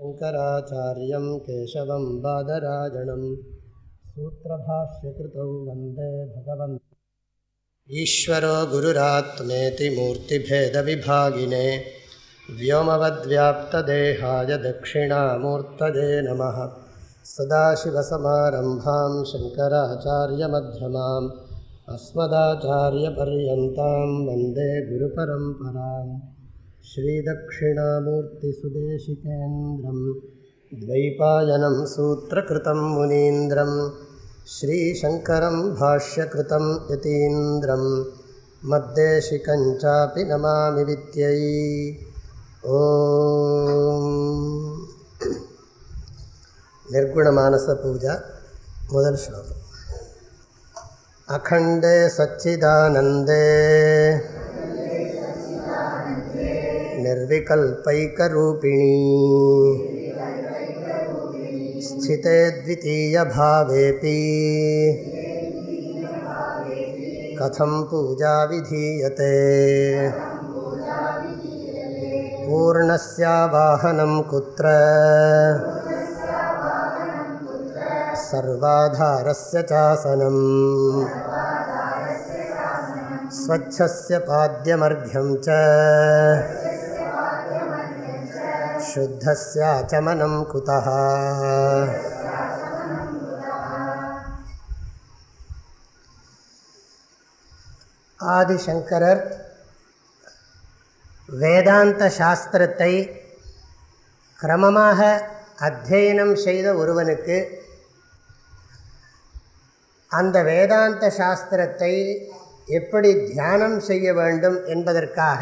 शङ्कराचार्यं केशवं बादराजणं सूत्रभाष्यकृतौ वंदे भगवन्। ईश्वरो गुरुरात्मेति मूर्तिभेदविभागिने व्योमवद्व्याप्तदेहाय दक्षिणामूर्तये नमः। सदाशिवसमारम्भां शङ्कराचार्यमध्यमाम्, अस्मदाचार्यपर्यन्तां वंदे गुरुपरम्पराम्। श्रीदक्षिणामूर्तिसुदेशिकेन्द्रं द्वैपायनं सूत्रकृतं मुनीन्द्रं श्रीशङ्करं भाष्यकृतं यतीन्द्रं मद्देशिकं चापि नमामि विद्यै। ओ निर्गुणमानसपूजा मुदल्श्लोकम् अखण्डे सच्चिदानन्दे। निर्विकल्पैकरूपिणी। स्थिते द्वितीयभावेऽपि। कथं पूजा विधीयते। पूर्णस्यावाहनं कुत्र। सर्वाधारस्य चासनम् स्वच्छस्य पाद्यमर्घ्यं च। शुद्धस्याचमनं कुतः ஆதிசங்கரர் வேதாந்த சாஸ்திரத்தை கிரமமாக அத்தியனம் செய்த ஒருவனுக்கு அந்த வேதாந்த சாஸ்திரத்தை எப்படி தியானம் செய்ய வேண்டும் என்பதற்காக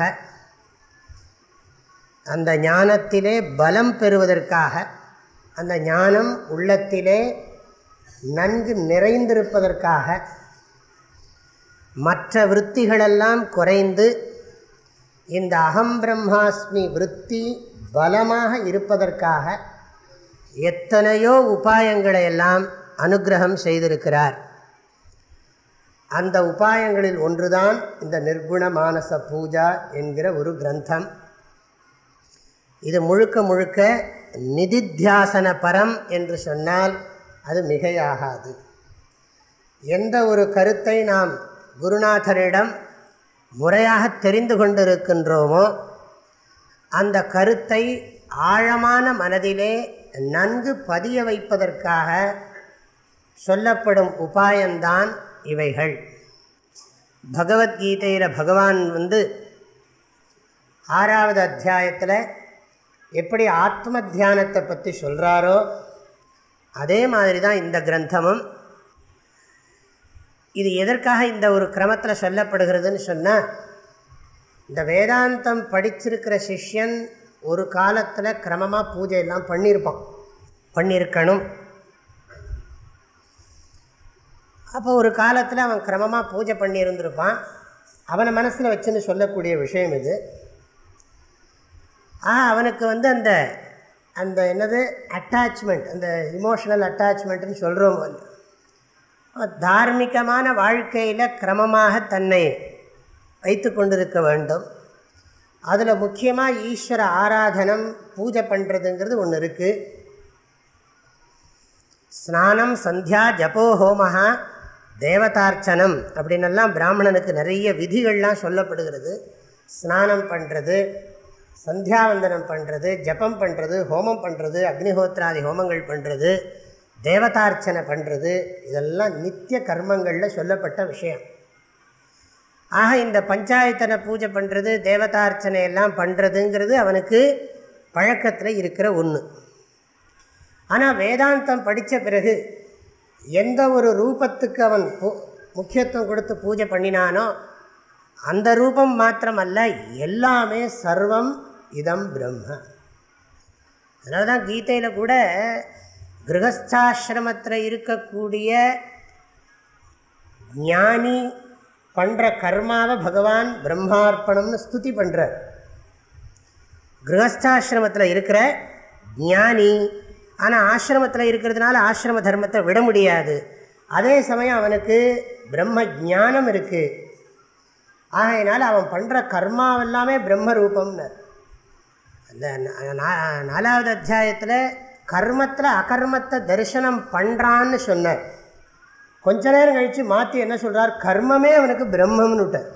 அந்த ஞானத்திலே பலம் பெறுவதற்காக அந்த ஞானம் உள்ளத்திலே நன்கு நிறைந்திருப்பதற்காக மற்ற விற்த்திகளெல்லாம் குறைந்து இந்த அகம் பிரம்மாஸ்மி விற்பி பலமாக இருப்பதற்காக எத்தனையோ உபாயங்களை எல்லாம் அனுகிரகம் செய்திருக்கிறார். அந்த உபாயங்களில் ஒன்றுதான் இந்த நிர்குண மானச பூஜா என்கிற ஒரு கிரந்தம். இது முழுக்க முழுக்க நிதித்தியாசன பரம் என்று சொன்னால் அது மிகையாகாது. எந்த ஒரு கருத்தை நாம் குருநாதரிடம் முறையாக தெரிந்து கொண்டிருக்கின்றோமோ அந்த கருத்தை ஆழமான மனதிலே நன்கு பதிய வைப்பதற்காக சொல்லப்படும் உபாயம்தான் இவைகள். பகவத்கீதையில் பகவான் வந்து ஆறாவது அத்தியாயத்தில் எப்படி ஆத்ம தியானத்தை பற்றி சொல்கிறாரோ அதே மாதிரி தான் இந்த கிரந்தமும். இது எதற்காக இந்த ஒரு கிரமத்தில் சொல்லப்படுகிறதுன்னு சொன்னால் இந்த வேதாந்தம் படிச்சிருக்கிற சிஷ்யன் ஒரு காலத்தில் கிரமமாக பூஜையெல்லாம் பண்ணியிருப்பான் பண்ணியிருக்கணும் அப்போ ஒரு காலத்தில் அவன் கிரமமாக பூஜை பண்ணியிருந்திருப்பான். அவனை மனசில் வச்சுன்னு சொல்லக்கூடிய விஷயம் இது. ஆ அவனுக்கு வந்து அந்த அந்த என்னது அட்டாச்மெண்ட் அந்த இமோஷனல் அட்டாச்மெண்ட்டுன்னு சொல்கிறோம் தார்மீகமான வாழ்க்கையில் கிரமமாக தன்னை வைத்து கொண்டிருக்க வேண்டும். அதில் முக்கியமாக ஈஸ்வர ஆராதனம் பூஜை பண்ணுறதுங்கிறது ஒன்று இருக்குது ஸ்நானம் சந்தியா ஜபோ ஹோமஹா தேவதார்ச்சனம் அப்படின்னெல்லாம் பிராமணனுக்கு நிறைய விதிகள்லாம் சொல்லப்படுகிறது. ஸ்நானம் பண்ணுறது சந்தியாவந்தனம் பண்ணுறது ஜபம் பண்ணுறது ஹோமம் பண்ணுறது அக்னிஹோத்திராதி ஹோமங்கள் பண்ணுறது தேவதார்ச்சனை பண்ணுறது இதெல்லாம் நித்திய கர்மங்களில் சொல்லப்பட்ட விஷயம். ஆக இந்த பஞ்சாயத்தனை பூஜை பண்ணுறது தேவதார்ச்சனை எல்லாம் பண்ணுறதுங்கிறது அவனுக்கு பழக்கத்தில் இருக்கிற ஒன்று ஆனால் வேதாந்தம் படித்த பிறகு எந்த ஒரு ரூபத்துக்கு அவன் முக்கியத்துவம் கொடுத்து பூஜை பண்ணினானோ அந்த ரூபம் மாத்திரமல்ல எல்லாமே சர்வம் இதம் பிரம்ம. அதனால தான் கீதையில் கூட கிரகஸ்தாசிரமத்தில் இருக்கக்கூடிய ஞானி பண்ணுற கர்மாவை பகவான் பிரம்மார்ப்பணம்னு ஸ்துதி பண்ணுறார் கிரகஸ்தாசிரமத்தில் இருக்கிற ஞானி ஆனால் ஆசிரமத்தில் இருக்கிறதுனால ஆசிரம தர்மத்தை விட முடியாது. அதே சமயம் அவனுக்கு பிரம்ம ஞானம் இருக்குது ஆகையினால அவன் பண்ணுற கர்மாவெல்லாமே பிரம்மரூபம்னர். அந்த நாலாவது அத்தியாயத்தில் கர்மத்தில் அகர்மத்தை தரிசனம் பண்ணுறான்னு சொன்னார். கொஞ்ச நேரம் கழித்து மாற்றி என்ன சொல்கிறார் கர்மமே அவனுக்கு பிரம்மம்னு விட்டார்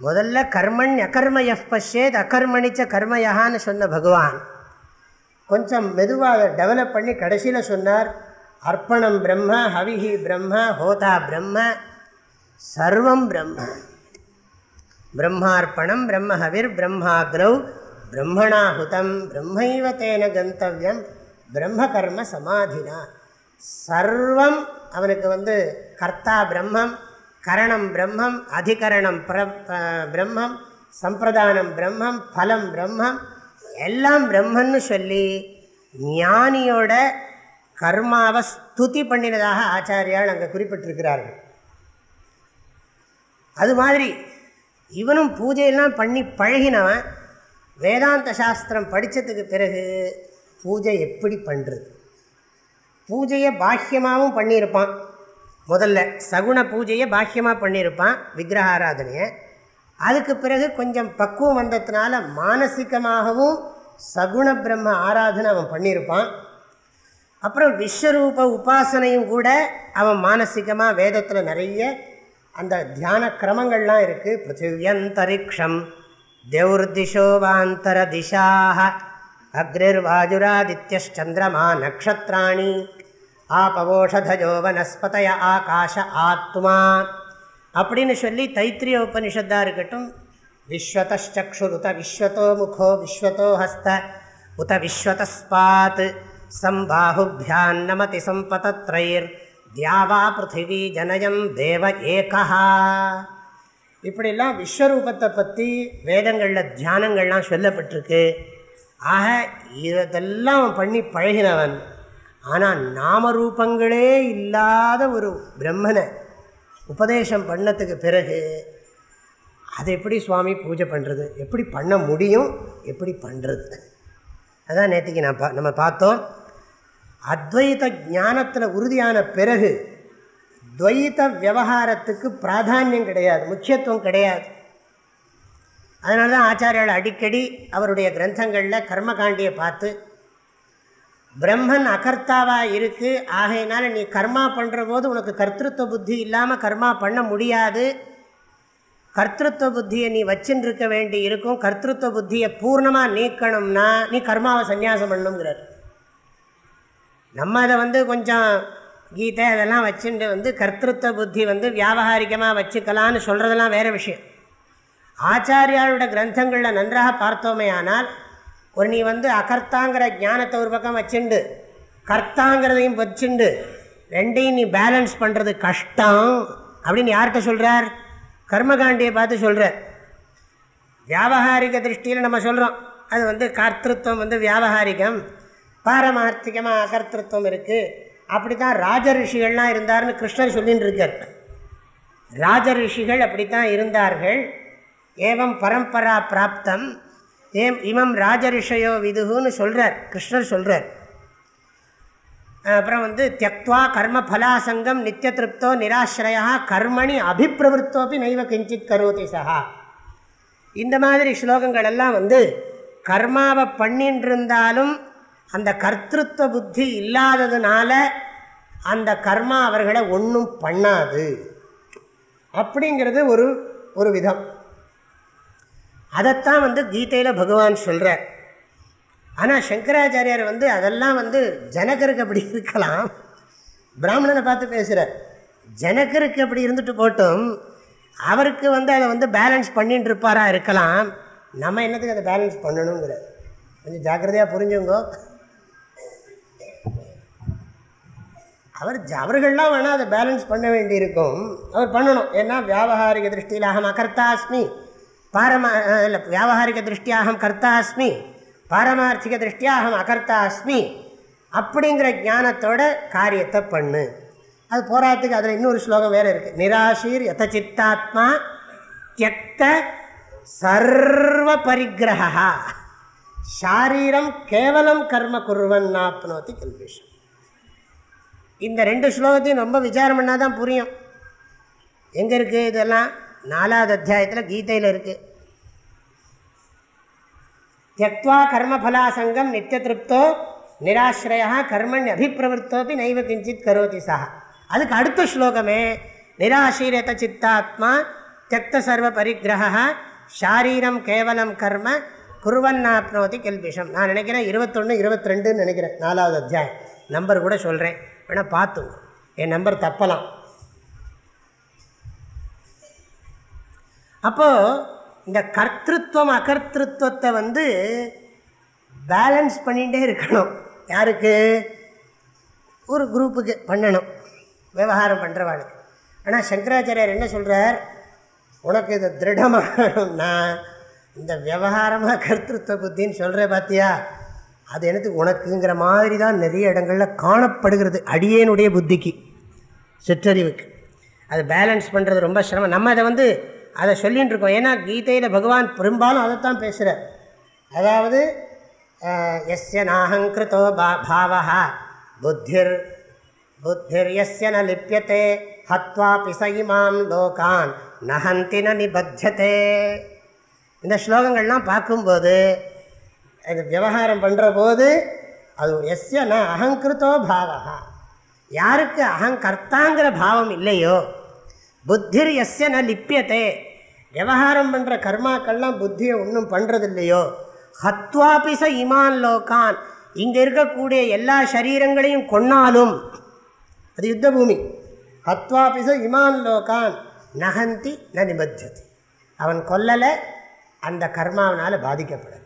முதல்ல கர்மன் அகர்மய எஃப் அகர்மணிச்ச கர்மயகான்னு சொன்ன பகவான். கொஞ்சம் மெதுவாக டெவலப் பண்ணி கடைசியில் சொன்னார் அர்ப்பணம் பிரம்ம ஹவிஹி பிரம்ம ஹோதா பிரம்ம சர்வம் பிரம்ம. பிரம்மார்ப்பணம் பிரம்மஹவிர் பிரம்மாக்ரௌ பிரம்மணாஹுதம் பிரம்மைவ தேன கந்தவியம் பிரம்ம கர்ம சமாதினா. சர்வம் அவனுக்கு வந்து கர்த்தா பிரம்மம் கரணம் பிரம்மம் அதிகரணம் பிரம்மம் சம்பிரதானம் பிரம்மம் பலம் பிரம்மம் எல்லாம் பிரம்மன்னு சொல்லி ஞானியோட கர்மாவை ஸ்துதி பண்ணினதாக ஆச்சாரியால் அங்கே குறிப்பிட்டிருக்கிறார்கள். அது மாதிரி இவனும் பூஜையெல்லாம் பண்ணி பழகினவன் வேதாந்த சாஸ்திரம் படித்ததுக்கு பிறகு பூஜை எப்படி பண்ணுறது பூஜையை பாக்கியமாகவும் பண்ணியிருப்பான். முதல்ல சகுண பூஜையை பாக்கியமாக பண்ணியிருப்பான் விக்கிரகாராதனையை. அதுக்கு பிறகு கொஞ்சம் பக்குவம் வந்ததுனால மானசிகமாகவும் சகுண பிரம்ம ஆராதனை அவன் பண்ணியிருப்பான். அப்புறம் விஸ்வரூப உபாசனையும் கூட அவன் மானசிகமாக வேதத்தில் நிறைய அந்த தியான கிரமங்கள்லாம் இருக்குது பிருத்திவியந்தரிக்ஷம். தேவுர்திஷோவாந்தர திசாக அக்ரிர்வாஜுராதித்யச்சந்திரமா நக்ஷத்ராணி. ஆபவோஷதஜோ வனஸ்பதய ஆகாஷ ஆத்மா. அப்படின்னு சொல்லி தைத்திரிய உபனிஷத்தாக இருக்கட்டும். விஸ்வதச்சுருத விஸ்வத்தோ முகோ விஸ்வத்தோ ஹஸ்த. உத விஸ்வதஸ்பாத். சம்பாஹுபியான்னமதி சம்பதத்ரைர். தியாவா பிருத்திவி ஜனயம் தேவ ஏகா. இப்படிலாம் விஸ்வரூபத்தை பற்றி வேதங்களில் தியானங்கள்லாம் சொல்லப்பட்டிருக்கு. ஆக இதெல்லாம் பண்ணி பழகினவன். ஆனால் நாமரூபங்களே இல்லாத ஒரு பிரம்மனை உபதேசம் பண்ணத்துக்கு பிறகு அதை எப்படி சுவாமி பூஜை பண்ணுறது எப்படி பண்ண முடியும்? எப்படி பண்ணுறது அதான் நேற்றுக்கு நான் பா நம்ம பார்த்தோம். அத்வைத ஞானத்தில் உறுதியான பிறகு துவைத்த விவகாரத்துக்கு பிராதானியம் கிடையாது முக்கியத்துவம் கிடையாது. அதனால தான் ஆச்சாரியால் அடிக்கடி அவருடைய கிரந்தங்களில் கர்மகாண்டியை பார்த்து பிரம்மன் அகர்த்தாவாக இருக்குது ஆகையினால நீ கர்மா பண்ணுற போது உனக்கு கர்த்திருவ புத்தி இல்லாமல் கர்மா பண்ண முடியாது. கர்த்திருவ புத்தியை நீ வச்சுன்னு இருக்க வேண்டி இருக்கும். கர்த்திருவ புத்தியை பூர்ணமாக நீக்கணும்னா நீ கர்மாவை சன்னியாசம் பண்ணணுங்கிறார் நம்ம அதை வந்து கொஞ்சம் கீதை அதெல்லாம் வச்சுட்டு வந்து கர்த்திருவ புத்தி வந்து வியாபகாரிகமாக வச்சுக்கலான்னு சொல்கிறதெல்லாம் வேறு விஷயம். ஆச்சாரியாளோட கிரந்தங்களில் நன்றாக பார்த்தோமே ஆனால் ஒரு நீ வந்து அகர்த்தாங்கிற ஞானத்தை ஒரு பக்கம் வச்சுண்டு கர்த்தாங்கிறதையும் வச்சுண்டு ரெண்டையும் நீ பேலன்ஸ் பண்ணுறது கஷ்டம் அப்படின்னு யார்கிட்ட சொல்கிறார் கர்மகாண்டியை பார்த்து சொல்கிறார் வியாபகாரிக திருஷ்டியில் நம்ம சொல்கிறோம் அது வந்து கர்த்திருவம் வந்து வியாபகாரிகம். பாரமார்த்திகமாக அகர்த்தத்துவம் இருக்குது அப்படி தான் ராஜ ரிஷிகள்லாம் இருந்தார்னு கிருஷ்ணர் சொல்லின்னு இருக்கார் ராஜ ரிஷிகள் அப்படி தான் இருந்தார்கள். ஏவம் பரம்பரா பிராப்தம். ஏம் இமம் ராஜரிஷயோ விதுகுன்னு சொல்கிறார் கிருஷ்ணர் சொல்கிறார் அப்புறம் வந்து தியக்வா கர்ம ஃபலாசங்கம் நித்திய திருப்தோ நிராசிரயா கர்மணி அபிப்பிரவருத்தோப்பி நைவ கிஞ்சித் கரோதி சஹா. இந்த மாதிரி ஸ்லோகங்கள் எல்லாம் வந்து கர்மாவை பண்ணின்னு இருந்தாலும் அந்த கர்த்திருவ புத்தி இல்லாததுனால அந்த கர்மா அவர்களை ஒன்றும் பண்ணாது. அப்படிங்கிறது ஒரு ஒரு விதம். அதைத்தான் வந்து கீதையில் பகவான் சொல்கிறார் ஆனால் சங்கராச்சாரியார் வந்து அதெல்லாம் வந்து ஜனகருக்கு அப்படி இருக்கலாம். பிராமணனை பார்த்து பேசுகிறார் ஜனகருக்கு அப்படி இருந்துட்டு போட்டும் அவருக்கு வந்து அதை வந்து பேலன்ஸ் பண்ணிட்டு இருப்பாரா இருக்கலாம். நம்ம என்னத்துக்கு அதை பேலன்ஸ் பண்ணணுங்கிற கொஞ்சம் ஜாக்கிரதையாக புரிஞ்சுங்கோ. அவர் அவர்கள்லாம் வேணால் அதை பேலன்ஸ் பண்ண வேண்டியிருக்கும். அவர் பண்ணணும். ஏன்னா வியாபகாரிக திருஷ்டியில் அகம் அகர்த்தாஸ்மி. பாரமா இல்லை வியாபகாரிக திருஷ்டியாக அகம் கர்த்தா அஸ்மி பாரமார்த்திக திருஷ்டியாக அகம் அகர்த்தா அஸ்மி அப்படிங்கிற ஞானத்தோட காரியத்தை பண்ணு. அது போராட்டத்துக்கு அதில் இன்னொரு ஸ்லோகம் வேறு இருக்குது நிராசீர் யத சித்தாத்மா தியக்த சர்வ பரிகிரகா சாரீரம் கேவலம் கர்ம குருவன் நாப்னோத்தி கல்விஷம். இந்த ரெண்டு ஸ்லோகத்தையும் ரொம்ப விசாரம் பண்ணால் தான் புரியும். எங்கே இருக்குது இதெல்லாம்? நாலாவது அத்தியாயத்தில் கீதையில் இருக்குது தியக்வா கர்மபலாசங்கம் நித்திய திருப்தோ நிராசிரயா கர்மண் அபிப்பிரவருத்தோப்பி நைவ கிஞ்சித் கரோதி சா அதுக்கு அடுத்த ஸ்லோகமே நிராசீரத சித்தாத்மா தியக்த சர்வ பரிகிரக ஷாரீரம் கேவலம் கர்ம குருவன்னாப்னோதி கெல்பிஷம். நான் நினைக்கிறேன் இருபத்தொன்று இருபத்தி ரெண்டுன்னு நினைக்கிறேன். நாலாவது அத்தியாயம். நம்பர் கூட சொல்கிறேன் வேணால் பார்த்துங்க என் நம்பர் தப்பலாம். அப்போது இந்த கர்த்தத்துவம் அகர்த்திருவத்தை வந்து பேலன்ஸ் பண்ணிகிட்டே இருக்கணும். யாருக்கு? ஒரு குரூப்புக்கு பண்ணணும். விவகாரம் பண்ணுறவாளுக்கு ஆனால் சங்கராச்சாரியார் என்ன சொல்கிறார் உனக்கு இது திருடமாகணும்னா இந்த விவகாரமாக கர்த்திருவ புத்தின்னு சொல்கிற பார்த்தியா அது எனது உனக்குங்கிற மாதிரி தான் நிறைய இடங்களில் காணப்படுகிறது அடியேனுடைய புத்திக்கு சிற்றறிவுக்கு. அது பேலன்ஸ் பண்ணுறது ரொம்ப சிரமம். நம்ம அதை வந்து அதை சொல்லின்னு இருக்கோம். ஏன்னா கீதையில் பகவான் பெரும்பாலும் அதைத்தான் பேசுகிறார் அதாவது எஸ்ய நாகங்கிருத்தோ பா பாவா புத்திர் புத்திர் எஸ்ய ந லிப்பியத்தே ஹத்வா பிசைமாம் லோகான் நஹந்தி ந நிபத்தியதே. இந்த ஸ்லோகங்கள்லாம் பார்க்கும்போது அது விவகாரம் பண்ணுற போது அது எஸ்ய அகங்கிருத்தோ பாவா யாருக்கு அகங்கர்த்தாங்கிற பாவம் இல்லையோ புத்திர் எஸ்ய ந லிப்பியத்தே விவகாரம் பண்ணுற கர்மாக்கள்லாம் புத்தியை ஒன்றும் பண்ணுறது இல்லையோ ஹத்வாபிச இமான் லோகான். இங்கே இருக்கக்கூடிய எல்லா சரீரங்களையும் கொன்னாலும் அது யுத்த பூமி ஹத்வாபிச இமான் லோகான். நகந்தி ந நிபத்தியது. அவன் கொல்லலை அந்த கர்மாவனால் பாதிக்கப்படாது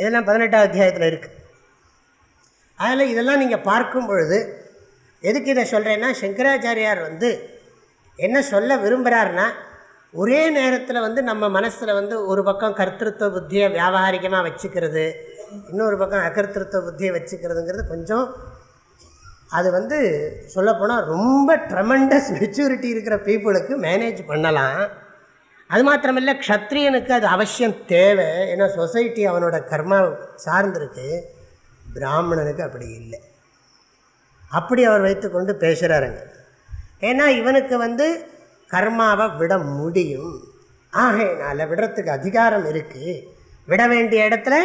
இதெல்லாம் பதினெட்டாம் அத்தியாயத்தில் இருக்குது அதில் இதெல்லாம் நீங்கள் பார்க்கும் பொழுது எதுக்கு இதை சொல்கிறேன்னா சங்கராச்சாரியார் வந்து என்ன சொல்ல விரும்புகிறாருன்னா ஒரே நேரத்தில் வந்து நம்ம மனசில் வந்து ஒரு பக்கம் கர்த்திருவ புத்தியை வியாபாரிகமாக வச்சுக்கிறது இன்னொரு பக்கம் அகர்த்திருவ புத்தியை வச்சுக்கிறதுங்கிறது கொஞ்சம் அது வந்து சொல்லப்போனால் ரொம்ப ட்ரமண்டஸ் மெச்சூரிட்டி இருக்கிற பீப்புளுக்கு மேனேஜ் பண்ணலாம். அது மாத்திரமில்லை க்ஷத்ரியனுக்கு அது அவசியம் தேவை. ஏன்னா சொசைட்டி அவனோட கர்மா சார்ந்திருக்கு. பிராமணனுக்கு அப்படி இல்லை. அப்படி அவர் வைத்துக்கொண்டு பேசுகிறாருங்க ஏன்னா இவனுக்கு வந்து கர்மாவை விட முடியும். ஆகையினால் விடுறதுக்கு அதிகாரம் இருக்குது விட வேண்டிய இடத்துல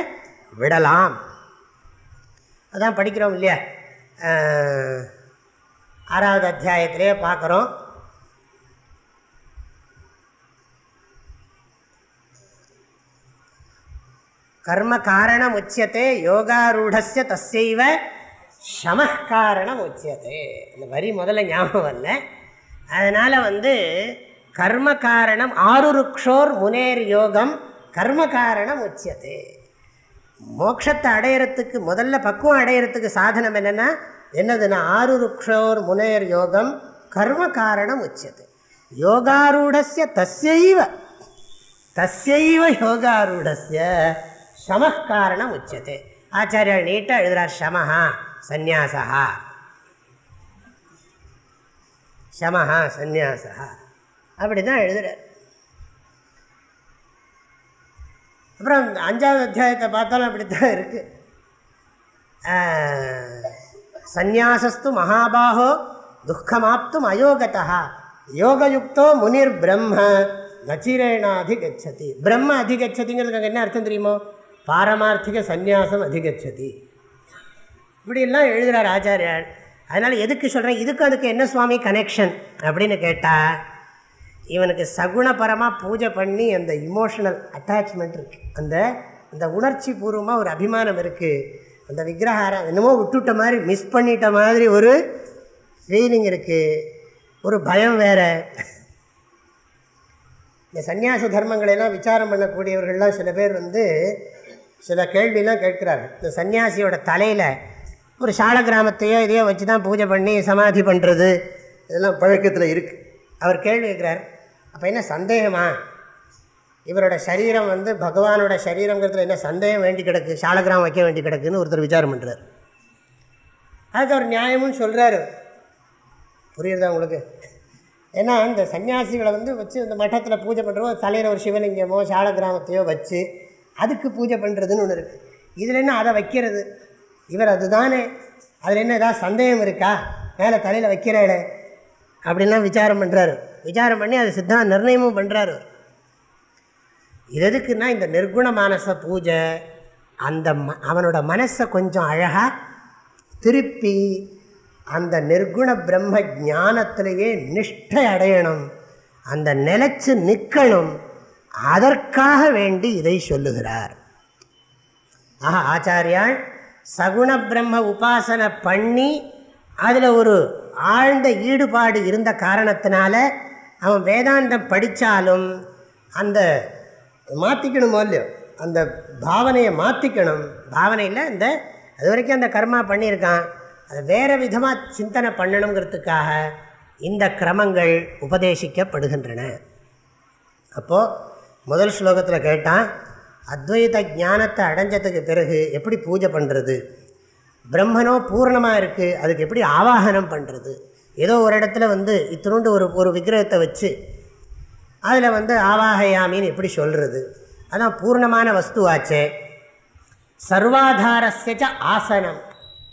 விடலாம். அதான் படிக்கிறோம் இல்லையா? ஆறாவது அத்தியாயத்திலே பார்க்குறோம். கர்ம காரணம் உச்சியத்தே யோகாரூடஸ்ய தஸ்யைவ சமக்காரணம் உச்சியதே இந்த வரி முதல்ல ஞாபகம் வரல. அதனால் வந்து கர்ம காரணம் ஆருருக்ஷோர் முனேர் யோகம் கர்ம காரணம் உச்சியதே மோட்சத்தை அடையிறதுக்கு முதல்ல பக்குவம் அடையிறதுக்கு சாதனம் என்னென்னா என்னதுன்னா ஆருருக்ஷோர் முனேர் யோகம் கர்ம காரணம் உச்சியது யோகாரூடஸ்ய தஸ்யைவ தஸ்யைவ யோகாரூடஸ்ய சமக்காரணம் உச்சது. ஆச்சாரியால் நீட்டாக எழுதுகிறார் சமஹா சந்நியாசா சமஹா சந்நியாசா அப்படி தான் எழுதுகிறார் அப்புறம் அஞ்சாவது அத்தியாயத்தை பார்த்தாலும் அப்படி தான் இருக்குது சந்நியாசஸ்து மகாபாகோ துக்கமாப்தும் அயோகதா யோகயுக்தோ முனிர் பிரம்ம நச்சிரேணாதிகச்சதி பிரம்ம அதிகச்சதிங்கிறதுக்கு என்ன அர்த்தம் தெரியுமோ? பாரமார்த்திக சந்நியாசம் அதிகச்சதி இப்படிலாம் எழுதுகிறார் ஆச்சாரியார். அதனால் எதுக்கு சொல்கிறேன் இதுக்கு அதுக்கு என்ன சுவாமி கனெக்ஷன் அப்படின்னு கேட்டால் இவனுக்கு சகுணபரமாக பூஜை பண்ணி அந்த இமோஷனல் அட்டாச்மெண்ட் இருக்குது அந்த அந்த உணர்ச்சி பூர்வமாக ஒரு அபிமானம் இருக்குது அந்த விக்கிரகாரம் என்னமோ விட்டுவிட்ட மாதிரி மிஸ் பண்ணிட்ட மாதிரி ஒரு ஃபீலிங் இருக்குது ஒரு பயம் வேறு. இந்த சந்நியாச தர்மங்களெல்லாம் விசாரம் பண்ணக்கூடியவர்கள்லாம் சில பேர் வந்து சில கேள்விலாம் கேட்குறாரு இந்த சன்னியாசியோட தலையில் ஒரு சால கிராமத்தையோ இதையோ வச்சு தான் பூஜை பண்ணி சமாதி பண்ணுறது இதெல்லாம் பழக்கத்தில் இருக்குது அவர் கேள்வி கேட்குறார் அப்போ என்ன சந்தேகமா? இவரோட சரீரம் வந்து பகவானோட சரீரங்கிறதுல என்ன சந்தேகம் வேண்டி கிடக்கு? சாலகிராமம் வைக்க வேண்டி கிடக்குன்னு ஒருத்தர் விசாரம் பண்ணுறார் அதுக்கு அவர் நியாயமும் சொல்கிறாரு புரியுறதா உங்களுக்கு? ஏன்னா இந்த சன்னியாசிகளை வந்து வச்சு இந்த மட்டத்தில் பூஜை பண்ணுறோம் தலையில் ஒரு சிவலிங்கமோ சால கிராமத்தையோ வச்சு அதுக்கு பூஜை பண்ணுறதுன்னு ஒன்று இருக்குது இதில் என்ன அதை வைக்கிறது? இவர் அதுதானே. அதில் என்ன ஏதாவது சந்தேகம் இருக்கா? மேலே தலையில் வைக்கிறாரு அப்படின்லாம் விசாரம் பண்ணுறாரு விசாரம் பண்ணி அது சித்தாந்த நிர்ணயமும் பண்ணுறாரு இது எதுக்குன்னா இந்த நிர்குண மானச பூஜை அந்த ம அவனோட மனசை கொஞ்சம் அழகாக திருப்பி அந்த நிர்குண பிரம்ம ஜானத்திலேயே நிஷ்டை அடையணும். அந்த நிலச்சி நிற்கணும் அதற்காக வேண்டி இதை சொல்லுகிறார். ஆஹா ஆச்சாரியால் சகுண பிரம்ம உபாசனை பண்ணி அதில் ஒரு ஆழ்ந்த ஈடுபாடு இருந்த காரணத்தினால அவன் வேதாந்தம் படித்தாலும் அந்த மாற்றிக்கணுமோ இல்லையோ? அந்த பாவனையை மாற்றிக்கணும் பாவனையில் இந்த அது வரைக்கும் அந்த கர்மா பண்ணியிருக்கான். அது வேறு விதமாக சிந்தனை பண்ணணுங்கிறதுக்காக இந்த கிரமங்கள் உபதேசிக்கப்படுகின்றன. அப்போது முதல் ஸ்லோகத்தில் கேட்டான் அத்வைத ஞானத்தை அடைஞ்சதுக்கு பிறகு எப்படி பூஜை பண்ணுறது பிரம்மனோ பூர்ணமாக இருக்குது அதுக்கு எப்படி ஆவாகனம் பண்ணுறது ஏதோ ஒரு இடத்துல வந்து இத்தினோண்டு ஒரு ஒரு விக்கிரகத்தை வச்சு அதில் வந்து ஆவாகயாமின்னு எப்படி சொல்கிறது அதான் பூர்ணமான வஸ்துவாச்சே. சர்வாதாரஸ்யச்ச ஆசனம்.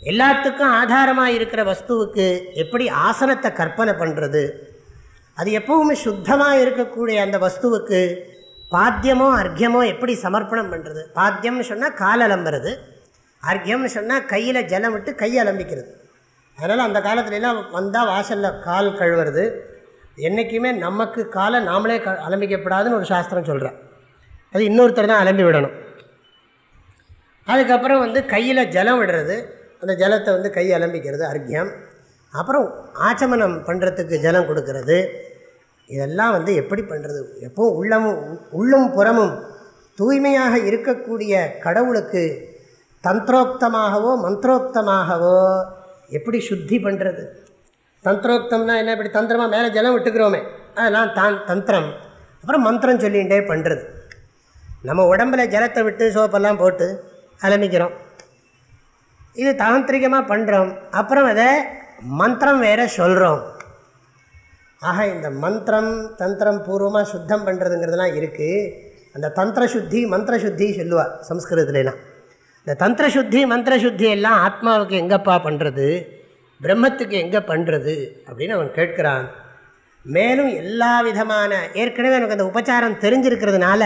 எல்லாத்துக்கும் ஆதாரமாக இருக்கிற வஸ்துவுக்கு எப்படி ஆசனத்தை கற்பனை பண்ணுறது அது எப்பவுமே சுத்தமாக இருக்கக்கூடிய அந்த வஸ்துவுக்கு பாத்தியமோ அர்க்கியமோ எப்படி சமர்ப்பணம் பண்ணுறது பாத்தியம்னு சொன்னால் கால் அலம்புறது. அர்க்கியம்னு சொன்னால் கையில் ஜலம் விட்டு கை அலம்பிக்கிறது. அதனால் அந்த காலத்துலலாம் வந்தால் வாசலில் கால் கழுவுறது. என்றைக்குமே நமக்கு காலை நாமளே க அலம்பிக்கப்படாதுன்னு ஒரு சாஸ்திரம் சொல்கிறேன் அது இன்னொருத்தர் தான் அலம்பி விடணும். அதுக்கப்புறம் வந்து கையில் ஜலம் விடுறது. அந்த ஜலத்தை வந்து கை அலம்பிக்கிறது அர்க்கியம். அப்புறம் ஆச்சமனம் பண்ணுறதுக்கு ஜலம் கொடுக்கறது. இதெல்லாம் வந்து எப்படி பண்ணுறது எப்போ உள்ளமும் உள்ளும் புறமும் தூய்மையாக இருக்கக்கூடிய கடவுளுக்கு தந்திரோக்தமாகவோ மந்திரோக்தமாகவோ எப்படி சுத்தி பண்ணுறது தந்திரோக்தம்னா என்ன? இப்படி தந்திரமாக மேலே ஜலம் விட்டுக்கிறோமே. அதெல்லாம் தான் தந்திரம். அப்புறம் மந்திரம் சொல்லிகிட்டே பண்ணுறது நம்ம உடம்பில் ஜலத்தை விட்டு சோப்பெல்லாம் போட்டு அலமிக்கிறோம். இது தாந்திரிகமாக பண்ணுறோம் அப்புறம் அதை மந்திரம் வேறு சொல்கிறோம் ஆக இந்த மந்திரம் தந்திரம் பூர்வமாக சுத்தம் பண்ணுறதுங்கிறதுலாம் இருக்குது அந்த தந்திர சுத்தி மந்திர சுத்தி சொல்லுவாள் சம்ஸ்கிருதத்துலாம் இந்த தந்திர சுத்தி மந்திர சுத்தி எல்லாம் ஆத்மாவுக்கு எங்கப்பா பண்ணுறது பிரம்மத்துக்கு எங்கே பண்ணுறது அப்படின்னு அவன் கேட்குறான். மேலும் எல்லா விதமான ஏற்கனவே எனக்கு அந்த உபச்சாரம் தெரிஞ்சிருக்கிறதுனால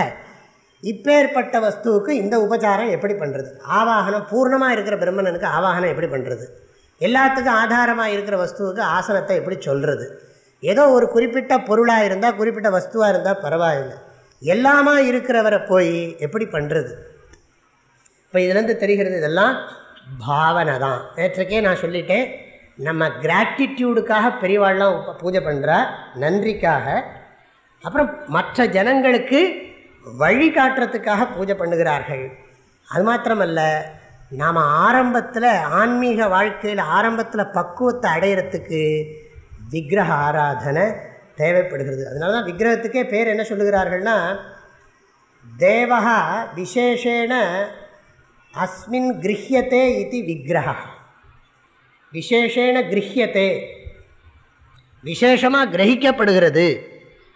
இப்பேற்பட்ட வஸ்துவுக்கு இந்த உபச்சாரம் எப்படி பண்ணுறது ஆவாகனம் பூர்ணமாக இருக்கிற பிரம்மணனுக்கு ஆவாகனம் எப்படி பண்ணுறது எல்லாத்துக்கும் ஆதாரமாக இருக்கிற வஸ்துவுக்கு ஆசனத்தை எப்படி சொல்கிறது ஏதோ ஒரு குறிப்பிட்ட பொருளாக இருந்தால் குறிப்பிட்ட வஸ்துவாக இருந்தால் பரவாயில்லை. எல்லாமா இருக்கிறவரை போய் எப்படி பண்ணுறது இப்போ இதுலேருந்து தெரிகிறது இதெல்லாம் பாவனை தான். நேற்றுக்கே நான் சொல்லிட்டேன் நம்ம கிராட்டிடியூடுக்காக பெரியவாள்லாம் பூஜை பண்ணுறா நன்றிக்காக. அப்புறம் மற்ற ஜனங்களுக்கு வழிகாட்டுறதுக்காக பூஜை பண்ணுகிறார்கள். அது மாத்திரமல்ல நாம் ஆரம்பத்தில் ஆன்மீக வாழ்க்கையில் ஆரம்பத்தில் பக்குவத்தை அடையிறதுக்கு விக்கிரக ஆராதனை தேவைப்படுகிறது. அதனால தான் விக்கிரகத்துக்கே பேர் என்ன சொல்லுகிறார்கள்னா தேவா விசேஷேன அஸ்மின் கிரஹியத்தே இது விக்கிரக விசேஷேன கிரஹியத்தே விசேஷமாக கிரகிக்கப்படுகிறது.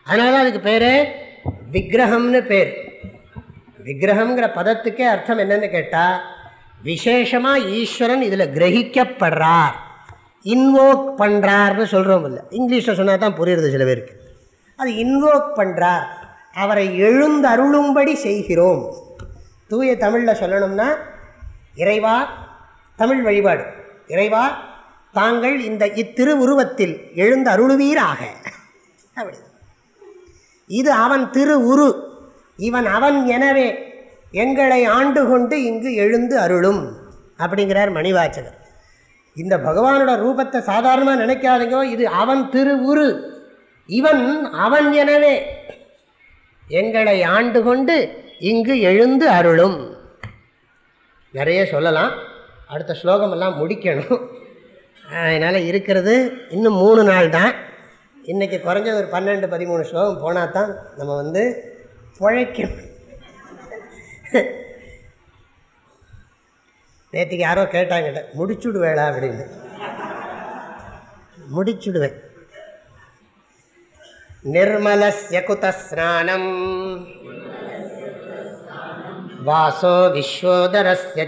அதனால தான் அதுக்கு பேர் விக்கிரகம்னு பேர். விக்கிரகங்கிற பதத்துக்கே அர்த்தம் என்னன்னு கேட்டால் விசேஷமாக ஈஸ்வரன் இதில் கிரகிக்கப்படுறார். இன்வோக் பண்ணுறார்னு சொல்கிறோம் இல்லை. இங்கிலீஷில் சொன்னால் தான் புரியுறது சில பேருக்கு. அது இன்வோக் பண்ணுறார் அவரை எழுந்தருளும்படி செய்கிறோம். தூய தமிழில் சொல்லணும்னா இறைவா தமிழ் வழிபாடு. இறைவா தாங்கள் இந்த இத்திரு உருவத்தில் எழுந்து அருளுவீராக. அப்படி. இது அவன் திரு உரு இவன் அவன் எனவே எங்களை ஆண்டு கொண்டு இங்கு எழுந்து அருளும். அப்படிங்கிறார் மணிவாச்சகர் இந்த பகவானோட ரூபத்தை சாதாரணமாக நினைக்காதீங்க இது அவன் திருவுரு. இவன் அவன் எனவே எங்களை ஆண்டு கொண்டு இங்கு எழுந்து அருளும். நிறைய சொல்லலாம். அடுத்த ஸ்லோகமெல்லாம் முடிக்கணும். அதனால் இருக்கிறது இன்னும் மூணு நாள் தான் இன்றைக்கி குறைஞ்சது ஒரு பன்னெண்டு பதிமூணு ஸ்லோகம் போனால் தான் நம்ம வந்து பிழைக்கணும் நேற்றுக்கு யாரோ கேட்டாங்கிட்ட முடிச்சுடுவேடா அப்படின்னு. முடிச்சுடுவேன். நிர்மலஸ்ய குதஸ்நானம் வாசோ விஸ்வோதரஸ்ய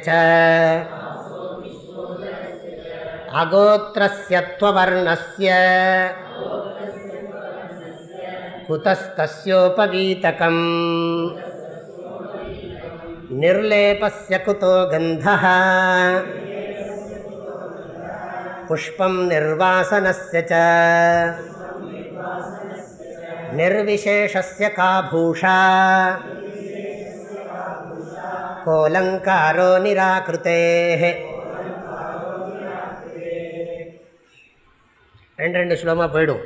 அகோத்திரஸ்ய துவர்ணஸ்ய குதஸ்தோபவீதகம் निर्लेपस्य कुतो गन्धः पुष्पं निर्वासनस्य च निर्विशेषस्य का भूषा कोऽलङ्कारो निराकृतेः ரெண்டு ரெண்டு ஸ்லோமாக போயிடும்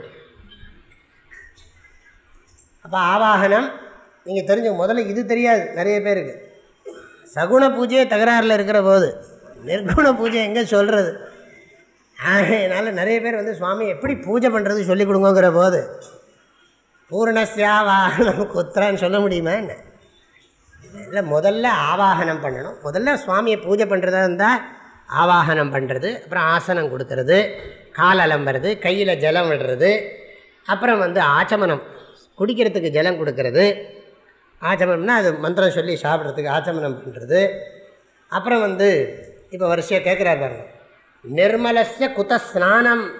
அப்போ ஆவாகனம் நீங்கள் தெரிஞ்சு முதல்ல இது தெரியாது நிறைய பேருக்கு சகுண பூஜையே தகராறில் இருக்கிற போது நிர்குண பூஜை எங்கே சொல்கிறது அதனால் நிறைய பேர் வந்து சுவாமி எப்படி பூஜை பண்ணுறது சொல்லிக் கொடுங்கங்கிற போது பூர்ணஸ்யாவாகனம் குத்திரான்னு சொல்ல முடியுமா என்ன? இல்லை முதல்ல ஆவாகனம் பண்ணணும். முதல்ல சுவாமியை பூஜை பண்ணுறதா இருந்தால் ஆவாகனம் பண்ணுறது அப்புறம் ஆசனம் கொடுக்கறது கால் அலம்புறது கையில் ஜலம் விடுறது அப்புறம் வந்து ஆச்சமனம் குடிக்கிறதுக்கு ஜலம் கொடுக்கறது ஆச்சமனம்னா அது மந்திரம் சொல்லி சாப்பிட்றதுக்கு ஆச்சமனம் பண்ணுறது அப்புறம் வந்து இப்போ வரிசையாக கேட்குறாரு பாருங்க. நிர்மலச குத ஸ்நானம்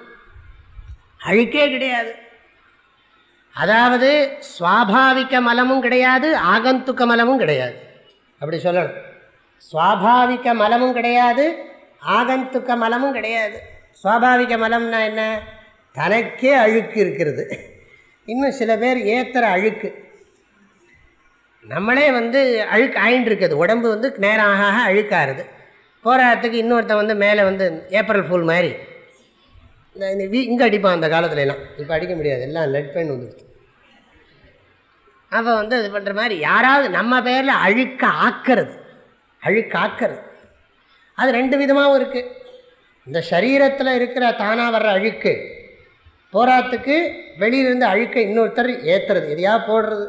அழுக்கே கிடையாது. அதாவது சுவாபாவிக மலமும் கிடையாது ஆகந்துக்க மலமும் கிடையாது. அப்படி சொல்லணும். சுவாபாவிக மலமும் கிடையாது ஆகந்துக்க மலமும் கிடையாது. சுவாபாவிக மலம்னா என்ன? தனக்கே அழுக்கு இருக்கிறது. இன்னும் சில பேர் ஏத்துற அழுக்கு. நம்மளே வந்து அழுக்கு ஆயின்னு இருக்குது உடம்பு வந்து நேரம் ஆக ஆக அழுக்காருது போராட்டத்துக்கு இன்னொருத்தன் வந்து மேலே வந்து ஏப்ரல் ஃபுல் மாதிரி. இந்த வீ இங்கே அடிப்பான் அந்த காலத்துல எல்லாம் இப்போ அடிக்க முடியாது. எல்லாம் லெட் பெயின் வந்துடுச்சு அப்போ வந்து இது பண்ணுற மாதிரி யாராவது நம்ம பேரில் அழுக்க ஆக்கிறது. அழுக்க ஆக்கிறது. அது ரெண்டு விதமாகவும் இருக்குது இந்த சரீரத்தில் இருக்கிற தானாக வர்ற அழுக்கு போராத்துக்கு வெளியிலிருந்து அழுக்கை இன்னொருத்தர் ஏற்றுறது எதையாவது போடுறது?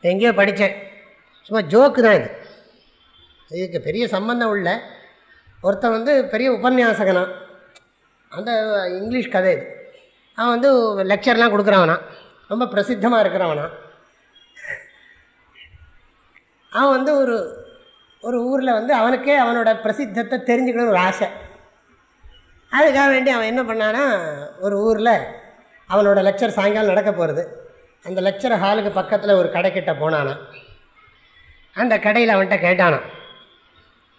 எங்கேயோ படித்தேன். சும்மா ஜோக்கு தான் இது. இதுக்கு பெரிய சம்பந்தம் உள்ள ஒருத்தன் வந்து பெரிய உபன்யாசகனா. அந்த இங்கிலீஷ் கதை இது. அவன் வந்து லெக்சர்லாம் கொடுக்குறவனா. ரொம்ப பிரசித்தமாக இருக்கிறவனா. அவன் வந்து ஒரு ஒரு ஊரில் வந்து அவனுக்கே அவனோட பிரசித்தத்தை தெரிஞ்சுக்கணும்னு ஒரு ஆசை. அதுக்காக வேண்டி அவன் என்ன பண்ணான்னா ஒரு ஊரில் அவனோட லெக்சர் சாயங்காலம் நடக்க போகிறது அந்த லெக்சர் ஹாலுக்கு பக்கத்தில் ஒரு கடைக்கிட்ட போனானா. அந்த கடையில் அவன்கிட்ட கேட்டானான்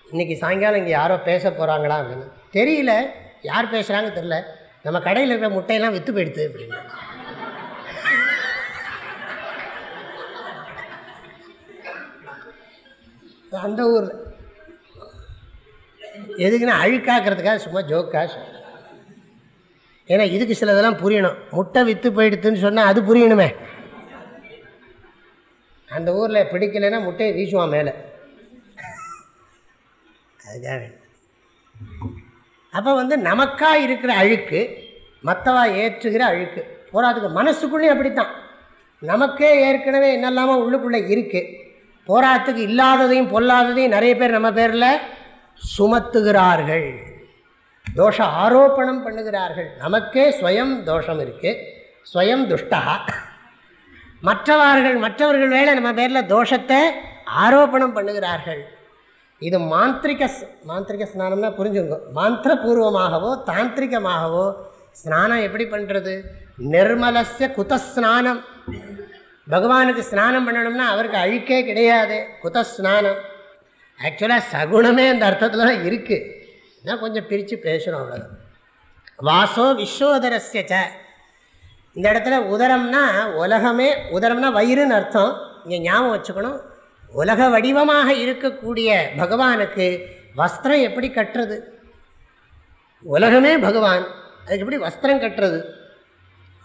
இன்றைக்கி சாயங்காலம் இங்கே யாரோ பேச போகிறாங்களா அப்படின்னு. தெரியல. யார் பேசுகிறாங்க தெரில நம்ம கடையில் இருக்கிற முட்டையெல்லாம் விற்று போயிடுது அப்படின்னு அந்த ஊரில் எதுக்குன்னா அழுக்காக்கிறதுக்காக சும்மா ஜோக்காக ஏன்னா இதுக்கு சிலதெல்லாம் புரியணும். முட்டை விற்று போயிடுத்துன்னு சொன்னால் அது புரியணுமே. அந்த ஊரில் பிடிக்கலைன்னா முட்டையை வீசுவான் மேலே. அதுதான் அப்போ வந்து நமக்காக இருக்கிற அழுக்கு மற்றவா ஏற்றுகிற அழுக்கு போராதுக்கு மனசுக்குள்ளேயும் அப்படித்தான். நமக்கே ஏற்கனவே என்னெல்லாமோ உள்ளுக்குள்ளே இருக்குது போராட்டத்துக்கு இல்லாததையும் பொல்லாததையும் நிறைய பேர் நம்ம பேரில் சுமத்துகிறார்கள். தோஷ ஆரோப்பணம் பண்ணுகிறார்கள். நமக்கே ஸ்வயம் தோஷம் இருக்குது ஸ்வயம் துஷ்டா. மற்றவர்கள் மற்றவர்கள் வேலை நம்ம பேரில் தோஷத்தை ஆரோப்பணம் பண்ணுகிறார்கள். இது மாந்திரிக ஸ்- மாந்திரிக ஸ்நானம்னா புரிஞ்சுங்க மாந்திரபூர்வமாகவோ தாந்திரிகமாகவோ ஸ்நானம் எப்படி பண்ணுறது நிர்மலசிய குதஸ்நானம். பகவானுக்கு ஸ்நானம் பண்ணணும்னா அவருக்கு அழுக்கே கிடையாது குதஸ்நானம். ஆக்சுவலாக சகுணமே அந்த அர்த்தத்தில் தான் இருக்குது நான் கொஞ்சம் பிரித்து பேசுகிறோம் அவ்வளோதான் வாசோ விஸ்வோதரஸ்ய இந்த இடத்துல உதரம்னா உலகமே உதரம்னா வயிறுன்னு அர்த்தம் இங்கே ஞாபகம் வச்சுக்கணும் உலக வடிவமாக இருக்கக்கூடிய பகவானுக்கு வஸ்திரம் எப்படி கட்டுறது உலகமே பகவான் அதுக்கு எப்படி வஸ்திரம் கட்டுறது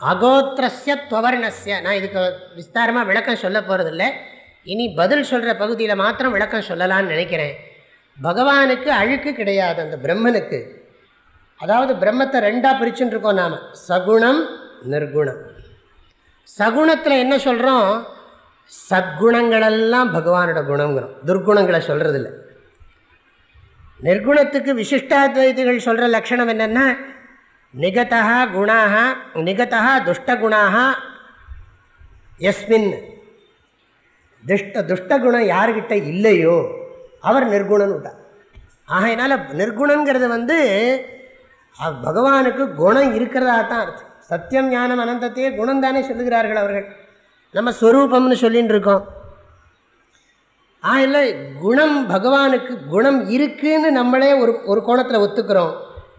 அகோத்திரஸ்ய துவர்ணஸ்ய நான் இதுக்கு விஸ்தாரமாக விளக்கம் சொல்ல போகிறதில்ல இனி பதில் சொல்கிற பகுதியில் மாத்திரம் விளக்கம் சொல்லலான்னு நினைக்கிறேன் பகவானுக்கு அழுக்கு கிடையாது அந்த பிரம்மனுக்கு. அதாவது பிரம்மத்தை ரெண்டாக பிரிச்சுட்டு இருக்கோம் நாம். சகுணம் நிர்குணம். சகுணத்தில் என்ன சொல்கிறோம் சத்குணங்களெல்லாம் பகவானோட குணங்கிறோம் துர்குணங்களை சொல்கிறதில்ல நிர்குணத்துக்கு விசிஷ்டாத்வைதிகள் சொல்கிற லட்சணம் என்னென்னா நிகதா குணாக நிகதா துஷ்டகுணாக எஸ்மின் துஷ்ட துஷ்டகுணம் யாருக்கிட்ட இல்லையோ அவர் நிர்குணன் விட்டார். ஆகையினால் நிர்குணங்கிறது வந்து பகவானுக்கு குணம் இருக்கிறதா தான் அர்த்தம். சத்தியம் ஞானம் அனந்தத்தையே குணம் தானே சொல்லுகிறார்கள் அவர்கள். நம்ம ஸ்வரூபம்னு சொல்லின்னு இருக்கோம் ஆ இல்லை குணம் பகவானுக்கு குணம் இருக்குதுன்னு நம்மளே ஒரு ஒரு கோணத்தில் ஒத்துக்கிறோம்.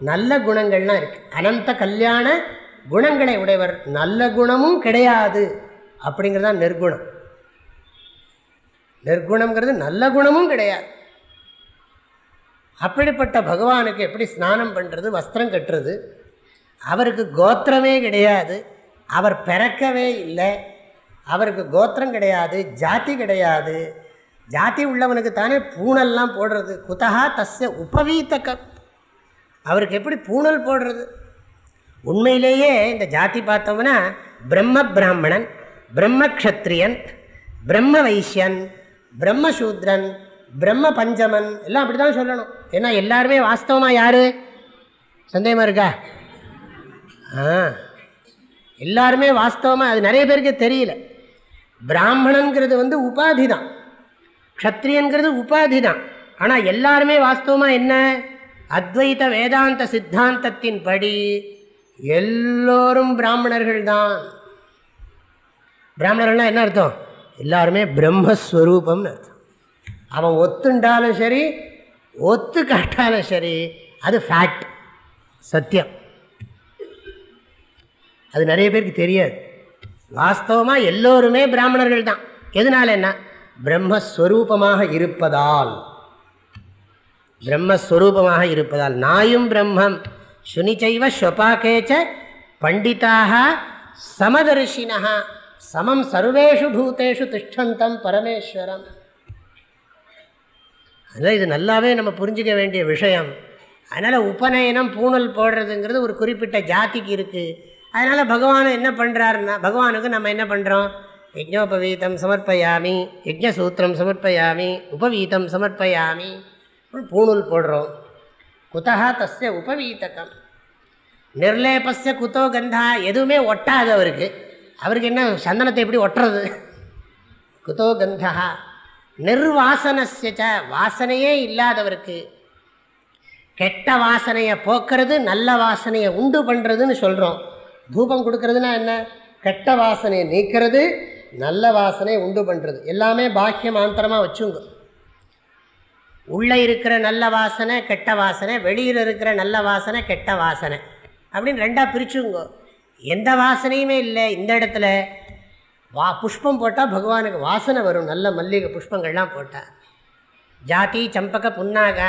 நல்ல குணங்கள்லாம் இருக்குது அனந்த கல்யாண குணங்களை உடையவர். நல்ல குணமும் கிடையாது அப்படிங்கிறது தான் நிர்குணம். நிர்குணங்கிறது நல்ல குணமும் கிடையாது. அப்படிப்பட்ட பகவானுக்கு எப்படி ஸ்நானம் பண்ணுறது வஸ்திரம் கட்டுறது அவருக்கு கோத்திரமே கிடையாது அவர் பிறக்கவே இல்லை அவருக்கு கோத்திரம் கிடையாது ஜாதி கிடையாது ஜாதி உள்ளவனுக்கு தானே பூணல்லாம் போடுறது குத்தகா தஸ்ய உபவீத்தக்கம் அவருக்கு எப்படி பூணல் போடுறது? உண்மையிலேயே இந்த ஜாதி பார்த்தோம்னா பிரம்ம பிராமணன் பிரம்ம க்ஷத்ரியன் பிரம்ம வைசியன் பிரம்மசூத்ரன் பிரம்ம பஞ்சமன். எல்லாம் அப்படி தான் சொல்லணும். ஏன்னா எல்லாருமே வாஸ்தவமாக யார்? சந்தேகமாக இருக்கா? ஆ. எல்லாருமே வாஸ்தவமாக அது நிறைய பேருக்கு தெரியல. பிராமணங்கிறது வந்து உபாதி தான் க்ஷத்ரியங்கிறது உபாதி தான் ஆனால் எல்லாருமே வாஸ்தவமாக என்ன? அத்வைத வேதாந்த சித்தாந்தத்தின் படி எல்லோரும் பிராமணர்கள் தான் பிராமணர்கள்னால் என்ன அர்த்தம்? எல்லாருமே பிரம்மஸ்வரூபம்னு அர்த்தம். அவன் ஒத்துண்டாலும் சரி ஒத்து காட்டாலும் சரி அது ஃபேக்ட் சத்தியம். அது நிறைய பேருக்கு தெரியாது. வாஸ்தவமாக எல்லோருமே பிராமணர்கள் தான். எதனால என்ன? பிரம்மஸ்வரூபமாக இருப்பதால். பிரம்மஸ்வரூபமாக இருப்பதால். நாயும் பிரம்மம். சுனிச்சைவ ஸ்வபாக்கேச்ச பண்டிதாக சமதர்ஷினா சமம் சர்வேஷு பூத்தேஷு திஷ்டந்தம் பரமேஸ்வரம். அதனால் இது நல்லாவே நம்ம புரிஞ்சிக்க வேண்டிய விஷயம். அதனால் உபநயனம் பூணல் போடுறதுங்கிறது ஒரு குறிப்பிட்ட ஜாதிக்கு இருக்குது அதனால் பகவான் என்ன பண்ணுறாருன்னா பகவானுக்கு நம்ம என்ன பண்ணுறோம் யஜ்னோபவீதம் சமர்ப்பயாமி யஜ்னசூத்திரம் சமர்ப்பயாமி உபவீதம் சமர்ப்பயாமி பூணூல் போடுறோம். குத்தகா தஸ்ய உபவீதகம். நிர்லேபஸ்ய குத்தோ கந்தா எதுவுமே ஒட்டாது அவருக்கு. அவருக்கு என்ன சந்தனத்தை எப்படி ஒட்டுறது? குத்தோ கந்தா நிர்வாசனஸ்ய வாசனையே இல்லாதவருக்கு கெட்ட வாசனையை போக்குறது நல்ல வாசனையை உண்டு பண்ணுறதுன்னு சொல்கிறோம் தூபம் கொடுக்கறதுனா என்ன? கெட்ட வாசனையை நீக்கிறது நல்ல வாசனையை உண்டு பண்ணுறது எல்லாமே பாக்கியம் மாந்திரமாக வச்சுங்க. உள்ளே இருக்கிற நல்ல வாசனை கெட்ட வாசனை வெளியில் இருக்கிற நல்ல வாசனை கெட்ட வாசனை. அப்படின்னு ரெண்டாக பிரிச்சுங்க. எந்த வாசனையுமே இல்லை இந்த இடத்துல வா புஷ்பம் போட்டால் பகவானுக்கு வாசனை வரும். நல்ல மல்லிகை புஷ்பங்கள்லாம் போட்டால் ஜாதி சம்பக புன்னாக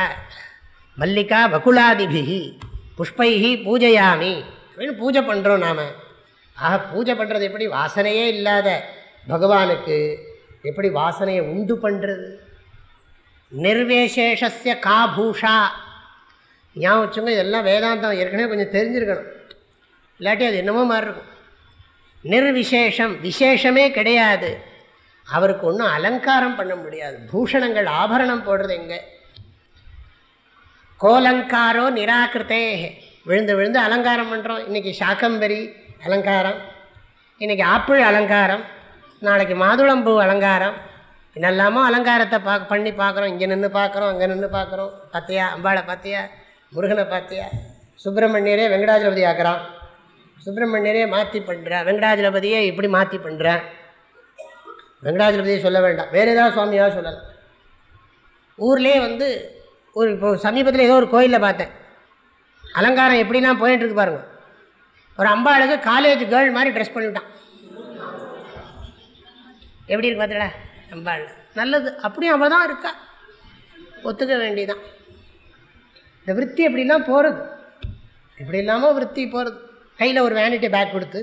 மல்லிகா பகுலாதிபிகி புஷ்பைகி பூஜையாமி அப்படின்னு பூஜை பண்ணுறோம் நாம். ஆக பூஜை பண்ணுறது எப்படி? வாசனையே இல்லாத பகவானுக்கு எப்படி வாசனையை உண்டு பண்ணுறது நிர்வேசேஷஸ்ய கா பூஷா ஞாபகம் வச்சுங்க இதெல்லாம் வேதாந்தம் ஏற்கனவே கொஞ்சம் தெரிஞ்சிருக்கணும். இல்லாட்டி அது என்னமோ மாதிரி இருக்கும். நிர்விசேஷம் விசேஷமே கிடையாது. அவருக்கு ஒன்றும் அலங்காரம் பண்ண முடியாது. பூஷணங்கள் ஆபரணம் போடுறது எங்கே? கோலங்காரோ நிராகிருத்தே. விழுந்து விழுந்து அலங்காரம் பண்ணுறோம் இன்றைக்கி சாக்கம்பரி அலங்காரம் இன்றைக்கி ஆப்பிள் அலங்காரம் நாளைக்கு மாதுளம்பூ அலங்காரம். என்னெல்லாமோ அலங்காரத்தை பா பண்ணி பார்க்குறோம். இங்கே நின்று பார்க்குறோம் அங்கே நின்று பார்க்குறோம். பார்த்தியா அம்பாளை பார்த்தியா முருகனை பார்த்தியா சுப்பிரமணியரே வெங்கடாஜலபதி ஆக்குறான். சுப்பிரமணியரே மாற்றி பண்ணுறான் வெங்கடாஜலபதியே இப்படி மாற்றி பண்ணுறேன் வெங்கடாஜலபதியை சொல்ல வேண்டாம். வேறு ஏதாவது சுவாமியாக சொல்லலாம். ஊர்லேயே வந்து ஒரு இப்போ சமீபத்தில் ஏதோ ஒரு கோயிலில் பார்த்தேன். அலங்காரம் எப்படிலாம் போயிட்டுருக்கு பாருங்கள் ஒரு அம்பாளுக்கு காலேஜ் கேர்ள் மாதிரி ட்ரெஸ் பண்ணிவிட்டான். எப்படி இருக்கு பார்த்தீங்களா அம்பாள். நல்லது. அப்படியும் அவள் தான் இருக்கா. ஒத்துக்க வேண்டியதான் இந்த விற்பி எப்படிலாம் போகிறது இப்படி இல்லாமல் விற்பி போகிறது கையில் ஒரு வேனிட்டி பேக் கொடுத்து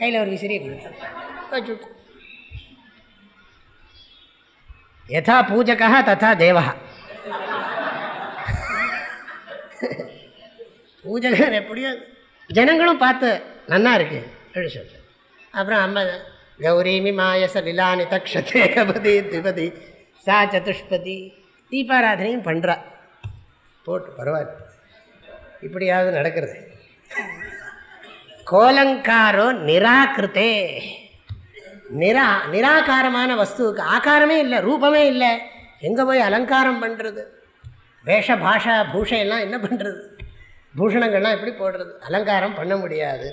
கையில் ஒரு விசிறியை கொடுத்து. வச்சுட்டு யதா பூஜகா ததா தேவா பூஜகன் எப்படியோ ஜனங்களும் பார்த்து நன்னா இருக்கு. அப்படி சொல்லு. அப்புறம் அம்மா கௌரிமி மாயச நிலானி தக்ஷதே கபதி திபதி சா சதுஷ்பதி. தீபாராதனையும் பண்ணுறா போட்டு பரவாயில்ல. இப்படியாவது நடக்கிறது. கோலங்காரோ நிராகிருத்தே. நிரா நிராகாரமான வஸ்துவுக்கு ஆகாரமே இல்லை ரூபமே இல்லை. எங்கே போய் அலங்காரம் பண்ணுறது வேஷ பாஷா பூஷையெல்லாம் என்ன பண்ணுறது பூஷணங்கள்லாம் எப்படி போடுறது? அலங்காரம் பண்ண முடியாது.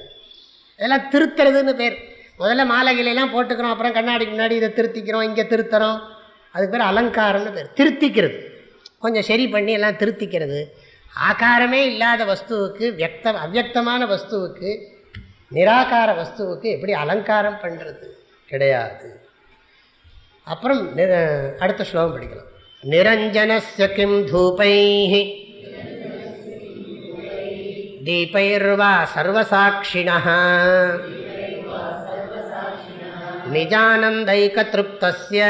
இதெல்லாம் திருத்துறதுன்னு பேர். முதல்ல மாலைகளெல்லாம் போட்டுக்கிறோம் அப்புறம் கண்ணாடிக்கு முன்னாடி இதை திருத்திக்கிறோம் இங்கே திருத்துறோம். அதுக்கு பேர் அலங்காரம்னு பேர். திருத்திக்கிறது. கொஞ்சம் சரி பண்ணி எல்லாம் திருத்திக்கிறது. ஆகாரமே இல்லாத வஸ்துவுக்கு வியக்த அவ்வக்தமான வஸ்துவுக்கு நிராகார வஸ்துவுக்கு எப்படி அலங்காரம் பண்ணுறது கிடையாது. அப்புறம் அடுத்த ஸ்லோகம் படிக்கலாம். நிரஞ்சனஸ்ய கிம் தூபை தீபைர்வா சர்வசாட்சிண நிஜானந்தைகதிருப்தஸ்ய.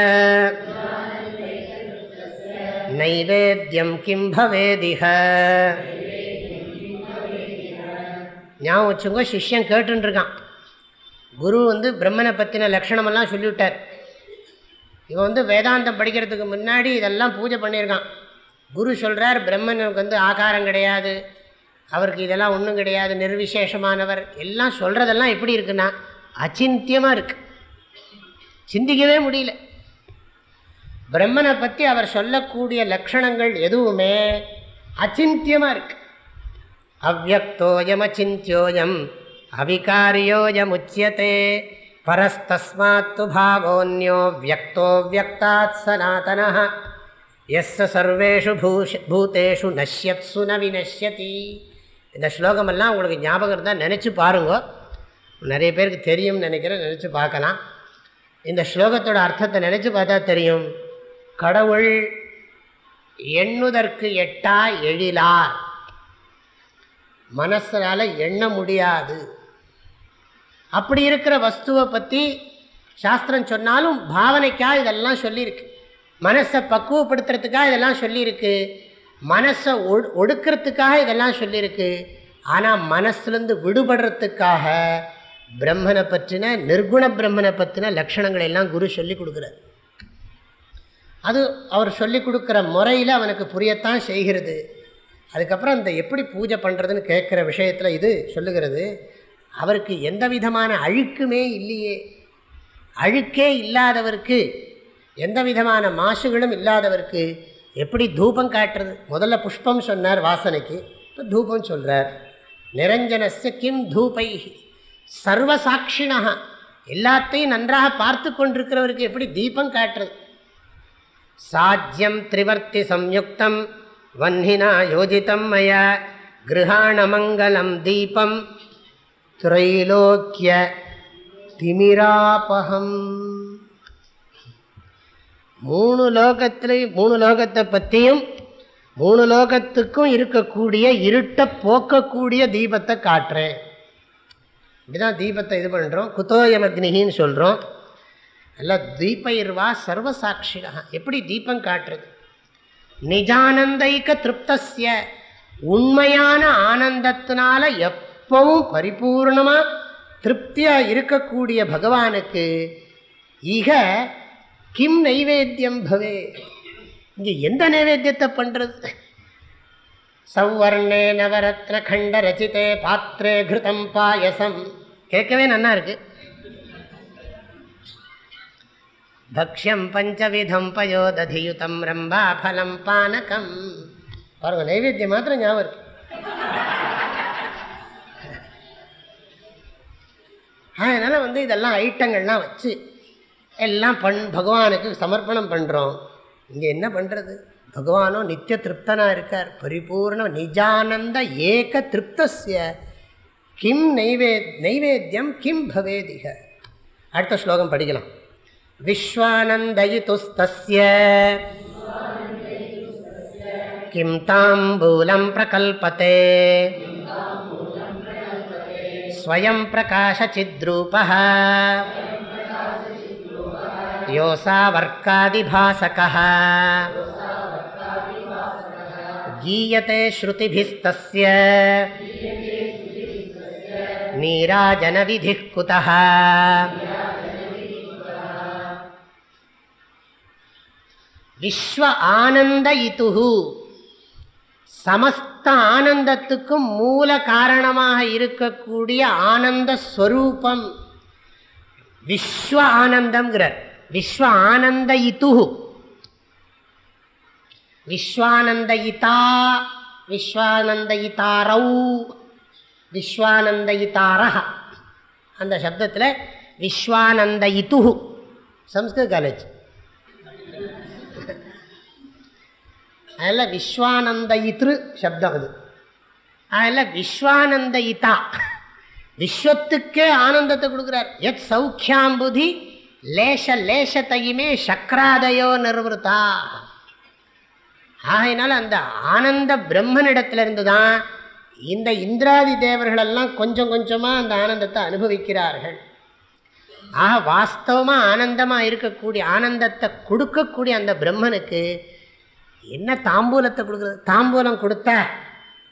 நைவேத்தியம் கிம் பவேதிக ஞாபகம் வச்சுங்க சிஷ்யன் கேட்டுருக்கான் குரு வந்து பிரம்மனை பற்றின லக்ஷணமெல்லாம் சொல்லிவிட்டார். இவன் வந்து வேதாந்தம் படிக்கிறதுக்கு முன்னாடி இதெல்லாம் பூஜை பண்ணியிருக்கான். குரு சொல்கிறார் பிரம்மனுக்கு வந்து ஆகாரம் கிடையாது அவருக்கு இதெல்லாம் ஒன்றும் கிடையாது நிர்விசேஷமானவர். எல்லாம் சொல்கிறதெல்லாம் எப்படி இருக்குன்னா அச்சிந்தியமாக இருக்குது சிந்திக்கவே முடியல. பிரம்மனை பற்றி அவர் சொல்லக்கூடிய லக்ஷணங்கள் எதுவுமே அச்சிந்தியமாக இருக்குது அவ்வக்தோயம் அச்சிந்தியோயம் அவிகாரியோயமுச்சியதே. பரஸ்தஸ்மாத்து பாவோன்யோ வியக்தோ வியக்தாத் சனாத்தன எஸ் சர்வேஷு பூஷ பூதேஷு நஷ்யத்சு ந வினஷ்யதி இந்த ஸ்லோகமெல்லாம் உங்களுக்கு ஞாபகம் இருந்தால் நினச்சி பாருங்க. நிறைய பேருக்கு தெரியும்னு நினைக்கிறேன் நினச்சி பார்க்கலாம். இந்த ஸ்லோகத்தோட அர்த்தத்தை நினச்சி பார்த்தா தெரியும். கடவுள் எண்ணுதற்கு எட்டா எழிலார். மனசனால் எண்ண முடியாது. அப்படி இருக்கிற வஸ்துவை பற்றி சாஸ்திரம் சொன்னாலும் பாவனைக்காக இதெல்லாம் சொல்லியிருக்கு. மனசை பக்குவப்படுத்துறதுக்காக இதெல்லாம் சொல்லியிருக்கு. மனசை ஒடு ஒடுக்கிறதுக்காக இதெல்லாம் சொல்லியிருக்கு. ஆனால் மனசுலேருந்து விடுபடுறதுக்காக பிரம்மனை பற்றின நிர்குண பிரம்மனை பற்றின லட்சணங்களை எல்லாம் குரு சொல்லி கொடுக்குறார். அது அவர் சொல்லி கொடுக்குற முறையில் அவனுக்கு புரியத்தான் செய்கிறது. அதுக்கப்புறம் அந்த எப்படி பூஜை பண்ணுறதுன்னு கேட்குற விஷயத்தில் இது சொல்லுகிறது அவருக்கு எந்த விதமான அழுக்குமே இல்லையே. அழுக்கே இல்லாதவருக்கு எந்த விதமான மாசுகளும் இல்லாதவருக்கு எப்படி தூபம் காட்டுறது? முதல்ல புஷ்பம் சொன்னார் வாசனைக்கு இப்போ தூபம் சொல்கிறார் நிரஞ்சனஸ்ய கிம் தூபை சர்வசாட்சினா எல்லாத்தையும் நன்றாக பார்த்து கொண்டிருக்கிறவருக்கு எப்படி தீபம் காட்டுறது? சாத்தியம் திரிவர்த்தி சம்யுக்தம் வன்னினா யோஜிதம் மய கிரகாணமங்கலம் தீபம் திரைலோக்கிய திமிராபகம். மூணு லோகத்திலையும் மூணு லோகத்தை பற்றியும் மூணு லோகத்துக்கும் இருக்கக்கூடிய இருட்டை போக்கக்கூடிய தீபத்தை காட்டுறேன். இப்படிதான் தீபத்தை இது பண்ணுறோம் குத்தோயம் அக்னிகின்னு சொல்கிறோம் எல்லாம் தீபயிர்வா சர்வசாட்சிகா. எப்படி தீபம் காட்டுறது? நிஜானந்தைக்க திருப்தசிய உண்மையான ஆனந்தத்தினால எப்பவும் பரிபூர்ணமாக திருப்தியாக இருக்கக்கூடிய பகவானுக்கு இக கிம் நைவேத்தியம் பவே. இங்கே எந்த நைவேத்தியத்தை பண்ணுறது சௌவர்ணே நவரத்ன கண்ட ரச்சிதே பாத்திரே கிருதம் பாயசம். கேட்கவே நல்லா இருக்குது பக்ஷம் பஞ்சவிதம் பயோததியுதம் ரம்பா ஃபலம் பானகம். பாருங்க நைவேத்தியம் மாத்திரம் ஞாபகம் இருக்கு. அதனால் வந்து இதெல்லாம் ஐட்டங்கள்லாம் வச்சு எல்லாம் பண் பகவானுக்கு சமர்ப்பணம் பண்ணுறோம் இங்கே என்ன பண்ணுறது பகவானோ நித்திய திருப்தனாக இருக்கார். பரிபூர்ண நிஜானந்த ஏக திருப்தஸ்ய. கிம் நைவே நைவேத்தியம் கிம் பவேதிக. அடுத்த ஸ்லோகம் படிக்கலாம். विश्वानन्दयितुस्तस्य किं ताम्बूलं प्रकल्पते स्वयं प्रकाशचिद्रूपः योऽसावर्कादिभासकः गीयते श्रुतिभिस्तस्य नीराजनविधिः कुतः விஸ்வ ஆனந்த இத்துகு சமஸ்த ஆனந்தத்துக்கும் மூல காரணமாக இருக்கக்கூடிய ஆனந்த ஸ்வரூபம். விஸ்வ ஆனந்தம்ங்கிறார். விஸ்வ ஆனந்த இத்துகு இதாரௌ விஸ்வானந்த இதாரஹ. அந்த சப்தத்தில் விஸ்வானந்த விஸ்வானந்தயித்துகு சம்ஸ்கிருத் காலேஜ். அதில் விஸ்வானந்தயித்ரு சப்தம் அது. அதில் விஸ்வானந்தயிதா. விஸ்வத்துக்கே ஆனந்தத்தை கொடுக்குறார். எத் சௌக்கியாம்புதி லேச லேசத்தையுமே சக்கராதயோ நிர்வൃத்தா ஆகையினால அந்த ஆனந்த பிரம்மனிடத்திலிருந்து தான் இந்த இந்திராதி தேவர்களெல்லாம் கொஞ்சம் கொஞ்சமாக அந்த ஆனந்தத்தை அனுபவிக்கிறார்கள். ஆக வாஸ்தவமாக ஆனந்தமாக இருக்கக்கூடிய ஆனந்தத்தை கொடுக்கக்கூடிய அந்த பிரம்மனுக்கு என்ன தாம்பூலத்தை கொடுக்குறது? தாம்பூலம் கொடுத்தா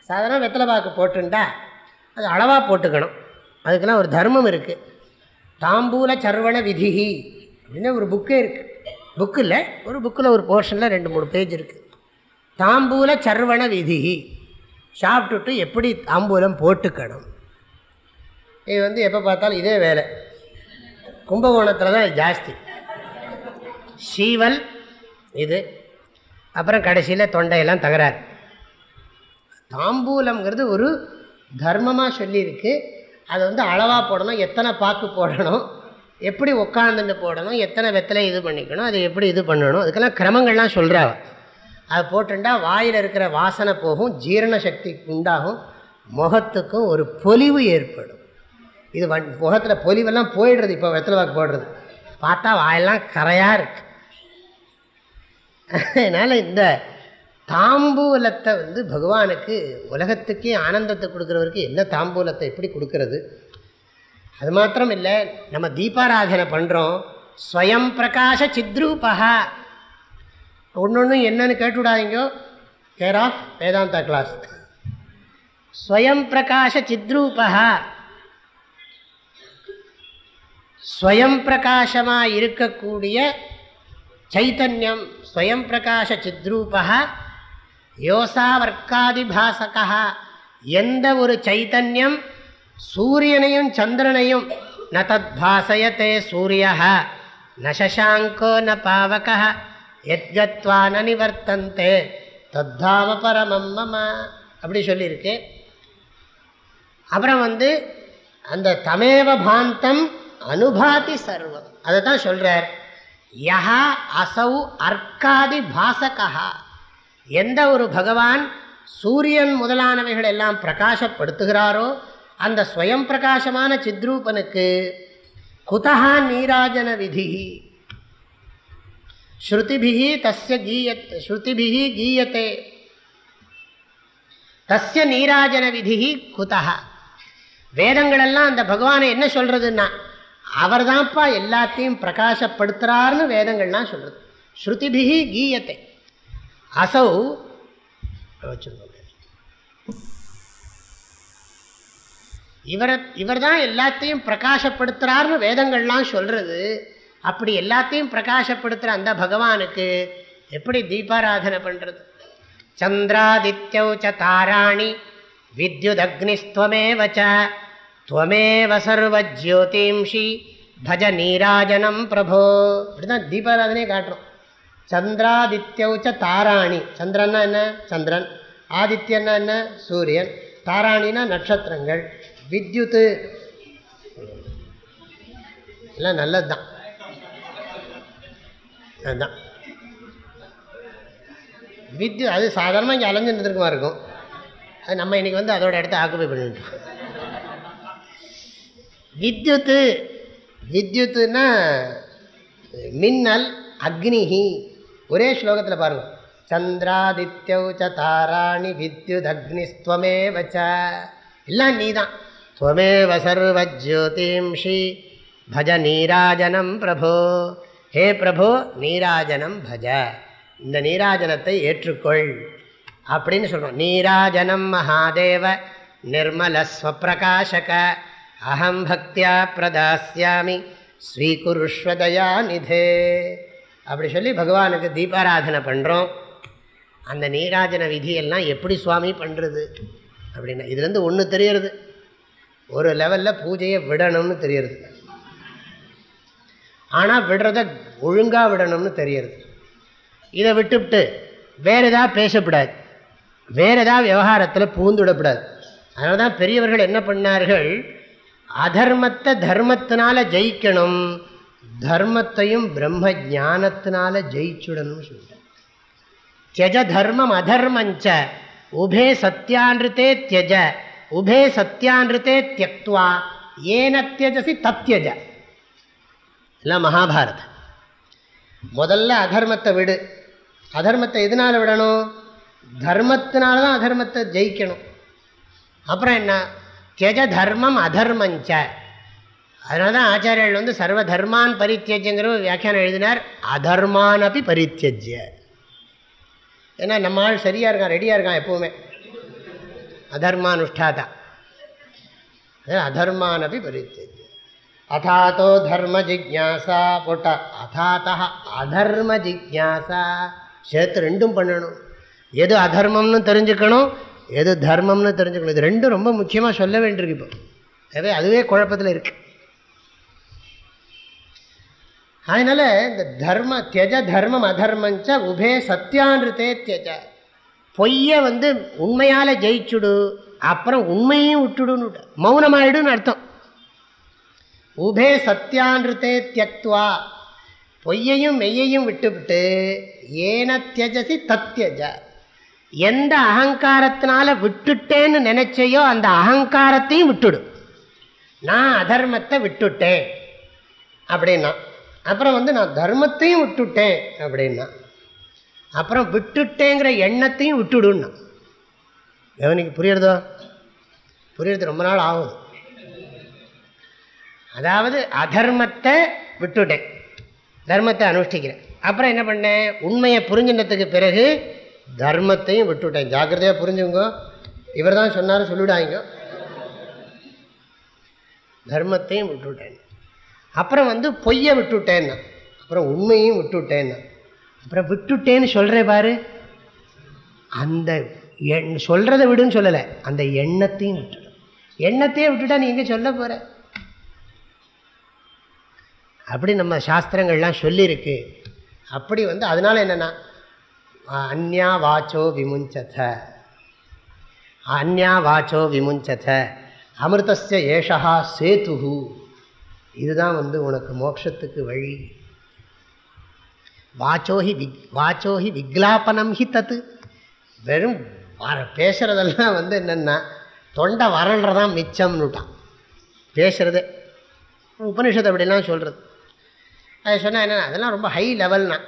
சாதாரண வெத்தலை பாக்கு போட்டுண்டா அது அளவாக போட்டுக்கணும். அதுக்கெல்லாம் ஒரு தர்மம் இருக்குது தாம்பூல சர்வண விதிஹி அப்படின்னு ஒரு புக்கே இருக்குது புக்கில் ஒரு புக்கில் ஒரு போர்ஷனில் ரெண்டு மூணு பேஜ் இருக்குது தாம்பூல சர்வண விதிஹி சாப்பிட்டுட்டு எப்படி தாம்பூலம் போட்டுக்கணும்? இது வந்து எப்போ பார்த்தாலும் இதே வேலை. கும்பகோணத்தில் தான் ஜாஸ்தி. சீவல் இது அப்புறம் கடைசியில் தொண்டையெல்லாம் தகராறு. தாம்பூலம்ங்கிறது ஒரு தர்மமாக சொல்லியிருக்கு. அதை வந்து அளவாக போடணும் எத்தனை பாக்கு போடணும் எப்படி உட்காந்துட்டு போடணும் எத்தனை வெத்தலை இது பண்ணிக்கணும் அதை எப்படி இது பண்ணணும் அதுக்கெல்லாம் கிரமங்கள்லாம் சொல்கிறாங்க அதை போட்டுண்டா வாயில் இருக்கிற வாசனை போகும் ஜீரண சக்தி உண்டாகும் முகத்துக்கும் ஒரு பொலிவு ஏற்படும். இது வன் முகத்தில் பொலிவெல்லாம் போயிடுறது இப்போ வெத்தலை வாக்கு போடுறது. பார்த்தா வாயெல்லாம் கரையாக இருக்குது அதனால் இந்த தாம்பூலத்தை வந்து பகவானுக்கு உலகத்துக்கே ஆனந்தத்தை கொடுக்குறவருக்கு என்ன தாம்பூலத்தை எப்படி கொடுக்கறது? அது மாத்திரம் இல்லை நம்ம தீபாராதனை பண்ணுறோம் ஸ்வயம் பிரகாஷ சித்ரூபா ஒன்று ஒன்று என்னன்னு கேட்டுவிடாதீங்கோ. கேர் ஆஃப் வேதாந்தா கிளாஸ் ஸ்வயம் பிரகாஷ சித்ரூபா ஸ்வயம் பிரகாசமாக இருக்கக்கூடிய சைத்தன்யம் ஸ்வயம் பிரகாஷ சித்ரூபா யோசாவர்க்காதிபாசகா எந்த ஒரு சைத்தன்யம் சூரியனையும் சந்திரனையும் ந தத் பாசயத்தே சூரிய ந சசாங்கோ ந பாவக எத்கத்வா ந நிவர்த்தந்தே. தத்தாம பரமம் மம. அப்படி சொல்லியிருக்கு. அப்புறம் வந்து அந்த தமேவ பாந்தம் அனுபாதி சர்வம். அதை தான் சொல்கிறார் யஹா அசௌ அர்க்காதி பாசகா எந்த ஒரு பகவான் சூரியன் முதலானவைகள் எல்லாம் பிரகாசப்படுத்துகிறாரோ அந்த ஸ்வயம் பிரகாசமான சித்ரூபனுக்கு குதா நீராஜன விதி ஸ்ருதிபிகி தஸ்ய கீய ஸ்ருதிபிகி கீயத்தே. தஸ்ய நீராஜன விதி குதா வேதங்களெல்லாம் அந்த பகவானை என்ன சொல்கிறதுன்னா அவர் தான்ப்பா எல்லாத்தையும் பிரகாசப்படுத்துகிறார்னு வேதங்கள்லாம் சொல்கிறது ஸ்ருதிபிகி கீயத்தை. அசௌ இவரை இவர் தான் எல்லாத்தையும் பிரகாசப்படுத்துகிறார்னு வேதங்கள்லாம் சொல்கிறது அப்படி எல்லாத்தையும் பிரகாசப்படுத்துகிற அந்த பகவானுக்கு எப்படி தீபாராதனை பண்ணுறது சந்திராதித்யௌ ச தாராணி வித்யுதக்னிஸ்துவமேவ ச துவமேவ சர்வஜோதிம்ஷி பஜ நீராஜனம் பிரபோ அப்படிதான் தீபாராதனையே காட்டுறோம். சந்திராதித்யௌச்ச தாராணி. சந்திரன்னா என்ன? சந்திரன். ஆதித்யன்னா என்ன? சூரியன். தாராணினா நட்சத்திரங்கள். வித்யுத்து எல்லாம் நல்லது தான் அதுதான் வித்யு அது சாதாரணமாக இங்கே அலைஞ்சு நின்றுக்குமா இருக்கும். அது நம்ம இன்றைக்கி வந்து அதோட இடத்த ஆக்குபை பண்ணிட்டோம். வித்யுத்து. வித்யுத்துன்னா மின்னல் அக்னிஹி. ஒரே ஸ்லோகத்தில் பாருங்கள் சந்திராதித்யௌ ச தாராணி வித்யுத் அக்னிஸ்துவமே வச்ச எல்லாம் நீ தான் துவமேவ சர்வஜோதிம்ஷி பஜ நீராஜனம் பிரபோ. ஹே பிரபோ நீராஜனம் பஜ. இந்த நீராஜனத்தை ஏற்றுக்கொள். அப்படின்னு சொல்கிறோம் நீராஜனம் மகாதேவ நிர்மலஸ்வப்பிரகாஷக அகம் பக்தியா பிரதாசியாமி ஸ்வீகுருஷ்வதயா நிதே. அப்படி சொல்லி பகவானுக்கு தீபாராதனை பண்ணுறோம் அந்த நீராஜன விதியெல்லாம் எப்படி சுவாமி பண்ணுறது அப்படின்னா இதுலேருந்து ஒன்று தெரியறது. ஒரு லெவலில் பூஜையை விடணும்னு தெரியறது. ஆனால் விடுறத ஒழுங்காக விடணும்னு தெரியறது. இதை விட்டுவிட்டு வேறு எதாவது பேசக்கூடாது வேறு எதாவது விவகாரத்தில் பூந்துவிடக்கூடாது அதனால தான் பெரியவர்கள் என்ன பண்ணார்கள்? அதர்மத்தை தர்மத்தினால ஜெயிக்கணும். தர்மத்தையும் பிரம்ம ஜானத்தினால ஜெயிச்சுடணும்னு சொல்லிட்டார் தியஜ தர்மம் அதர்மஞ்ச. உபே சத்தியான்ருத்தே தியஜ. உபே சத்தியான்ருத்தே தியக்துவா. ஏன தியஜசி தத்யஜ எல்லாம் மகாபாரதம். முதல்ல அதர்மத்தை விடு. அதர்மத்தை எதனால் விடணும்? தர்மத்தினால தான் அதர்மத்தை ஜெயிக்கணும். அப்புறம் என்ன? தியஜ தர்மம் அதர்மஞ்ச. அதனால தான் ஆச்சாரியர்கள் வந்து சர்வ தர்மான் பரித்தியஜங்கிற வியாக்கியானம் எழுதினார். அதர்மான் அப்படி பரித்தியஜ்ய ஏன்னா நம்ம ஆள் சரியாக இருக்கான் ரெடியாக இருக்கான் எப்போவுமே. அதர்மானுஷ்டாதா. அதர்மான் அப்படி பரித்தியஜ்ய அதாத்தோ தர்ம ஜிக்யாசா போட்டா அதாத்தா அதர்ம ஜிக்யாசா. சேர்த்து ரெண்டும் பண்ணணும். எது அதர்மம்னு தெரிஞ்சுக்கணும் எது தர்மம்னு தெரிஞ்சுக்கணும். இது ரெண்டும் ரொம்ப முக்கியமாக சொல்ல வேண்டியிருக்கு இப்போ. அதே அதுவே குழப்பத்தில் இருக்கு. அதனால் இந்த தர்ம தியஜ தர்மம் அதர்மஞ்ச உபே சத்தியான்றதே தியஜ. பொய்யை வந்து உண்மையால் ஜெயிச்சுடு அப்புறம் உண்மையும் விட்டுடுன்னு மௌனமாயிடுன்னு அர்த்தம். உபே சத்தியான்றதே தியக்துவா. பொய்யையும் மெய்யையும் விட்டுவிட்டு ஏன தியஜசி தத்தியஜ எந்த அகங்காரத்தினால விட்டுட்டேன்னு நினைச்சையோ அந்த அகங்காரத்தையும் விட்டுடு. நான் அதர்மத்தை விட்டுட்டேன். அப்படின்னா அப்புறம் வந்து நான் தர்மத்தையும் விட்டுட்டேன் அப்படின்னா அப்புறம் விட்டுட்டேங்கிற எண்ணத்தையும் விட்டுடுன்னா. கவனிக்கு புரியுறதோ? புரியுறது ரொம்ப நாள் ஆகுது. அதாவது அதர்மத்தை விட்டுட்டேன். தர்மத்தை அனுஷ்டிக்கிறேன். அப்புறம் என்ன பண்ணேன்? உண்மையை புரிஞ்சினத்துக்கு பிறகு தர்மத்தையும் விட்டுவிட்டேன் ஜாக்கிரதையாக புரிஞ்சுங்க. இவர் தான் சொன்னார் சொல்லிவிடாங்க தர்மத்தையும் விட்டுவிட்டேன் அப்புறம் வந்து பொய்யை விட்டுவிட்டேன்னா அப்புறம் உண்மையும் விட்டுவிட்டேன்னா அப்புறம் விட்டுட்டேன்னு சொல்கிறேன் பாரு. அந்த எண் சொல்கிறத விடுன்னு சொல்லலை அந்த எண்ணத்தையும் விட்டுடும் எண்ணத்தையே விட்டுட்டா நீ எங்கே சொல்ல போகிற அப்படி நம்ம சாஸ்திரங்கள்லாம் சொல்லியிருக்கு அப்படி வந்து அதனால் என்னென்னா அந்யா வாச்சோ விமுஞ்சத. அந்யா வாச்சோ விமுஞ்சத. அமிர்தஸ்ய ஏஷா சேத்து இதுதான் வந்து உனக்கு மோட்சத்துக்கு வழி. வாச்சோஹி விக் வாச்சோஹி விக்லாபனம் ஹி தத்து வெறும் வர பேசுகிறதெல்லாம் வந்து என்னென்னா தொண்டை வரல்றதான் மிச்சம்னுட்டான். பேசுகிறது உபனிஷத்து அப்படிலாம் சொல்கிறது அது சொன்னால் என்னென்னா அதெல்லாம் ரொம்ப ஹை லெவல்னா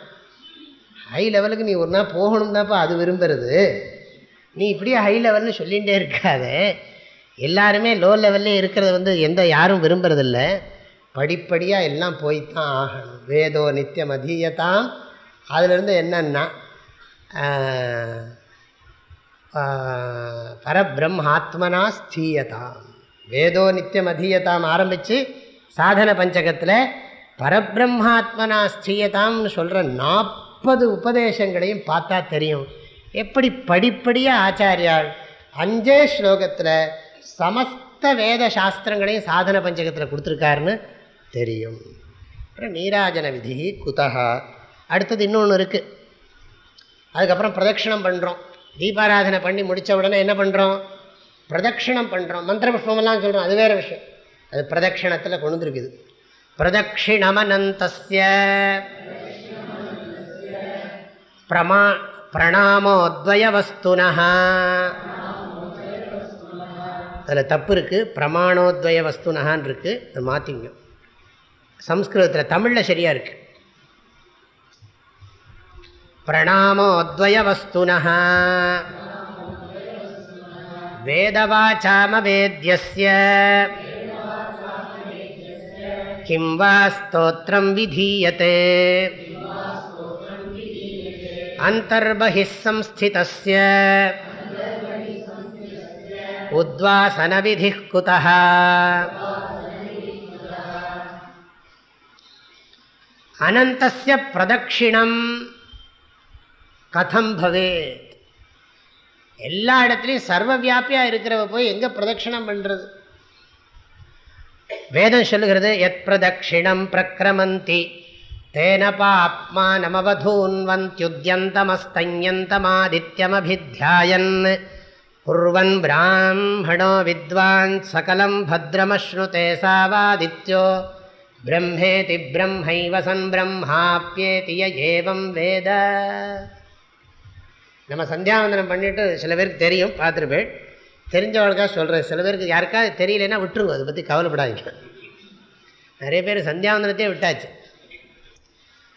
ஹை லெவலுக்கு நீ ஒரு நாள் போகணும் தான்ப்பா அது விரும்புறது. நீ இப்படியே ஹை லெவல்னு சொல்லிகிட்டே இருக்காத. எல்லாருமே லோ லெவல்லே இருக்கிறது வந்து எந்த யாரும் விரும்புறதில்ல. படிப்படியாக எல்லாம் போய்த்தான் ஆகணும். வேதோ நித்தியம் அதீயதாம். அதிலிருந்து என்னன்னா பரபிரம்மாத்மனா ஸ்தீயதாம். வேதோ நித்தியம் அதீயதாம் ஆரம்பித்து சாதன பஞ்சகத்தில் பரபிரம்மாத்மனா ஸ்தீயதாம்னு சொல்கிற நாற்பது முப்பது உபதேசங்களையும் பார்த்தா தெரியும். எப்படி படிப்படியாக ஆச்சாரியால் அஞ்சே ஸ்லோகத்தில் சமஸ்த வேத சாஸ்திரங்களையும் சாதன பஞ்சகத்தில் கொடுத்துருக்காருன்னு தெரியும். அப்புறம் நீராஜன விதி குதகா அடுத்தது இன்னொன்று இருக்குது அதுக்கப்புறம் பிரதட்சிணம் பண்ணுறோம் தீபாராதனை பண்ணி முடித்த உடனே என்ன பண்ணுறோம் பிரதட்சிணம் பண்ணுறோம் மந்திர புஷ்பமெல்லாம் சொல்கிறோம் அது வேறு விஷயம். அது பிரதட்சிணத்தில் கொண்டு வந்துருக்குது. பிரதட்சிணமனந்தஸ்ய. பிரமா பிரணாமோத்வயவஸ்துனா அதில் தப்பு இருக்குது பிரமாணோத்வய வஸ்துனகான் இருக்குது அதை மாற்றிங்க சம்ஸ்கிருதத்தில் தமிழில் சரியாக இருக்குது பிரணாமோத்வயவஸ்துனः वेदवाचामवेद्यस्य किं वा स्तोत्रं विधीयते अन्तर्बहिः संस्थितस्य उद्वासनविधिः कुतः अनन्तस्य प्रदक्षिणं கதம் பவேத் எல்லா இடத்துலையும் சர்வ வியாபியாக இருக்கிறவ போய் எங்கே பிரதட்சிணம் பண்ணுறது வேதம் சொல்லுகிறது எத் பிரதட்சிணம் பிரக்கிரமந்தி தேன பாப்மா நமவதூன்வந்தியுத்தியந்தமஸ்தயந்தமாதித்யமபித்தியாயன் குர்வன் பிராமணோ வித்வான் சகலம் பத்ரமஸ்னுதே சாவாதித்யோ பிரம்மேதி பிரம்மைவ சன் பிரம்மாப்பியேதிய ஏவம் வேத நம்ம சந்தியாவந்தனம் பண்ணிவிட்டு சில பேருக்கு தெரியும் பார்த்துருப்பேன். தெரிஞ்சவளுக்காக சொல்கிறது சில பேருக்கு யாருக்கா தெரியலன்னா விட்டுருவோம் அதை பற்றி கவலைப்படாதீங்க. நிறைய பேர் சந்தியாவந்தனத்தையே விட்டாச்சு.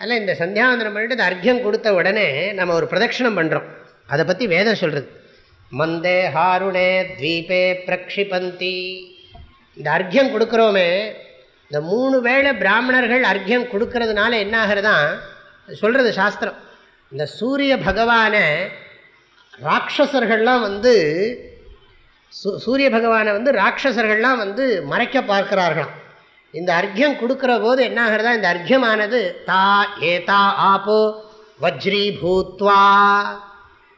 அதில் இந்த சந்தியாவந்தனம் பண்ணிட்டு அர்க்கியம் கொடுத்த உடனே நம்ம ஒரு பிரதட்சிணம் பண்ணுறோம் அதை பற்றி வேதம் சொல்கிறது மந்தே ஹாருணே த்வீபே பிரக்ஷிபந்தி. இந்த அர்க்கியம் கொடுக்குறோமே இந்த மூணு வேளை பிராமணர்கள் அர்க்கியம் கொடுக்கறதுனால என்ன ஆகிறதான் சொல்கிறது சாஸ்திரம். இந்த சூரிய பகவானை ராட்சசர்கள்லாம் வந்து சூரிய பகவானை வந்து ராட்சசர்கள்லாம் வந்து மறைக்க பார்க்கிறார்களாம். இந்த அர்க்கியம் கொடுக்குற போது என்ன ஆகிறதா இந்த அர்க்கியமானது தா ஏதா ஆப்போ வஜ்ரி பூத்வா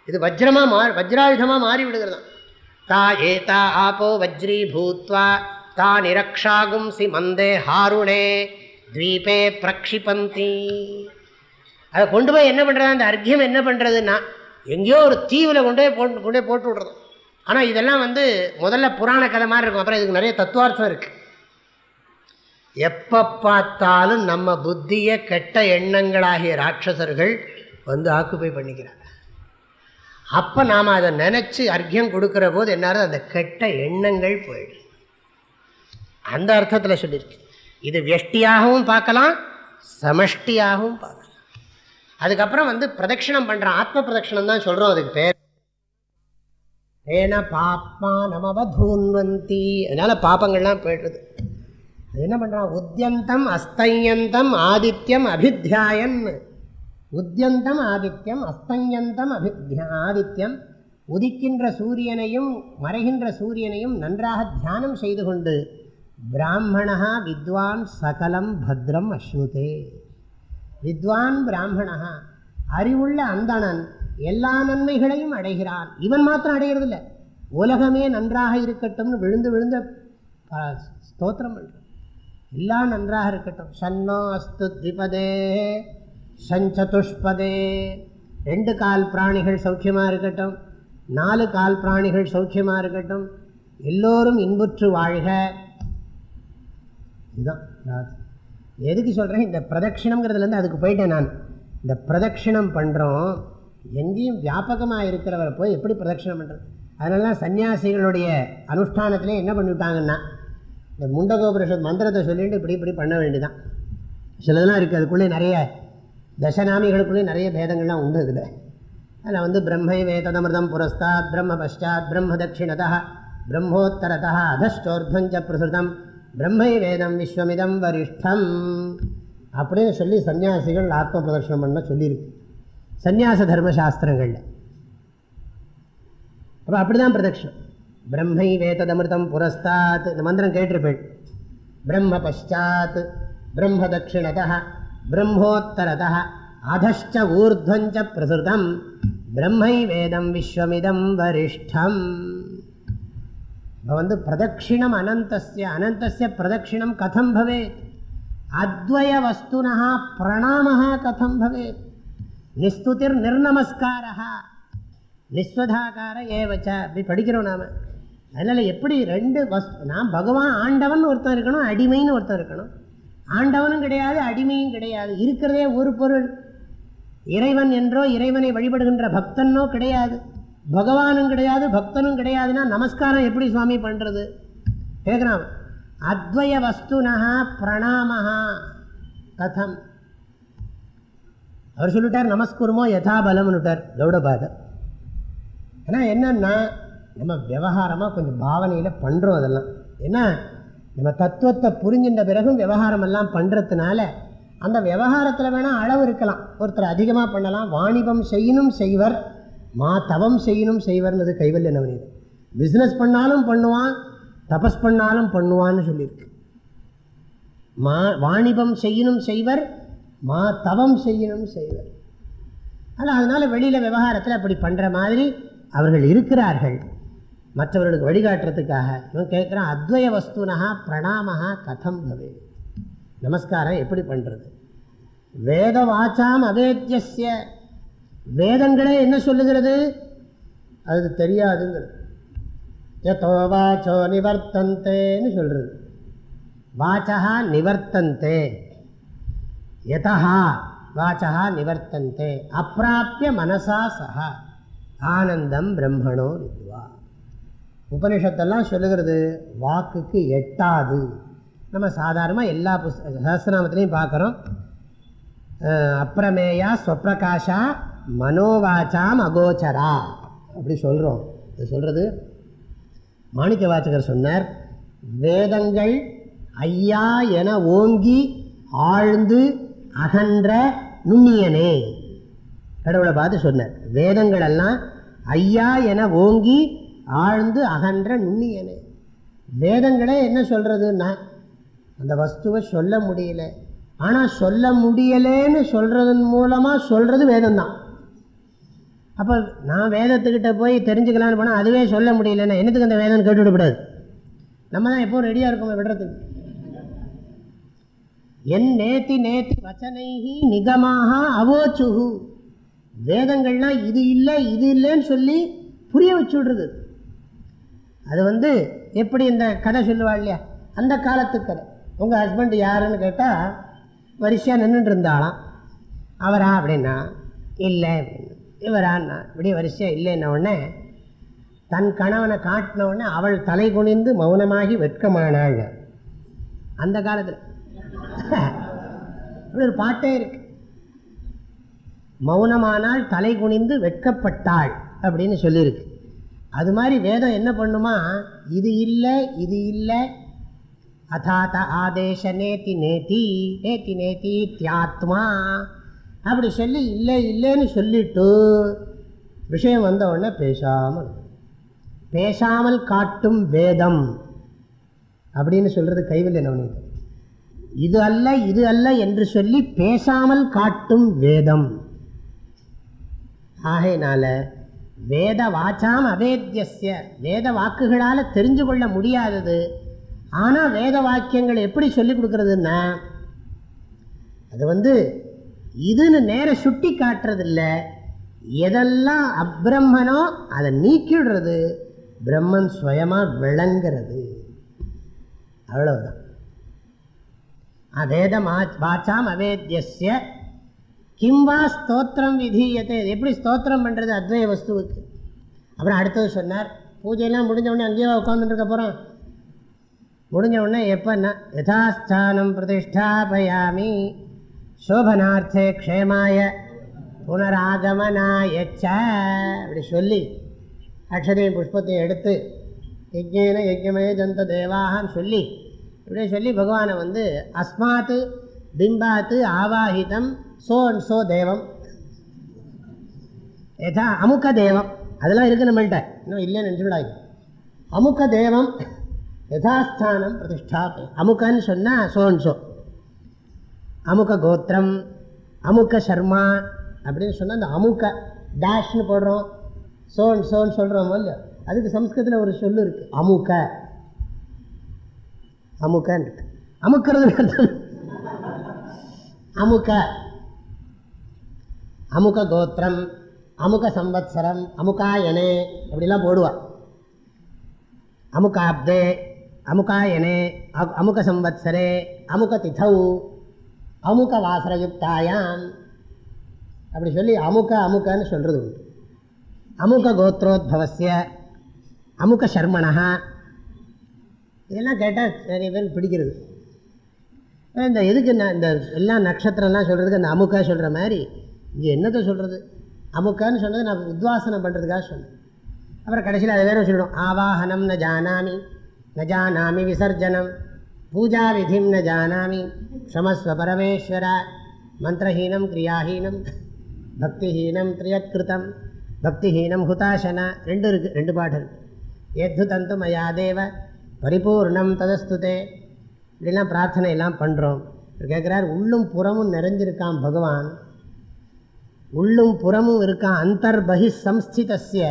இது வஜ்ரமாக மா வஜ்ராயுதமாக மாறி விடுகிறதான் தா ஏதா ஆப்போ வஜ்ரி பூத்வா தா நிரக்ஷாகும் சி மந்தே ஹாருணே. த்வீபே பிரக்ஷிபந்தி. அதை கொண்டு போய் என்ன பண்ணுறது அந்த அர்க்கியம் என்ன பண்ணுறதுன்னா எங்கேயோ ஒரு தீவில் கொண்டு போய் போட்டு கொண்டு போய் போட்டு விட்றது ஆனால் இதெல்லாம் வந்து முதல்ல புராண கதை மாதிரி இருக்கும். அப்புறம் இதுக்கு நிறைய தத்துவார்த்தம் இருக்குது எப்போ பார்த்தாலும் நம்ம புத்தியை கெட்ட எண்ணங்களாகிய ராட்சசர்கள் வந்து ஆக்குப்பை பண்ணிக்கிறாங்க. அப்போ நாம் அதை நினச்சி அர்க்கியம் கொடுக்குற போது என்ன அந்த கெட்ட எண்ணங்கள் போயிடும் அந்த அர்த்தத்தில் சொல்லியிருக்கு. இது வெஷ்டியாகவும் பார்க்கலாம் சமஷ்டியாகவும் பார்க்கலாம். அதுக்கப்புறம் வந்து பிரதட்சிணம் பண்ணுறோம் ஆத்ம பிரதட்சிணம் தான் சொல்கிறோம் அதுக்கு பேர். ஏன்னா பாப்மா நமவதூன்வந்தி. அதனால் பாப்பங்கள்லாம் போய்டுறது அது என்ன பண்ணுறான் உத்தியந்தம் அஸ்தயந்தம் ஆதித்யம் அபித்தியாயன் உத்தியந்தம் ஆதித்யம் அஸ்தயந்தம் அபித்யா ஆதித்யம். உதிக்கின்ற சூரியனையும் மறைகின்ற சூரியனையும் நன்றாக தியானம் செய்து கொண்டு பிராமணா வித்வான் சகலம் பத்ரம் அஸ்னுதே வித்வான் பிராமணா அறிவுள்ள அந்தணன் எல்லா நன்மைகளையும் அடைகிறான். இவன் மாத்திரம் அடைகிறதில்ல உலகமே நன்றாக இருக்கட்டும்னு விழுந்து விழுந்த ஸ்தோத்திரம் பண்ணுறான் எல்லாம் நன்றாக இருக்கட்டும். சன்னோ அஸ்து திபதே சஞ்சதுஷ்பதே. ரெண்டு கால் பிராணிகள் சௌக்கியமாக இருக்கட்டும். நாலு கால் பிராணிகள் சௌக்கியமாக இருக்கட்டும். எல்லோரும் இன்புற்று வாழ்க. இதுதான் எதுக்கு சொல்கிறேன் இந்த பிரதட்சிணங்கிறதுலேருந்து அதுக்கு போயிட்டேன் நான். இந்த பிரதட்சிணம் பண்ணுறோம் எங்கேயும் வியாபகமாக இருக்கிறவரை போய் எப்படி பிரதட்சிணம் பண்ணுறது அதனால சன்னியாசிகளுடைய அனுஷ்டானத்திலே என்ன பண்ணிவிட்டாங்கன்னா இந்த முண்டகோபுரிஷத் மந்திரத்தை சொல்லிட்டு இப்படி இப்படி பண்ண வேண்டிதான். சிலதெல்லாம் இருக்குது அதுக்குள்ளே நிறைய தசநாமிகளுக்குள்ளே நிறைய பேதங்கள்லாம் உண்டு இதில். அதில் வந்து பிரம்மை வேததமிருதம் புரஸ்தாத் பிரம்ம பஷாத் பிரம்ம தட்சிணதா பிரம்மோத்தரதா அதஷ்டோர்தஞ்ச பிரசுதம் பிரம்மை வேதம் விஸ்வமிதம் வரிஷ்டம் அப்படின்னு சொல்லி சன்னியாசிகள் ஆத்ம பிரதர்ஷனம் பண்ண சொல்லியிருக்கு. சந்நியாச தர்மசாஸ்திரங்களில் அப்போ அப்படி தான் பிரம்மை வேததமிருதம் புரஸ்தாத் இந்த மந்திரம் கேட்டிருப்பேன் பிரம்ம பஷாத் பிரம்ம தட்சிணத பிரம்மோத்தரத அதஷ்ட ஊர்துவஞ்ச பிரசுதம் பிரம்மை வேதம் விஸ்வமிதம் வரிஷ்டம் இப்போ வந்து பிரதட்சிணம் அனந்தஸ்ய அனந்தஸ்ய பிரதட்சிணம் கதம் பவேத் அத்வய வஸ்துனா பிரணாம கதம் பவேத் நிஸ்துதிர் நிர்நமஸ்காரா நிஸ்வதாகார ஏவச்ச அப்படி படிக்கிறோம் நாம் அதனால் எப்படி ரெண்டு வஸ் நான் பகவான் ஆண்டவன் ஒருத்தன் இருக்கணும் அடிமைன்னு ஒருத்தன் இருக்கணும். ஆண்டவனும் கிடையாது அடிமையும் கிடையாது. இருக்கிறதே ஒரு பொருள். இறைவன் என்றோ இறைவனை வழிபடுகின்ற பக்தனோ கிடையாது. பகவானும் கிடையாது பக்தனும் கிடையாதுன்னா நமஸ்காரம் எப்படி சுவாமி பண்ணுறது கேட்குறான் அத்வய வஸ்துனா பிரணாமஹா கதம். அவர் சொல்லிட்டார் நமஸ்குருமோ யதாபலம்னுட்டார் கௌடபாதர். ஆனால் என்னன்னா நம்ம விவகாரமாக கொஞ்சம் பாவனையில் பண்ணுறோம் அதெல்லாம். ஏன்னா நம்ம தத்துவத்தை புரிஞ்சின்ற பிறகும் விவகாரமெல்லாம் பண்ணுறதுனால அந்த விவகாரத்தில் வேணால் அளவு இருக்கலாம். ஒருத்தர் அதிகமாக பண்ணலாம். வாணிபம் செய்யணும் செய்வர் மா தவம் செய்யணும் செய்வர்னது கைவல்ய நவநீதம் பிஸ்னஸ் பண்ணாலும் பண்ணுவான் தபஸ் பண்ணாலும் பண்ணுவான்னு சொல்லியிருக்கு. மா வாணிபம் செய்யணும் செய்வர் மா தவம் செய்யணும் செய்வர். ஆனால் அதனால் வெளியில் விவகாரத்தில் அப்படி பண்ணுற மாதிரி அவர்கள் இருக்கிறார்கள். மற்றவர்களுக்கு வழிகாட்டுறதுக்காக. இவன் கேட்குறான் அத்வய வஸ்துனா பிரணாமகா கதம் பவே. நமஸ்காரம் எப்படி பண்ணுறது வேத வாச்சாம் அவேத்தியசிய வேதங்களே என்ன சொல்லுகிறது? அது தெரியாதுங்கிறது. எதோ வாச்சோ நிவர்த்தந்தேன்னு சொல்கிறது வாச்சா நிவர்த்தந்தே. யதா வாச்சா நிவர்த்தந்தே. அப்பிராப்பிய மனசா சஹா. ஆனந்தம் பிரம்மணோ வித்வா. உபனிஷத்தெல்லாம் சொல்லுகிறது வாக்குக்கு எட்டாது. நம்ம சாதாரணமாக எல்லா புஸ் சஹசிரநாமத்திலையும் பார்க்குறோம். அப்புறமேயா ஸ்வப்பிரகாஷா மனோவாச்சாம் அகோச்சரா. அப்படி சொல்கிறோம் இது சொல்கிறது மாணிக்க வாச்சகர் சொன்னார் வேதங்கள் ஐயா என ஓங்கி ஆழ்ந்து அகன்ற நுண்ணியனே. கடவுளை பார்த்து சொன்னார் வேதங்கள் எல்லாம் ஐயா என ஓங்கி ஆழ்ந்து அகன்ற நுண்ணியனே. வேதங்களே என்ன சொல்கிறதுன்னா அந்த வஸ்துவை சொல்ல முடியல. ஆனால் சொல்ல முடியலேன்னு சொல்கிறதன் மூலமாக சொல்கிறது வேதம்தான். அப்போ நான் வேதத்துக்கிட்ட போய் தெரிஞ்சுக்கலான்னு போனால் அதுவே சொல்ல முடியலன்னா என்னத்துக்கு அந்த வேதம்னு கேட்டுவிடக்கூடாது நம்ம தான் எப்போ ரெடியாக இருக்கோம் விடுறதுக்கு. என் நேத்தி நேத்தி வச்சனைஹி நிகமாக அவோச்சுகு வேதங்கள்லாம் இது இல்லை இது இல்லைன்னு சொல்லி புரிய வச்சு விடுறது. அது வந்து எப்படி இந்த கதை சொல்லுவா இல்லையா? அந்த காலத்து கதை. உங்கள் ஹஸ்பண்ட் யாருன்னு கேட்டால் வரிசையாக நின்றுட்டு இருந்தாலாம் அவரா அப்படின்னா இல்லை அப்படின்னு. இவரான்னா? இப்படி வரிசையாக இல்லைன்ன உடனே தன் கணவனை காட்டின உடனே அவள் தலை குனிந்து மௌனமாகி வெட்கமானாள் அந்த காலத்தில். இப்படி ஒரு பாட்டே இருக்கு. மௌனமானால் தலை குனிந்து வெட்கப்பட்டாள் அப்படின்னு சொல்லியிருக்கு. அது மாதிரி வேதம் என்ன பண்ணுமா? இது இல்லை இது இல்லை. அதாத ஆதேச நேத்தி நேத்தி நேத்தி நேத்தி தியாத்மா. அப்படி சொல்லி இல்லை இல்லைன்னு சொல்லிட்டு விஷயம் வந்த உடனே பேசாமல் பேசாமல் காட்டும் வேதம் அப்படின்னு சொல்கிறது கைவில் நவனீதம் இது அல்ல இது அல்ல என்று சொல்லி பேசாமல் காட்டும் வேதம். ஆகையினால வேத வாச்சாம் அவேத்தியஸ்ய வேத வாக்குகளால் தெரிஞ்சு கொள்ள முடியாதது. ஆனால் வேத வாக்கியங்கள் எப்படி சொல்லி கொடுக்குறதுன்னா அது வந்து இதுன்னு நேர சுட்டி காட்டுறதில்ல. எதெல்லாம் அப்பிரம்மனோ அதை நீக்கிடுறது பிரம்மன் சுயமாக விளங்கிறது. அவ்வளவுதான். வேத வாச்சாம் அவேத்தியஸ்ய கிம்பா ஸ்தோத்திரம் விதீயத்தை எப்படி ஸ்தோத்திரம் பண்ணுறது அத்வய வஸ்துவுக்கு. அப்புறம் அடுத்தது சொன்னார் பூஜையெல்லாம் முடிஞ்ச உடனே அங்கேயே உட்காந்துட்டு போகிறோம் முடிஞ்ச உடனே எப்போன்னா யதாஸ்தானம் பிரதிஷ்டாபயாமி சோபனார்த்தே க்ஷேமாய புனராகமனாயச்ச. அப்படி சொல்லி அக்ஷதையும் புஷ்பத்தையும் எடுத்து யஜ்யேன யஜ்யமே ஜந்த தேவாகன்னு சொல்லி இப்படியே சொல்லி பகவானை வந்து அஸ்மாத்து பிம்பாத்து ஆவாஹிதம் சோ அண்ட் சோ தேவம் எதா அமுக தேவம் அதெல்லாம் இருக்குது நம்மள்கிட்ட இன்னும் இல்லைன்னு நினச்சுடாங்க அமுக தேவம் யதாஸ்தானம் பிரதிஷ்டா அமுகன்னு சொன்னால் சோ அண்ட் சோ. அமுக கோத்திரம் அமுக சர்மா அப்படின்னு சொன்னால் அந்த அமுக டேஷ்னு போடுறோம். சோன் சோன்னு சொல்கிறோமோ இல்லையா? அதுக்கு சம்ஸ்கிருதத்தில் ஒரு சொல்லு இருக்குது அமுக அமுக்கன்னு இருக்கு. அமுக்கிறது அர்த்தம். அமுக அமுக கோத்திரம் அமுக சம்பத்சரம் அமுகாயனே அப்படிலாம் போடுவாள் அமுகாப்தே அமுகாயனே அமுக சம்பத்சரே அமுக திதௌ அமுக வாசரயுக்தாயாம். அப்படி சொல்லி அமுக அமுகன்னு சொல்கிறது உண்டு. அமுக கோத்ரோத்பவசிய அமுக சர்மணா இதெல்லாம் கேட்டால் நிறைய பேர் பிடிக்கிறது. இந்த எதுக்கு நான் இந்த எல்லா நட்சத்திரம்லாம் சொல்கிறதுக்கு அந்த அமுக சொல்கிற மாதிரி இங்கே என்னத்தை சொல்கிறது அமுக்கான்னு சொன்னது நான் உத்வாசனம் பண்ணுறதுக்காக சொன்னேன். அப்புறம் கடைசியில் அதை வேறு சொல்லிடும் ஆவாகனம் ந ஜானாமி ந ஜானாமி விசர்ஜனம் பூஜா விதிம் ந ஜானாமி சமஸ்வ பரமேஸ்வர மந்திரஹீனம் கிரியாஹீனம் பக்திஹீனம் திரியத்கிருத்தம் பக்திஹீனம் ஹுதாசன ரெண்டு இருக்குது ரெண்டு பாட்டு இருக்குது எத்து தந்து மயா தேவ பரிபூர்ணம் ததஸ்துதே இப்படிலாம் பிரார்த்தனை எல்லாம் பண்ணுறோம் கேட்குறார் உள்ளும் புறமும் நிறைஞ்சிருக்கான் பகவான். உள்ளும் புறமும் இருக்கான் அந்தர்பகி சம்ஸ்திதஸ்ய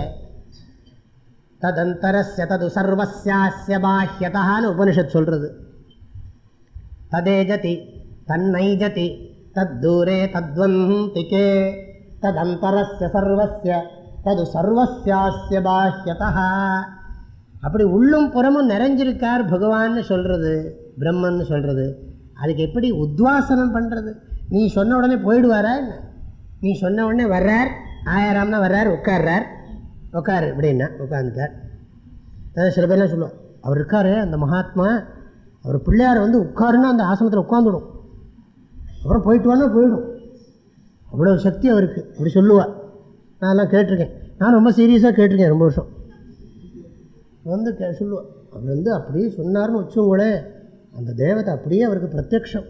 ததந்தரஸ்ய தது சர்வசாஸ்ய பாஹ்யதான்னு உபனிஷத் சொல்கிறது ததேஜதி தன்னைஜதி தத்தூரே தத்வந்திகே. ததந்தரஸ்ய சர்வஸ்ய தது சர்வசாஸ்ய பாஹ்யதா அப்படி உள்ளும் புறமும் நிறைஞ்சிருக்கார் பகவான்னு சொல்கிறது பிரம்மன்னு சொல்கிறது அதுக்கு எப்படி உத்வாசனம் பண்ணுறது நீ சொன்ன உடனே போயிடுவாரா என்ன? நீ சொன்ன உடனே வர்றார் ஆயிரம்னா வர்றார் உட்கார்றார். உட்காரு அப்படின்னா உட்காந்துட்டார் அதாவது சில பேர்லாம் சொல்லுவோம் அவர் இருக்கார் அந்த மகாத்மா அவர் பிள்ளையார் வந்து உட்காருன்னா அந்த ஆசனத்தில் உட்காந்துடும் அப்புறம் போயிட்டு வானா போயிடும். அவ்வளோ சக்தி அவருக்கு அப்படி சொல்லுவாள் நான்லாம் கேட்டிருக்கேன். நான் ரொம்ப சீரியஸாக கேட்டிருக்கேன் ரொம்ப வருஷம். வந்து கே சொல்லுவாள் அவர் வந்து அப்படியே சொன்னார்னு வச்சுங்களேன் அந்த தேவதை அப்படியே அவருக்கு பிரத்யக்ஷம்.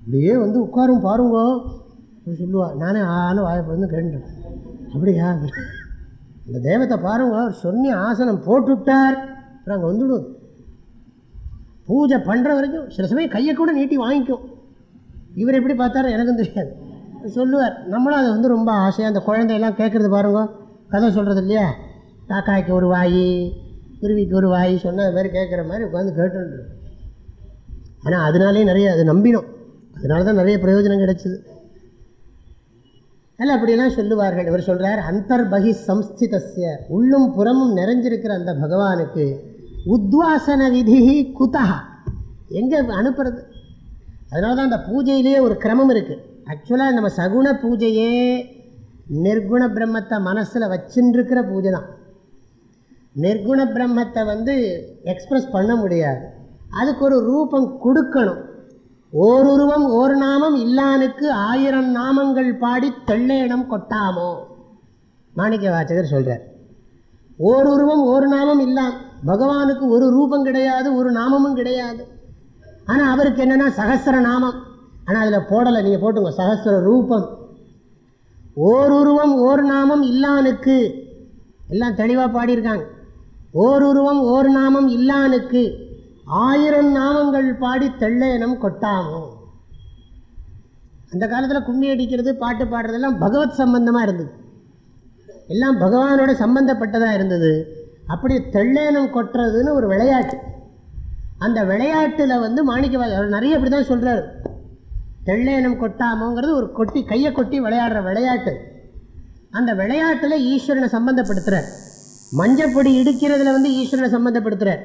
அப்படியே வந்து உட்காரும் பாருங்கோ. அப்படி சொல்லுவா நானே ஆளும் வாயப்பட்டு கேட்டேன். அப்படியா? அந்த தேவத்தை பாருங்க அவர் சொன்னி ஆசனம் போட்டுவிட்டார். அப்புறம் அங்கே வந்துவிடும் பூஜை பண்ணுற வரைக்கும் சில சமயம் கையை கூட நீட்டி வாங்கிக்கும். இவர் எப்படி பார்த்தாரு எனக்கும் தெரியாது. சொல்லுவார் நம்மளும் அதை வந்து ரொம்ப ஆசையாக அந்த குழந்தையெல்லாம் கேட்குறது பாருங்க. கதை சொல்கிறது இல்லையா? காக்காய்க்கு ஒரு வாய் குருவிக்கு ஒரு வாய் சொன்னால் அது மாதிரி கேட்குற மாதிரி உட்காந்து கேட்டுருக்கோம் ஆனால் அதனாலே நிறைய அது நம்பினோம். அதனால தான் நிறைய பிரயோஜனம் கிடச்சிது. அல்ல அப்படிலாம் சொல்லுவார்கள். இவர் சொல்கிறார் அந்தர்பகி சம்ஸ்திதஸ்ய. உள்ளும் புறமும் நிறைஞ்சிருக்கிற அந்த பகவானுக்கு உத்வாசன விதி குதா எங்கே அனுப்புறது? அதனால தான் அந்த பூஜையிலேயே ஒரு கிரமம் இருக்குது ஆக்சுவலாக நம்ம சகுண பூஜையே நிர்குண பிரம்மத்தை மனசில் வச்சுருக்கிற பூஜை தான். நிர்குண பிரம்மத்தை வந்து எக்ஸ்ப்ரெஸ் பண்ண முடியாது. அதுக்கு ஒரு ரூபம் கொடுக்கணும். ஓருருவம் ஓர் நாமம் இல்லானுக்கு ஆயிரம் நாமங்கள் பாடி தெள்ளேனம் கொட்டாமோ? மாணிக்க வாச்சகர் சொல்கிறார் ஓருருவம் ஒரு நாமம் இல்லாம் பகவானுக்கு ஒரு ரூபம் கிடையாது ஒரு நாமமும் கிடையாது. ஆனால் அவருக்கு என்னென்னா சகசிர நாமம். ஆனால் அதில் போடலை நீங்கள் போட்டுங்க சகசிர ரூபம். ஓருருவம் ஓர் நாமம் இல்லானுக்கு எல்லாம் தெளிவாக பாடியிருக்காங்க. ஓருருவம் ஓர் நாமம் இல்லானுக்கு ஆயிரம் நாமங்கள் பாடி தெள்ளேனம் கொட்டாமோ? அந்த காலத்தில் கும்மி அடிக்கிறது பாட்டு பாடுறதெல்லாம் பகவத் சம்பந்தமாக இருந்தது. எல்லாம் பகவானோட சம்பந்தப்பட்டதாக இருந்தது. அப்படி தெள்ளேனம் கொட்டுறதுன்னு ஒரு விளையாட்டு. அந்த விளையாட்டில் வந்து மாணிக்க அவர் நிறைய அப்படி தான் சொல்கிறார் தெள்ளேனம் கொட்டாமோங்கிறது ஒரு கொட்டி கையை கொட்டி விளையாடுற விளையாட்டு. அந்த விளையாட்டில் ஈஸ்வரனை சம்பந்தப்படுத்துகிறார் மஞ்சப்பொடி இடிக்கிறதுல வந்து ஈஸ்வரனை சம்பந்தப்படுத்துகிறார்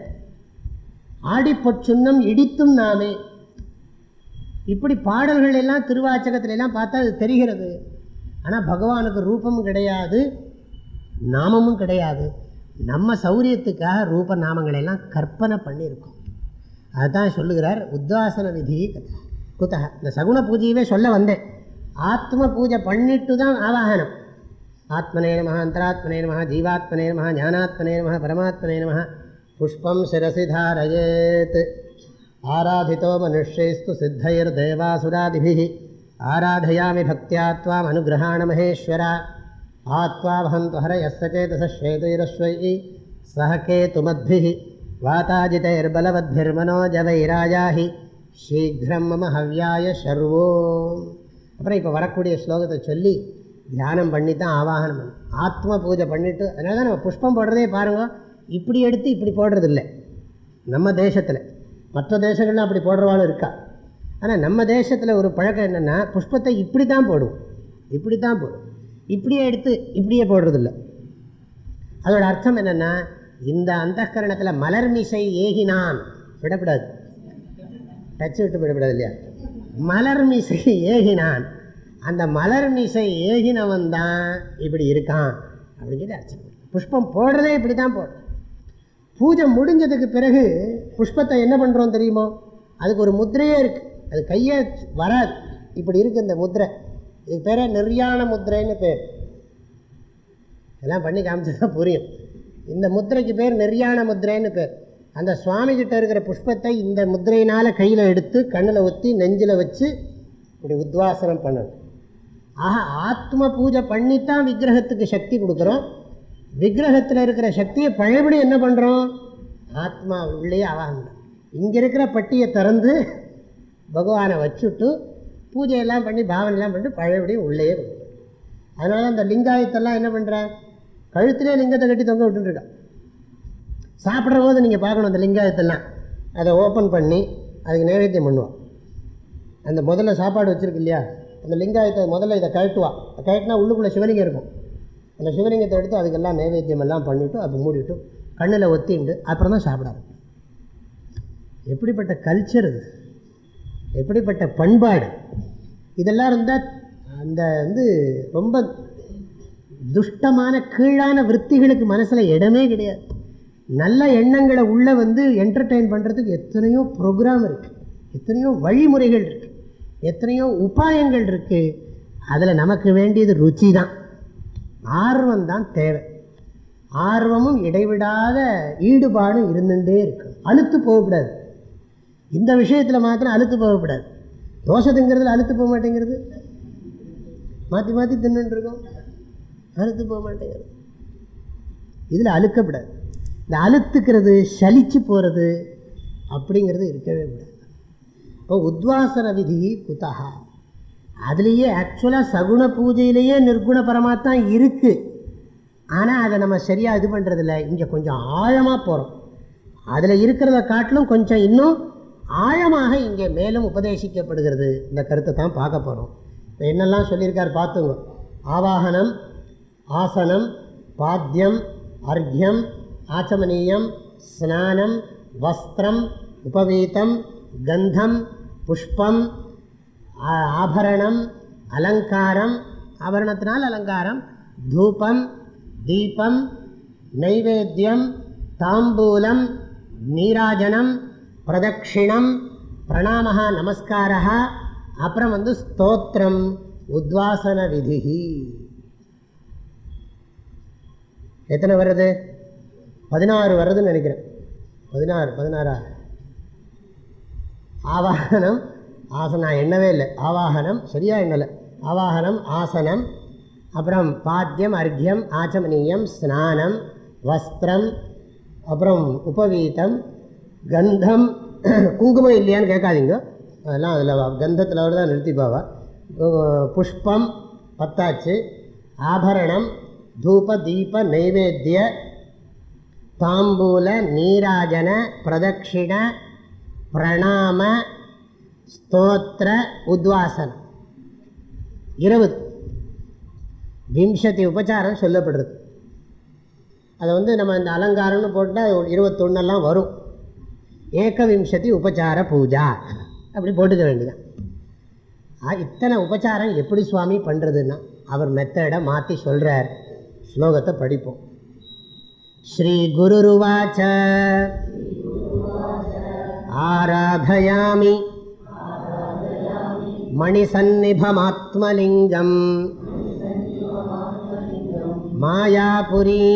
ஆடிப்பொச்சுன்னம் இடித்தும் நாமே. இப்படி பாடல்கள் எல்லாம் திருவாச்சகத்துல எல்லாம் பார்த்தா அது தெரிகிறது. ஆனால் பகவானுக்கு ரூபமும் கிடையாது நாமமும் கிடையாது. நம்ம சௌரியத்துக்காக ரூப நாமங்களை எல்லாம் கற்பனை பண்ணியிருக்கோம். அதுதான் சொல்லுகிறார் உத்வாசன விதி குத்தக இந்த சகுன பூஜையவே சொல்ல வந்தேன். ஆத்ம பூஜை பண்ணிட்டு தான் ஆவாகனம். ஆத்மனே நம அந்தராத்மனே நம ஜீவாத்மனே நம ஞானாத்மனே நம பரமாத்மனே நம புஷ்பம் சிரசி தாரயேத் ஆராதித்தோ மனுஷைஸ்து சித்தைர்தேவாசுராதிபிஹி ஆராதையாமி பக்தியா த்வாம் அனுகிரகாண மகேஸ்வரா ஆத்வாவகந்தஹர எஸ்சேதசேதுரஸ்வை சஹ கேதுமத்பிஹி வாதாஜிதைர்பலவத்பிர்மனோஜவைராயாஹி ஷீக்ரம் மம ஹவ்யாய சர்வோ அப்புறம் இப்போ வரக்கூடிய ஸ்லோகத்தை சொல்லி தியானம் பண்ணி தான் ஆவாகனம் பண்ணணும். ஆத்ம பூஜை பண்ணிவிட்டு அதனால தான் நம்ம புஷ்பம் போடுறதே பாருங்கள் இப்படி எடுத்து இப்படி போடுறது இல்லை நம்ம தேசத்தில். மற்ற தேசங்கள்லாம் அப்படி போடுறவாளும் இருக்கா? ஆனால் நம்ம தேசத்தில் ஒரு பழக்கம் என்னென்னா புஷ்பத்தை இப்படி தான் போடுவோம். இப்படி தான் போடுவோம். இப்படியே எடுத்து இப்படியே போடுறதில்ல. அதோட அர்த்தம் என்னென்னா இந்த அந்தகரணத்தில் மலர் மிசை ஏகினான். விடக்கூடாது. டச்சு விட்டு விடக்கூடாது இல்லையா? மலர் மிசை ஏகினான். அந்த மலர் மிசை ஏகினவன் தான் இப்படி இருக்கான். அப்படின்னு சொல்லி அர்த்தம். புஷ்பம் போடுறதே இப்படி தான் போடும். பூஜை முடிஞ்சதுக்கு பிறகு புஷ்பத்தை என்ன பண்ணுறோம் தெரியுமோ? அதுக்கு ஒரு முத்திரையே இருக்குது அது கையே வராது. இப்படி இருக்குது இந்த முத்திரை. இதுக்கு பேரே நிர்யாண முத்திரைன்னு பேர். இதெல்லாம் பண்ணி காமிச்சதான் புரியும். இந்த முத்திரைக்கு பேர் நிர்யாண முத்திரைன்னு பேர். அந்த சுவாமிகிட்ட இருக்கிற புஷ்பத்தை இந்த முத்திரையினால் கையில் எடுத்து கண்ணில் ஒத்தி நெஞ்சில் வச்சு இப்படி உத்வாசனம் பண்ணணும். ஆக ஆத்ம பூஜை பண்ணித்தான் விக்கிரகத்துக்கு சக்தி கொடுக்குறோம். விக்கிரகத்தில் இருக்கிற சக்தியை பழையபடி என்ன பண்ணுறோம் ஆத்மா உள்ளே ஆவாங்க இங்கே இருக்கிற பட்டியை திறந்து பகவானை வச்சுட்டு பூஜையெல்லாம் பண்ணி பாவனைலாம் பண்ணிட்டு பழையபடி உள்ளே அதனால தான் அந்த லிங்காயத்தெல்லாம் என்ன பண்ணுறேன் கழுத்துலேயே லிங்கத்தை கட்டி தொங்க விட்டுருக்கான் சாப்பிட்ற போது நீங்கள் பார்க்கணும் அந்த லிங்காயத்தெல்லாம். அதை ஓப்பன் பண்ணி அதுக்கு நைவேத்தியம் பண்ணுவான் அந்த முதல்ல சாப்பாடு வச்சுருக்கு இல்லையா? அந்த லிங்காயத்தை முதல்ல இதை கழட்டுவா. கழட்டினா உள்ளுக்குள்ளே சிவலிங்கம் இருக்கும். அந்த சிவலிங்கத்தை எடுத்து அதுக்கெல்லாம் நைவேத்தியம் எல்லாம் பண்ணிவிட்டு அப்போ மூடிவிட்டு கண்ணில் ஒத்திண்டு அப்புறம் தான் சாப்பிடாரு எப்படிப்பட்ட கல்ச்சர் இது எப்படிப்பட்ட பண்பாடு? இதெல்லாம் இருந்தால் அந்த வந்து ரொம்ப துஷ்டமான கீழான விற்த்திகளுக்கு மனசில் இடமே கிடையாது. நல்ல எண்ணங்களை உள்ளே வந்து என்டர்டெயின் பண்ணுறதுக்கு எத்தனையோ ப்ரோக்ராம் இருக்குது எத்தனையோ வழிமுறைகள் இருக்குது எத்தனையோ உபாயங்கள் இருக்குது அதில் நமக்கு வேண்டியது ருச்சி தான் ஆர்வம் தான் தேவை. ஆர்வமும் இடைவிடாத ஈடுபாடும் இருந்துகிட்டே இருக்கும் அழுத்து போகக்கூடாது. இந்த விஷயத்தில் மாத்திரம் அழுத்து போகக்கூடாது. தோசை திங்கிறதுல அழுத்து போக மாட்டேங்கிறது. மாற்றி மாற்றி தின்னுட்டுருக்கோம் அழுத்து போக மாட்டேங்கிறது. இதில் அழுக்கப்படாது. இந்த அழுத்துக்கிறது சலிச்சு போகிறது அப்படிங்கிறது இருக்கவே கூடாது. இப்போ உத்வாசன விதி குத்தகா அதுலேயே ஆக்சுவலாக சகுண பூஜையிலேயே நிர்குண பரமாத்தான் இருக்குது ஆனால் அதை நம்ம சரியாக இது பண்ணுறதில்ல இங்கே கொஞ்சம் ஆழமாக போகிறோம் அதில் இருக்கிறத காட்டிலும் கொஞ்சம் இன்னும் ஆழமாக இங்கே மேலும் உபதேசிக்கப்படுகிறது. இந்த கருத்தை தான் பார்க்க போகிறோம் இப்போ என்னெல்லாம் சொல்லியிருக்கார் பார்த்துங்க. ஆவாகனம் ஆசனம் பாத்தியம் அர்க்யம் ஆச்சமனீயம் ஸ்நானம் வஸ்திரம் உபவீதம் கந்தம் புஷ்பம் ஆபரணம் அலங்காரம் ஆபரணத்தினால் அலங்காரம் தூபம் தீபம் நைவேத்தியம் தாம்பூலம் நீராஜனம் பிரதட்சிணம் பிரணாமः நமஸ்காரः அப்புறம் வந்து ஸ்தோத்திரம் உத்வாசன விதி எத்தனை வருது? பதினாறு வருதுன்னு நினைக்கிறேன். பதினாறு பதினாறா? ஆவாகனம் ஆசனம் எண்ணவே இல்லை. ஆவாகனம் சரியாக எண்ணலை. ஆவாகனம் ஆசனம் அப்புறம் பாத்தியம் அர்க்யம் ஆச்சமனீயம் ஸ்நானம் வஸ்திரம் அப்புறம் உபவீதம் கந்தம். குங்குமம் இல்லையான்னு கேட்காதீங்க. அதெல்லாம் அதில் கந்தத்தில் அவர் தான் நிறுத்திப்பாவா? உ- புஷ்பம் பத்தாச்சு ஆபரணம் தூப தீப நைவேத்திய தாம்பூல நீராஜன பிரதட்சிண பிரணாம ஸ்தோத்திர உத்வாசனம் இருபது விம்சதி உபச்சாரம் சொல்லப்படுறது. அதை வந்து நம்ம இந்த அலங்காரம்னு போட்டால் இருபத்தொன்னெல்லாம் வரும். ஏகவிம்சதி உபச்சார பூஜா. அப்படி போட்டுக்க வேண்டியதான் ஆ, இத்தனை உபச்சாரம் எப்படி சுவாமி பண்ணுறதுன்னா அவர் மெத்தடை மாற்றி சொல்கிறார் ஸ்லோகத்தை படிப்போம். ஸ்ரீ குருருவாச்ச. ஆராதயாமி. मणिसन्निभमात्मलिङ्गम्। मायापुरी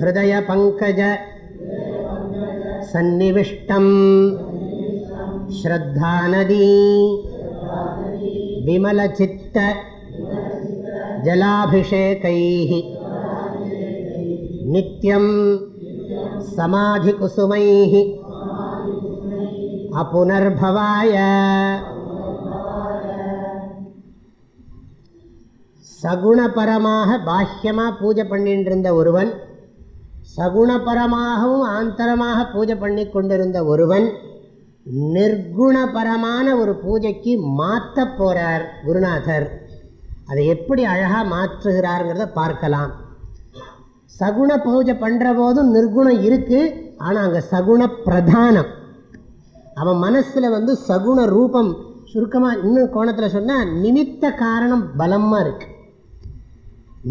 हृदयपङ्कजसन्निविष्टं श्रद्धानदी विमलचित्तजलाभिषेकैः नित्यं समाधिकुसुमैः। அப்புனர்பவாய சகுணபரமாக பாஹ்யமாக பூஜை பண்ணிட்டு இருந்த ஒருவன் சகுணபரமாகவும் ஆந்தரமாக பூஜை பண்ணி கொண்டிருந்த ஒருவன் நிர்குணபரமான ஒரு பூஜைக்கு மாற்ற போகிறார் குருநாதர். அதை எப்படி அழகாக மாற்றுகிறாருங்கிறத பார்க்கலாம். சகுண பூஜை பண்ணுற போதும் நிர்குணம் இருக்குது ஆனால் அங்கே சகுண பிரதானம். அவன் மனசில் வந்து சகுண ரூபம் சுருக்கமாக இன்னும் கோணத்தில் சொன்னால் நிமித்த காரணம் பலமாக இருக்கு.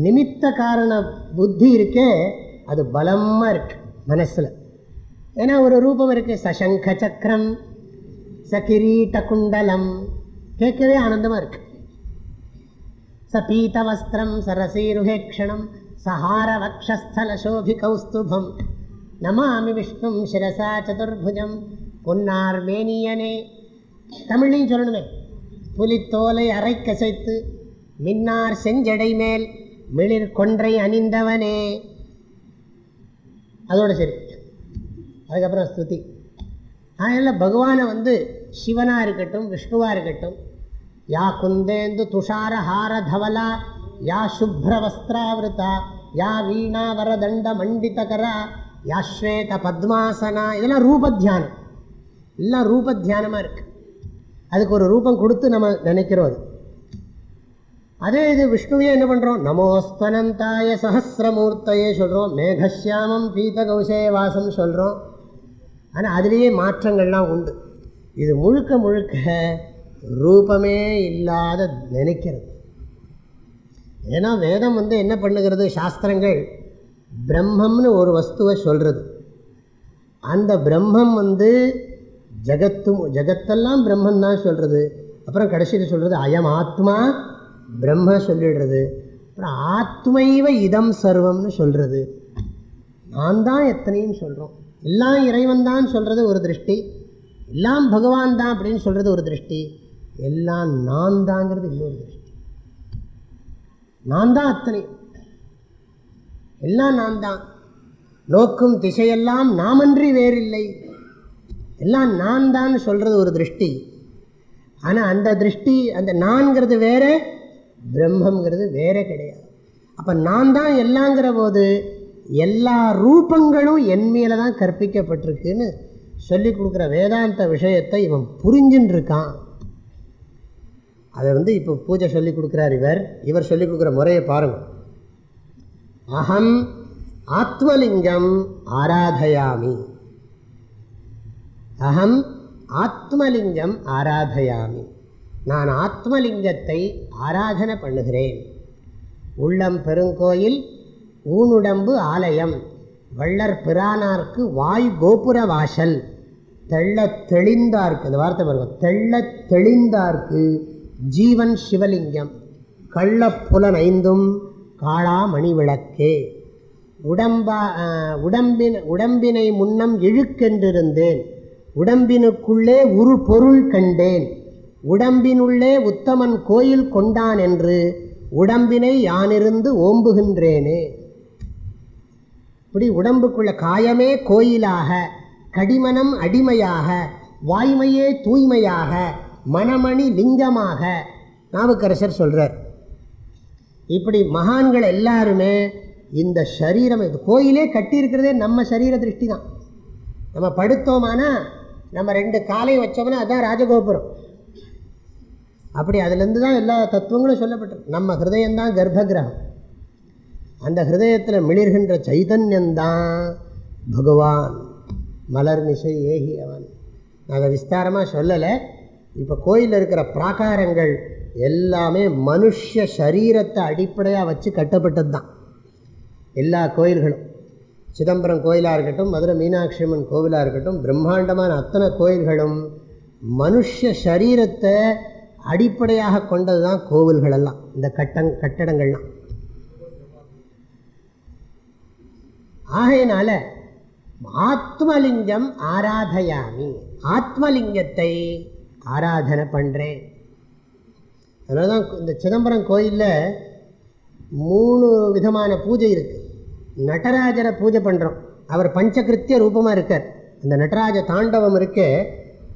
நிமித்த காரண புத்தி இருக்கே அது பலமாக இருக்கு மனசில். ஏன்னா ஒரு ரூபம் இருக்குது சசங்க சக்கரம் சகிரீட்ட குண்டலம் கேட்கவே ஆனந்தமாக இருக்கு. ச பீதவஸ்திரம் சரசீருகேக்ஷணம் சஹார வக்ஷஸ்தல சோபி கௌஸ்துபம் நமாமி விஷ்ணும் சிரசா சதுர்புஜம் பொன்னார் மேனியனே. தமிழ்லையும் சொல்லணுமே. புலித்தோலை அரை கசைத்து மின்னார் செஞ்சடை மேல் மிளிர் கொன்றை அணிந்தவனே. அதோட சரி. அதுக்கப்புறம் ஸ்துதி. அதனால் பகவானை வந்து சிவனாக இருக்கட்டும் விஷ்ணுவாக இருக்கட்டும் யா குந்தேந்து துஷார ஹார தவலா யா சுப்ர வஸ்திராவிருதா யா வீணா வரதண்ட மண்டிதகரா யா ஸ்வேத பத்மாசனா இதெல்லாம் ரூபத்தியானம். எல்லாம் ரூப தியானமாக இருக்குது அதுக்கு ஒரு ரூபம் கொடுத்து நம்ம நினைக்கிறோம் அது. அதே இது விஷ்ணுவே என்ன பண்ணுறோம் நமோஸ்தனந்தாய சஹசிரமூர்த்தையே சொல்கிறோம் மேகசியாமம் பீத கௌசே வாசம் சொல்கிறோம் ஆனால் அதுலேயே மாற்றங்கள்லாம் உண்டு. இது முழுக்க முழுக்க ரூபமே இல்லாத நினைக்கிறது. ஏன்னா வேதம் வந்து என்ன பண்ணுகிறது? சாஸ்திரங்கள் பிரம்மம்னு ஒரு வஸ்துவை சொல்கிறது அந்த பிரம்மம் வந்து ஜகத்தும் ஜகத்தெல்லாம் பிரம்மன் தான் சொல்கிறது அப்புறம் கடைசியில் சொல்கிறது அயம் ஆத்மா பிரம்ம சொல்லிடுறது. அப்புறம் ஆத்மைவ இதம் சர்வம்னு சொல்கிறது நான் தான் எத்தனையும் சொல்கிறோம் எல்லாம் இறைவன் தான் சொல்கிறது ஒரு திருஷ்டி. எல்லாம் பகவான் தான் அப்படின்னு சொல்கிறது ஒரு திருஷ்டி. எல்லாம் நான் தாங்கிறது இன்னொரு திருஷ்டி. நான் தான் அத்தனை. எல்லாம் நான் தான். நோக்கும் திசையெல்லாம் நாமன்றி வேறில்லை. எல்லாம் நான் தான் சொல்கிறது ஒரு திருஷ்டி. ஆனால் அந்த திருஷ்டி அந்த நான்கிறது வேற பிரம்மங்கிறது வேற கிடையாது. அப்போ நான் தான் எல்லாங்கிற போது எல்லா ரூபங்களும் என் மேலே தான் கற்பிக்கப்பட்டிருக்குன்னு சொல்லி கொடுக்குற வேதாந்த விஷயத்தை இவன் புரிஞ்சுன்னு இருக்கான் அதை வந்து இப்போ பூஜை சொல்லி கொடுக்குறார் இவர். இவர் சொல்லி கொடுக்குற முறையை பாருங்கள் அகம் ஆத்மலிங்கம் ஆராதயாமி. அகம் ஆத்மலிங்கம் ஆராதயாமி. நான் ஆத்மலிங்கத்தை ஆராதனை பண்ணுகிறேன். உள்ளம் பெருங்கோயில் ஊனுடம்பு ஆலயம் வள்ளற் பிரானார்க்கு வாய் கோபுர வாசல் தெள்ள தெளிந்தார்க்கு அந்த வார்த்தை பாருங்க தெள்ள தெளிந்தார்க்கு ஜீவன் சிவலிங்கம் கள்ளப்புலன் ஐந்தும் காளா மணி விளக்கே உடம்பா உடம்பின் உடம்பினை முன்னம் இழுக்கென்றிருந்தேன். உடம்பினுக்குள்ளே உரு பொருள் கண்டேன். உடம்பினுள்ளே உத்தமன் கோயில் கொண்டான் என்று உடம்பினை யானிருந்து ஓம்புகின்றேனே. இப்படி உடம்புக்குள்ள காயமே கோயிலாக கடிமனம் அடிமையாக வாய்மையே தூய்மையாக மணமணி லிங்கமாக நாவுக்கரசர் சொல்கிறார் இப்படி மகான்கள் எல்லாருமே இந்த சரீரம் கோயிலே கட்டியிருக்கிறதே நம்ம சரீர திருஷ்டி தான் நம்ம படுத்தோமானா நம்ம ரெண்டு காலையும் வச்சோம்னா அதுதான் ராஜகோபுரம். அப்படி அதுலேருந்து தான் எல்லா தத்துவங்களும் சொல்லப்பட்டிருக்கு. நம்ம ஹிருதயம்தான் கர்ப்பகிரகம். அந்த ஹிருதயத்தில் மிளிர்கின்ற சைதன்யந்தான் பகவான். மலர் மிசை ஏகி அவன். அதை விஸ்தாரமாக சொல்லலை. இப்போ கோயிலில் இருக்கிற பிராகாரங்கள் எல்லாமே மனுஷ சரீரத்தை அடிப்படையாக வச்சு கட்டப்பட்டது தான் எல்லா கோயில்களும். சிதம்பரம் கோயிலாக இருக்கட்டும் மதுரை மீனாட்சி அம்மன் கோவிலாக இருக்கட்டும் பிரம்மாண்டமான அத்தனை கோயில்களும் மனுஷ சரீரத்தை அடிப்படையாக கொண்டது தான் கோவில்களெல்லாம் இந்த கட்டங் கட்டடங்கள்லாம். ஆகையினால ஆத்மலிங்கம் ஆராதையாமி ஆத்மலிங்கத்தை ஆராதனை பண்ணுறேன் அதனால தான் இந்த சிதம்பரம் கோயிலில் மூணு விதமான பூஜை இருக்குது நடராஜரை பூஜை பண்ணுறோம் அவர் பஞ்சகிருத்திய ரூபமாக இருக்கார். அந்த நடராஜ தாண்டவம் இருக்கே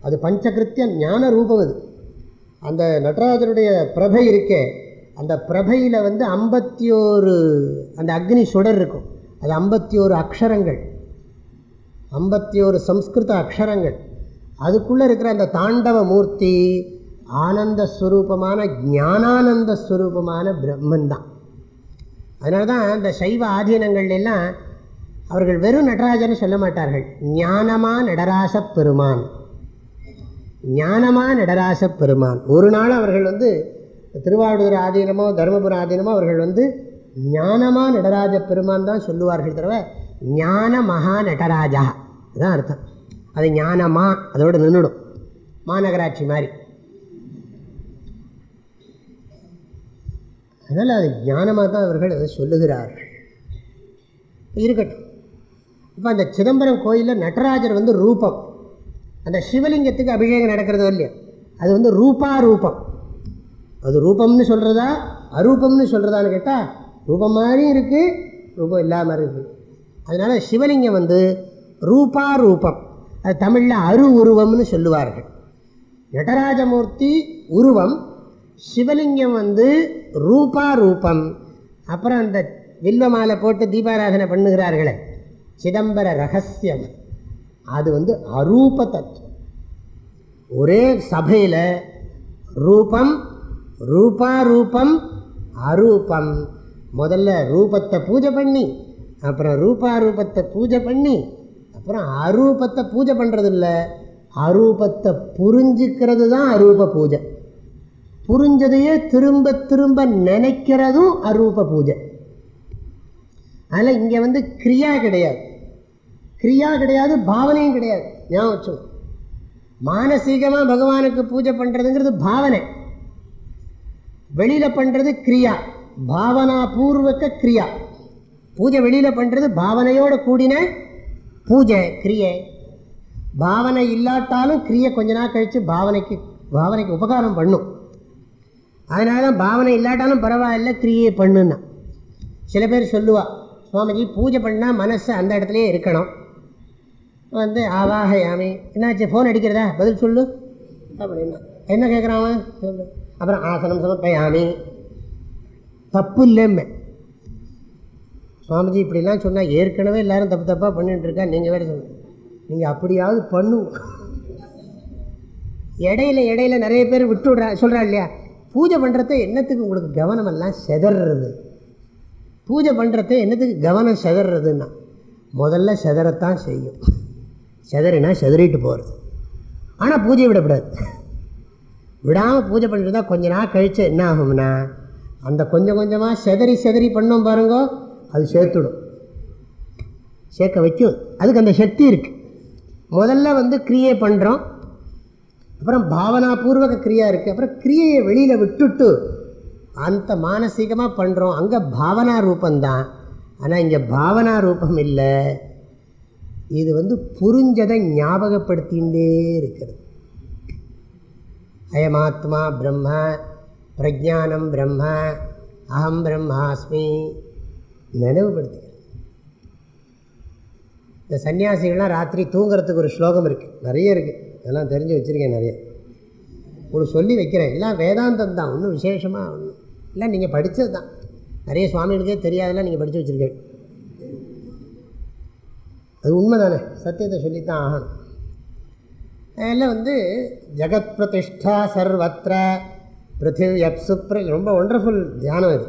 அது பஞ்சகிருத்திய ஞான ரூபம் அது. அந்த நடராஜருடைய பிரபை இருக்கே அந்த பிரபையில் வந்து ஐம்பத்தி ஓரு அந்த அக்னி சுடர் இருக்கும். அது ஐம்பத்தி ஓரு அக்ஷரங்கள். ஐம்பத்தி ஒரு சம்ஸ்கிருத அக்ஷரங்கள். அதுக்குள்ளே இருக்கிற அந்த தாண்டவ மூர்த்தி ஆனந்த ஸ்வரூபமான ஞானானந்த ஸ்வரூபமான பிரம்மன் தான். அதனால தான் இந்த சைவ ஆதீனங்கள்லாம் அவர்கள் வெறும் நடராஜன்னு சொல்ல மாட்டார்கள். ஞானமா நடராச பெருமான். ஞானமா நடராச பெருமான். ஒரு நாள் அவர்கள் வந்து திருவாரூர் ஆதீனமோ தருமபுரம் ஆதீனமோ அவர்கள் வந்து ஞானமா நடராஜ பெருமான் தான் சொல்லுவார்கள் தவிர ஞான மகா நடராஜா. அதுதான் அர்த்தம். அது ஞானமா அதோடு நின்றுடும் மாநகராட்சி மாதிரி. அதனால் அது ஞானமாக தான் அவர்கள் அதை சொல்லுகிறார்கள். இருக்கட்டும். இப்போ அந்த சிதம்பரம் கோயிலில் நடராஜர் வந்து ரூபம். அந்த சிவலிங்கத்துக்கு அபிஷேகம் நடக்கிறதோ இல்லையா அது வந்து ரூபா ரூபம் அது ரூபம்னு சொல்கிறதா அரூபம்னு சொல்கிறதான்னு கேட்டால் ரூபம் மாதிரியும் இருக்குது ரூபம் இல்லாமல் இருக்குது அதனால் சிவலிங்கம் வந்து ரூபா ரூபம் அது தமிழில் அரு உருவம்னு சொல்லுவார்கள். நடராஜமூர்த்தி உருவம் சிவலிங்கம் வந்து ரூபா ரூபம் அப்புறம் அந்த வில்வ மாலை போட்டு தீபாராதனை பண்ணுகிறார்களே சிதம்பர ரகசியம். அது வந்து அரூப தத்துவம். ஒரே சபையில் ரூபம் ரூபா ரூபம் அரூபம். முதல்ல ரூபத்தை பூஜை பண்ணி அப்புறம் ரூபா ரூபத்தை பூஜை பண்ணி அப்புறம் அரூபத்தை பூஜை பண்ணுறது இல்லை அரூபத்தை புரிஞ்சுக்கிறது தான் அரூப பூஜை. புரிஞ்சதையே திரும்ப திரும்ப நினைக்கிறதும் அரூப பூஜை. அதில் இங்கே வந்து கிரியா கிடையாது. கிரியா கிடையாது பாவனையும் கிடையாது. ஞாபகம் வச்சோம் மானசீகமாக பகவானுக்கு பூஜை பண்ணுறதுங்கிறது பாவனை. வெளியில் பண்ணுறது கிரியா. பாவனா பூர்வக கிரியா. பூஜை வெளியில் பண்ணுறது பாவனையோடு கூடின பூஜை கிரியை. பாவனை இல்லாட்டாலும் கிரியை கொஞ்ச நாள் கழித்து பாவனைக்கு பாவனைக்கு உபகாரம் பண்ணும். அதனால தான் பாவனை இல்லாட்டாலும் பரவாயில்ல கிரியை பண்ணுன்னா. சில பேர் சொல்லுவா சுவாமிஜி பூஜை பண்ணால் மனசு அந்த இடத்துலையே இருக்கணும். வந்து ஆவாக யாமே என்னாச்சு ஃபோன் அடிக்கிறதா? பதில் சொல்லு. அப்படின்னா என்ன கேட்குறான் அவன்? சொல்லு. அப்புறம் ஆசனம் சமர்ப்பயாமி. தப்பு இல்லைம்மே. சுவாமிஜி இப்படிலாம் சொன்னால் ஏற்கனவே எல்லோரும் தப்பு தப்பாக பண்ணிட்டு இருக்கா நீங்கள் வேறு சொல்லுங்க. நீங்கள் அப்படியாவது பண்ணுவோம் இடையில இடையில நிறைய பேர் விட்டு விட்றா சொல்கிறா இல்லையா? பூஜை பண்ணுறத என்னத்துக்கு உங்களுக்கு கவனமெல்லாம் செதறது? பூஜை பண்ணுறத என்னத்துக்கு கவனம் செதறதுன்னா முதல்ல செதறத்தான் செய்யும். செதறினா செதறிட்டு போகிறது ஆனால் பூஜையை விடக்கூடாது விடாமல் பூஜை பண்ணிட்டு தான் கொஞ்ச நாள் கழித்து என்ன ஆகும்னா அந்த கொஞ்சம் கொஞ்சமாக செதறி செதறி பண்ணோம் பாருங்க அது சேர்த்துடும். சேர்க்க வைக்கும். அதுக்கு அந்த சக்தி இருக்குது முதல்ல வந்து கிரியே பண்ணுறோம் அப்புறம் பாவனாபூர்வக கிரியா இருக்குது அப்புறம் கிரியையை வெளியில் விட்டுட்டு அந்த மானசீகமாக பண்ணுறோம் அங்கே பாவனா ரூபந்தான் ஆனால் இங்கே பாவனா ரூபம் இல்லை. இது வந்து புரிஞ்சதை ஞாபகப்படுத்திகிட்டே இருக்கிறது. அயமாத்மா பிரம்ம பிரஜானம் பிரம்ம அகம் பிரம்மாஸ்மி நினைவுபடுத்துகிறது. இந்த சன்னியாசிகள்லாம் ராத்திரி தூங்கிறதுக்கு ஒரு ஸ்லோகம் இருக்குது நிறைய இருக்குது இதெல்லாம் தெரிஞ்சு வச்சுருக்கேன் நிறைய. உங்களுக்கு சொல்லி வைக்கிறேன். எல்லாம் வேதாந்தம் தான். ஒன்றும் விசேஷமாக ஒன்றும் இல்லை நீங்கள் படித்தது தான். நிறைய சுவாமிகளுக்கே தெரியாதெல்லாம் நீங்கள் படித்து வச்சுருக்கீங்க. அது உண்மை தானே சத்தியத்தை சொல்லித்தான் ஆகணும். அதில் வந்து ஜெகத் பிரதிஷ்டா சர்வத்திர பிருத்திவி அப்சுப்ர ரொம்ப ஒண்டர்ஃபுல் தியானம் இது.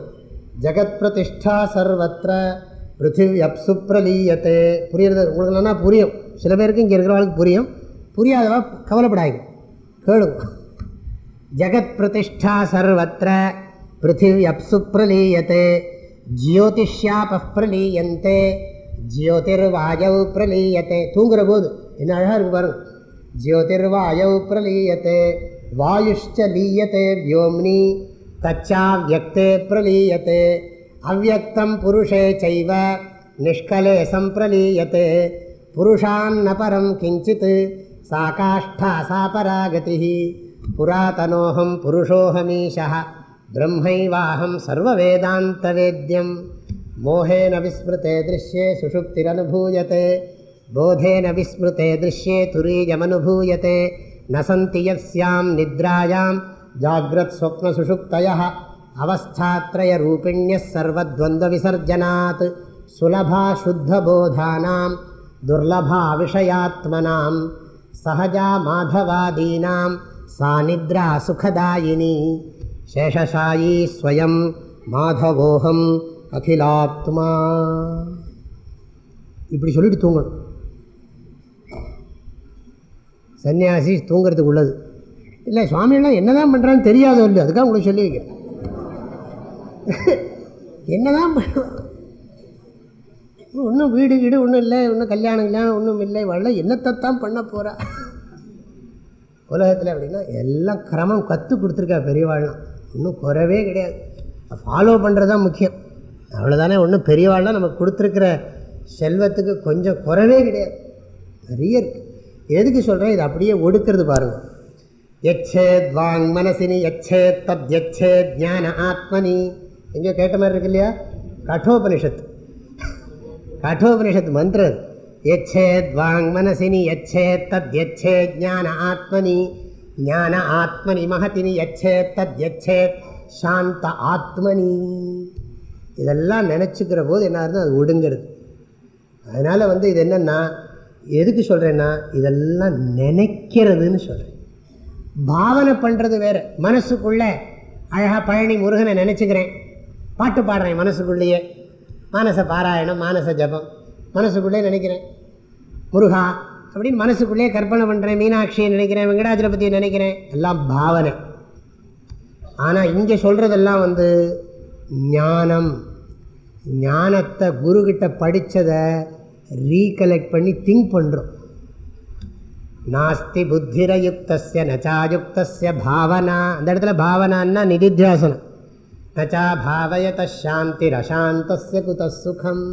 ஜெகத் பிரதிஷ்டா சர்வத்திர பிருத்திவி அப்சுப்ரலீயத்தே புரியுறது? உங்களுக்கு புரியும். சில பேருக்கு இங்கே இருக்கிறவங்களுக்கு புரியும். புரியாதவா கவலைப்படாது கேளுங்க ஜெகத் பிரதிஷ்டா சர்வத்திர பிருத்திவி அப்சுப்ரலீயத்தே ஜியோதிஷாப பிரலீயந்தே. ஜியோதிர்வாயவு பிரலீயத்தே தூங்குற போது என்ன அழகாக இருக்கு பாருங்க. ஜியோதிர்வாயவு பிரலீயத்தே வாயுஷ்ச லீயத்தே வியோம்னி. தச்சா வியக்தே பிரலீயத்தே அவ்வக்தம் புருஷே செய்வ நிஷ்கலே சம்பிரலீயத்தே புருஷான் நபரம் கிஞ்சித். सा काष्ठा सा परा गतिः पुरातनोऽहं पुरुषोऽहमीशः ब्रह्मैवाहं सर्ववेदान्तवेद्यं मोहेन विस्मृते दृश्ये सुषुप्तिरनुभूयते बोधेन विस्मृते दृश्ये तुरीयमनुभूयते। न सन्ति यस्यां निद्रायां जाग्रत्स्वप्नसुषुक्तयः अवस्थात्रयरूपिण्यः सर्वद्वन्द्वविसर्जनात्। सुलभाशुद्धबोधानां दुर्लभाविषयात्मनां சகஜா மாதவாதீனாம். சாநித்ரா சுகதாயினி. சேஷசாயி ஸ்வயம் மாதவோகம் அகிலாத்மா. இப்படி சொல்லிட்டு தூங்கணும். சன்னியாசி தூங்கிறதுக்கு உள்ளது. இல்லை சுவாமியெல்லாம் என்ன தான் பண்ணுறான்னு தெரியாதோ இல்லை அதுக்காக உங்களுக்கு சொல்லி வைக்கிறேன் என்ன தான் ஒன்றும் வீடு வீடு ஒன்றும் இல்லை ஒன்றும் கல்யாணம் கல்யாணம் ஒன்றும் இல்லை. வரல என்னத்தைத்தான் பண்ண போகிறா உலகத்தில் அப்படின்னா எல்லாம் கிரமம் கற்றுக் கொடுத்துருக்கா பெரியவாழ்லாம் ஒன்றும் குறவே கிடையாது. ஃபாலோ பண்ணுறது தான் முக்கியம். அவ்வளோதானே ஒன்றும் பெரியவாள்லாம் நமக்கு கொடுத்துருக்கிற செல்வத்துக்கு கொஞ்சம் குறவே கிடையாது. நிறைய இருக்குது எதுக்கு சொல்கிறேன் இது அப்படியே ஒடுக்கிறது பாருங்கள் எச்சேத் வாங் மனசினி எச்சேத் தத் எச்சேத் ஞான ஆத்மனி. எங்கேயோ கேட்ட மாதிரி இருக்கு இல்லையா? கட்டோபனிஷத்து. கட்டோபனிஷத் மந்திரம் எச்சேத் வாங் மனசினி எச்சேத் தத் எச்சே ஜான ஆத்மனி ஞான ஆத்மனி மகத்தினி எச்சேத் தத் எச்சேத் சாந்த ஆத்மனி இதெல்லாம் நினச்சிக்கிற போது என்ன அது ஒடுங்கிறது. அதனால் வந்து இது என்னென்னா எதுக்கு சொல்கிறேன்னா இதெல்லாம் நினைக்கிறதுன்னு சொல்கிறேன் பாவனை பண்ணுறது வேறு. மனசுக்குள்ளே அழகாக பழனி முருகனை நினச்சிக்கிறேன். பாட்டு பாடுறேன் மனசுக்குள்ளேயே. மானச பாராயணம் மானச ஜபம். மனசுக்குள்ளே நினைக்கிறேன். முருகா அப்படின்னு மனசுக்குள்ளேயே கற்பனை பண்ணுறேன் மீனாட்சியை நினைக்கிறேன் வெங்கடாஜலபதியை நினைக்கிறேன். எல்லாம் பாவனை. ஆனால் இங்கே சொல்கிறதெல்லாம் வந்து ஞானம். ஞானத்தை குருக்கிட்ட படித்ததை ரீகலெக்ட் பண்ணி திங்க் பண்ணுறோம் நாஸ்தி புத்திரயுக்தஸ்ய நச்சாயுக்தஸ்ய பாவனா. அந்த இடத்துல பாவனான்னா நிதித்தியாசனம். நச்சா பாவயத குத சுகம்.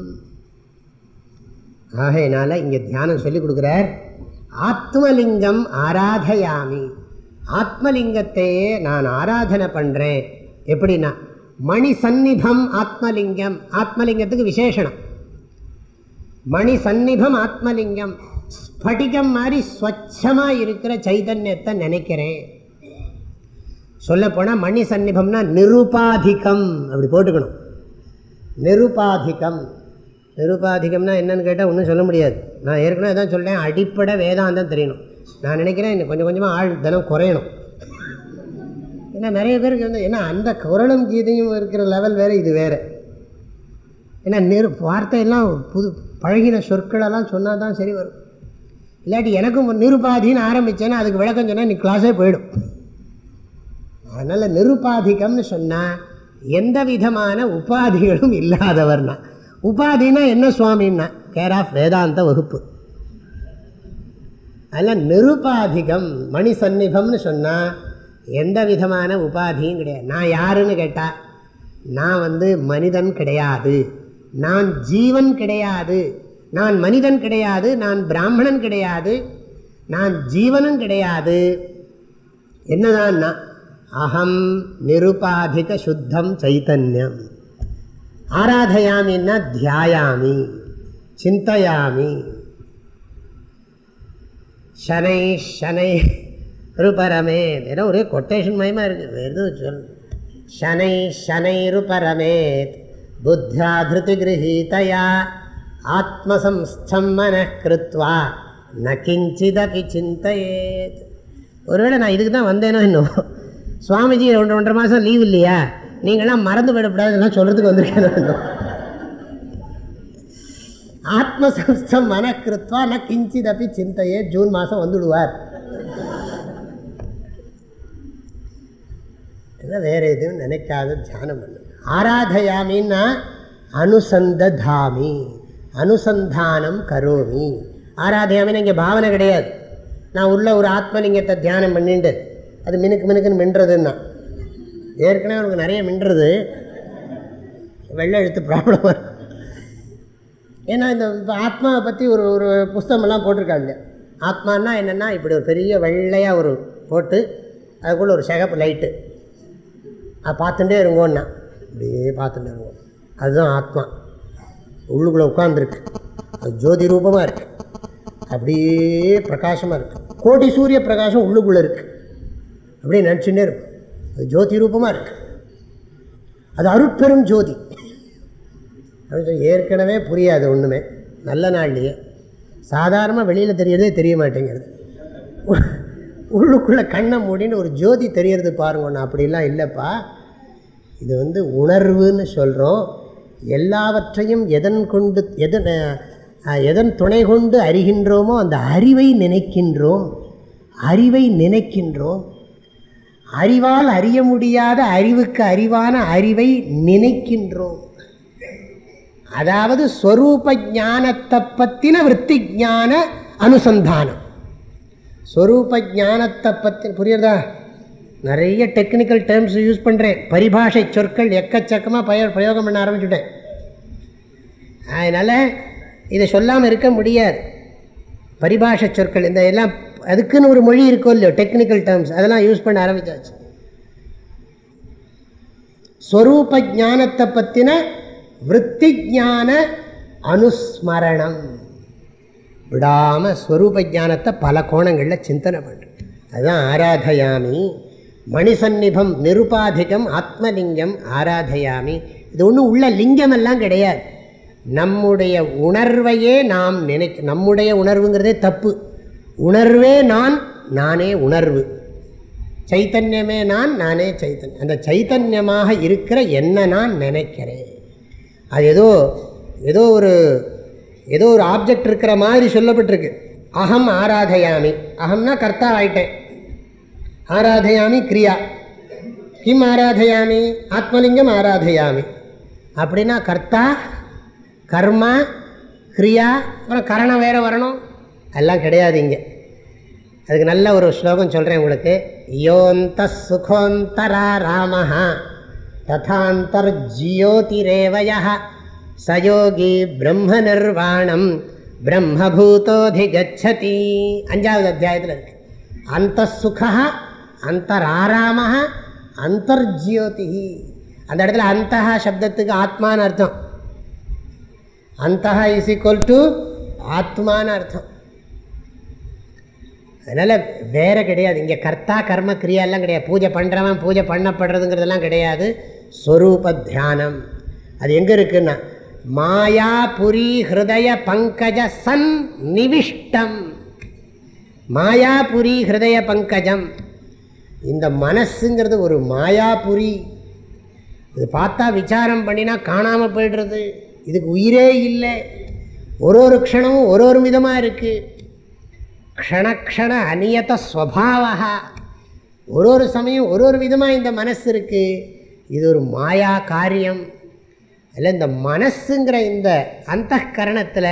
ஆகையினால இங்கே தியானம் சொல்லிக் கொடுக்குறார் ஆத்மலிங்கம் ஆராதையாமி. ஆத்மலிங்கத்தையே நான் ஆராதனை பண்ணுறேன் எப்படின்னா மணி சந்நிபம் ஆத்மலிங்கம். ஆத்மலிங்கத்துக்கு விசேஷனம். மணி சந்நிபம் ஆத்மலிங்கம். ஸ்படிகம் மாதிரி ஸ்வச்சமாக இருக்கிற சைதன்யத்தை நினைக்கிறேன். சொல்லப்போனால் மணி சந்நிபம்னா நிருபாதிகம். அப்படி போட்டுக்கணும். நிருபாதிகம். நிருபாதிகம்னா என்னன்னு கேட்டால் ஒன்றும் சொல்ல முடியாது. நான் ஏற்கனவே தான் சொல்கிறேன் அடிப்படை வேதாந்தம் தெரியணும். நான் நினைக்கிறேன் கொஞ்சம் கொஞ்சமாக ஆள் தினம் குறையணும். ஏன்னா நிறைய பேருக்கு வந்து ஏன்னா அந்த குரலும் கீதையும் இருக்கிற லெவல் வேறு இது வேறு. ஏன்னா நெரு வார்த்தையெல்லாம் புது பழகின சொற்களெல்லாம் சொன்னால் தான் சரி வரும். இல்லாட்டி எனக்கும் நிருபாதின்னு ஆரம்பித்தேன்னா அதுக்கு விளக்கம் சொன்னால் நீ கிளாஸே போயிடும். அதனால் நிருபாதிகம்னு சொன்னால் எந்த விதமான உபாதிகளும் இல்லாதவர்னா. உபாதினா என்ன சுவாமின்னா? கேர் ஆஃப் வேதாந்த வகுப்பு. அதில் நிருபாதிகம் மணி சந்நிபம்னு சொன்னால் எந்த விதமான உபாதியும் கிடையாது. நான் யாருன்னு கேட்டால் நான் வந்து மனிதன் கிடையாது. நான் ஜீவன் கிடையாது. நான் மனிதன் கிடையாது. நான் பிராமணன் கிடையாது. நான் ஜீவனும் கிடையாது. என்னதான்னா அகம் நிருபாதிக சுத்தம் சைத்தன்யம் ஆராதையாமின்னா தியாயாமி சிந்தையாமி. சனை சனை ருபரமே ஏதோ ஒரே கொட்டேஷன் மயமாக இருக்குது எதுவும் சொல். சனை சனை சனைருபரமேத் புத்தியா திருதி கிரகீதையா ஆத்மசம்ஸ்தம் மனக்கிருத்வா ந கிஞ்சிதபி சிந்தையேத். ஒருவேளை நான் இதுக்கு தான் வந்தேனோ இன்னும் சுவாமிஜி ஒன்று ஒன்றரை மாதம் லீவ் இல்லையா? நீங்களாம் மறந்து விடக்கூடாது சொல்கிறதுக்கு வந்திருக்கேன். இன்னும் ஆத்மசம்ஸ்தம் மனக்கிருத்வா ந கிஞ்சிதப்பி சிந்தையே. ஜூன் மாதம் வந்துடுவார். இல்லை வேறு எதுவும் நினைக்காத தியானம் பண்ணு. ஆராதயாமின்னா அனுசந்ததாமி. அனுசந்தானம் கரோமி. ஆராதயாமின்னு இங்கே பாவனை கிடையாது. நான் உள்ள ஒரு ஆத்மலிங்கத்தை தியானம் பண்ணிட்டு அது மினுக்கு மினுக்குன்னு மின்றதுன்னா ஏற்கனவே உனக்கு நிறைய மின்றது வெள்ளை எழுத்து ப்ராப்ளம் வரும். ஏன்னா இந்த இப்போ ஆத்மாவை பற்றி ஒரு ஒரு புஸ்தகமெல்லாம் போட்டிருக்காங்க. ஆத்மானா என்னென்னா இப்படி ஒரு பெரிய வெள்ளையாக ஒரு போட்டு அதுக்குள்ளே ஒரு சிகப்பு லைட்டு அதை பார்த்துட்டே இருங்கோன்னா. அப்படியே பார்த்துட்டே இருங்கோம். அதுதான் ஆத்மா. உள்ளுக்குள்ளே உட்காந்துருக்கு அது ஜோதி ரூபமாக இருக்குது அப்படியே பிரகாசமாக இருக்குது கோடி சூரிய பிரகாசம் உள்ளுக்குள்ளே இருக்குது அப்படியே நினச்சின்னே இருக்கும் அது ஜோதி ரூபமாக இருக்குது அது அருட்பெரும் ஜோதி. அப்படின்னு சொல்லி ஏற்கனவே புரியாது ஒன்றுமே நல்ல நாள்லையே சாதாரணமாக வெளியில் தெரியறதே தெரிய மாட்டேங்கிறது உள்ளுக்குள்ளே கண்ணை மூடின்னு ஒரு ஜோதி தெரியறது பாருங்க. ஒன்று அப்படிலாம் இல்லைப்பா. இது வந்து உணர்வுன்னு சொல்கிறோம் எல்லாவற்றையும் எதன் கொண்டு எதன் எதன் துணை கொண்டு அறிகின்றோமோ அந்த அறிவை நினைக்கின்றோம். அறிவை நினைக்கின்றோம். அறிவால் அறிய முடியாத அறிவுக்கு அறிவான அறிவை நினைக்கின்றோம். அதாவது ஸ்வரூப ஞானத்தை பற்றின விற்பி ஞான அனுசந்தானம். ஸ்வரூப ஞானத்தை பற்றி புரியுறதா? நிறைய டெக்னிக்கல் டேர்ம்ஸ் யூஸ் பண்ணுறேன் பரிபாஷை சொற்கள் எக்கச்சக்கமாக பய பிரயோகம் பண்ண ஆரம்பிச்சுட்டேன். அதனால் இதை சொல்லாமல் இருக்க முடியாது. பரிபாஷை சொற்கள் இந்த எல்லாம் அதுக்குன்னு ஒரு மொழி இருக்கோ இல்லையோ டெக்னிக்கல் டேர்ம்ஸ் அதெல்லாம் யூஸ் பண்ண ஆரம்பித்தாச்சு ஸ்வரூப ஞானத்தை பற்றின விற்பி ஞான அனுஸ்மரணம். விடாமல் ஸ்வரூப ஞானத்தை பல கோணங்களில் சிந்தனை பண்ணுறேன் அதுதான் ஆராதயாமி. மணிசன்னிபம் நிருபாதிகம் ஆத்மலிங்கம் ஆராதயாமி. இது ஒன்றும் உள்ள லிங்கம் எல்லாம் கிடையாது. நம்முடைய உணர்வையே நாம் நினைக்க நம்முடைய உணர்வுங்கிறதே தப்பு. உணர்வே நான் நானே உணர்வு. சைத்தன்யமே நான் நானே சைத்தன்யம். அந்த சைத்தன்யமாக இருக்கிற என்ன நான் நினைக்கிறேன். அது ஏதோ ஏதோ ஒரு ஏதோ ஒரு ஆப்ஜெக்ட் இருக்கிற மாதிரி சொல்லப்பட்டிருக்கு. அகம் ஆராதையாமி. அகம்னா கர்த்தா ஆயிட்டேன். ஆராதையாமி கிரியா. கிம் ஆராதையாமி? ஆத்மலிங்கம் ஆராதயாமி. அப்படின்னா கர்த்தா கர்மா கிரியா அப்புறம் கரணம் வேறு வரணும். எல்லாம் கிடையாது இங்கே அதுக்கு நல்ல ஒரு ஸ்லோகம் சொல்கிறேன் உங்களுக்கு. யோந்த சுகோந்தரா ராமஹா ததாந்தர்ஜியோதிரேவய சயோகி பிரம்ம நிர்வாணம் பிரம்மபூதோதிகச்சதி. அஞ்சாவது அத்தியாயத்தில் இருக்கு. அந்த சுகா அந்தராராம அந்தர்ஜியோதி. அந்த இடத்துல அந்த சப்தத்துக்கு ஆத்மான்னு அர்த்தம். அந்த இஸ் ஈக்குவல் டு ஆத்மான்னு அர்த்தம். அதனால் வேறு கிடையாது. இங்கே கர்த்தா கர்ம கிரியாலாம் கிடையாது. பூஜை பண்ணுறவன் பூஜை பண்ணப்படுறதுங்கிறதெல்லாம் கிடையாது. ஸ்வரூப தியானம். அது எங்கே இருக்குன்னா மாயாபுரி ஹிருதய பங்கஜ சன் நிவிஷ்டம். மாயாபுரி ஹிருதய பங்கஜம். இந்த மனசுங்கிறது ஒரு மாயாபுரி இது பார்த்தா விசாரம் பண்ணினா காணாமல் போய்டுறது. இதுக்கு உயிரே இல்லை. ஒரு ஒரு க்ஷணமும் ஒரு ஒரு விதமாக இருக்குது க்ஷணக்ஷண அநியத ஸ்வபாவா ஒரு ஒரு சமயம் ஒரு ஒரு விதமாக இந்த மனசு இருக்குது இது ஒரு மாயா காரியம். அதில் இந்த மனசுங்கிற இந்த அந்த கரணத்தில்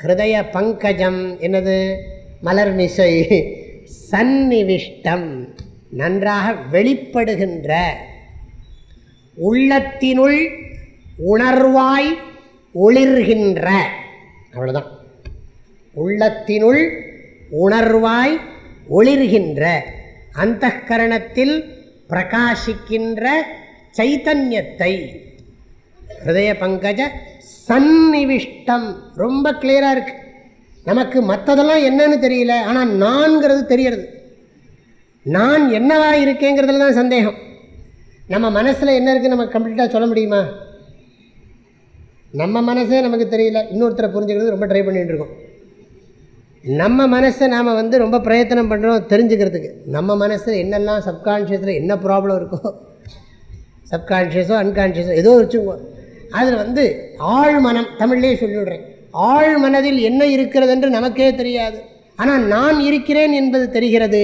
ஹிருதய பங்கஜம் என்னது? மலர் மிசை சந்நிவிஷ்டம் நன்றாக வெளிப்படுகின்ற உள்ளத்தினுள் உணர்வாய் ஒளிர்கின்ற. அவ்வளோதான் உள்ளத்தினுள் உணர்வாய் ஒளிர்கின்ற அந்த கரணத்தில் பிரகாசிக்கின்ற சைத்தன்யத்தை ஹிருதய பங்கஜ சந்நிவிஷ்டம். ரொம்ப கிளியராக இருக்கு. நமக்கு மற்றதெல்லாம் என்னன்னு தெரியல ஆனால் நான்கிறது தெரியறது நான் என்னவா இருக்கேங்கிறதுல தான் சந்தேகம். நம்ம மனசில் என்ன இருக்குது நம்ம கம்ப்ளீட்டாக சொல்ல முடியுமா? நம்ம மனசே நமக்கு தெரியல. இன்னொருத்தரை புரிஞ்சுக்கிறது ரொம்ப ட்ரை பண்ணிகிட்டு இருக்கோம். நம்ம மனசை நாம் வந்து ரொம்ப பிரயத்தனம் பண்ணுறோம் தெரிஞ்சுக்கிறதுக்கு. நம்ம மனசில் என்னெல்லாம் சப்கான்ஷியஸில் என்ன ப்ராப்ளம் இருக்கோ சப்கான்ஷியஸோ அன்கான்ஷியஸோ ஏதோ வச்சுக்கோ. அதில் வந்து ஆழ் மனம் தமிழ்லேயே சொல்லிவிடுறேன். ஆழ் மனதில் என்ன இருக்கிறது என்று நமக்கே தெரியாது. ஆனால் நான் இருக்கிறேன் என்பது தெரிகிறது.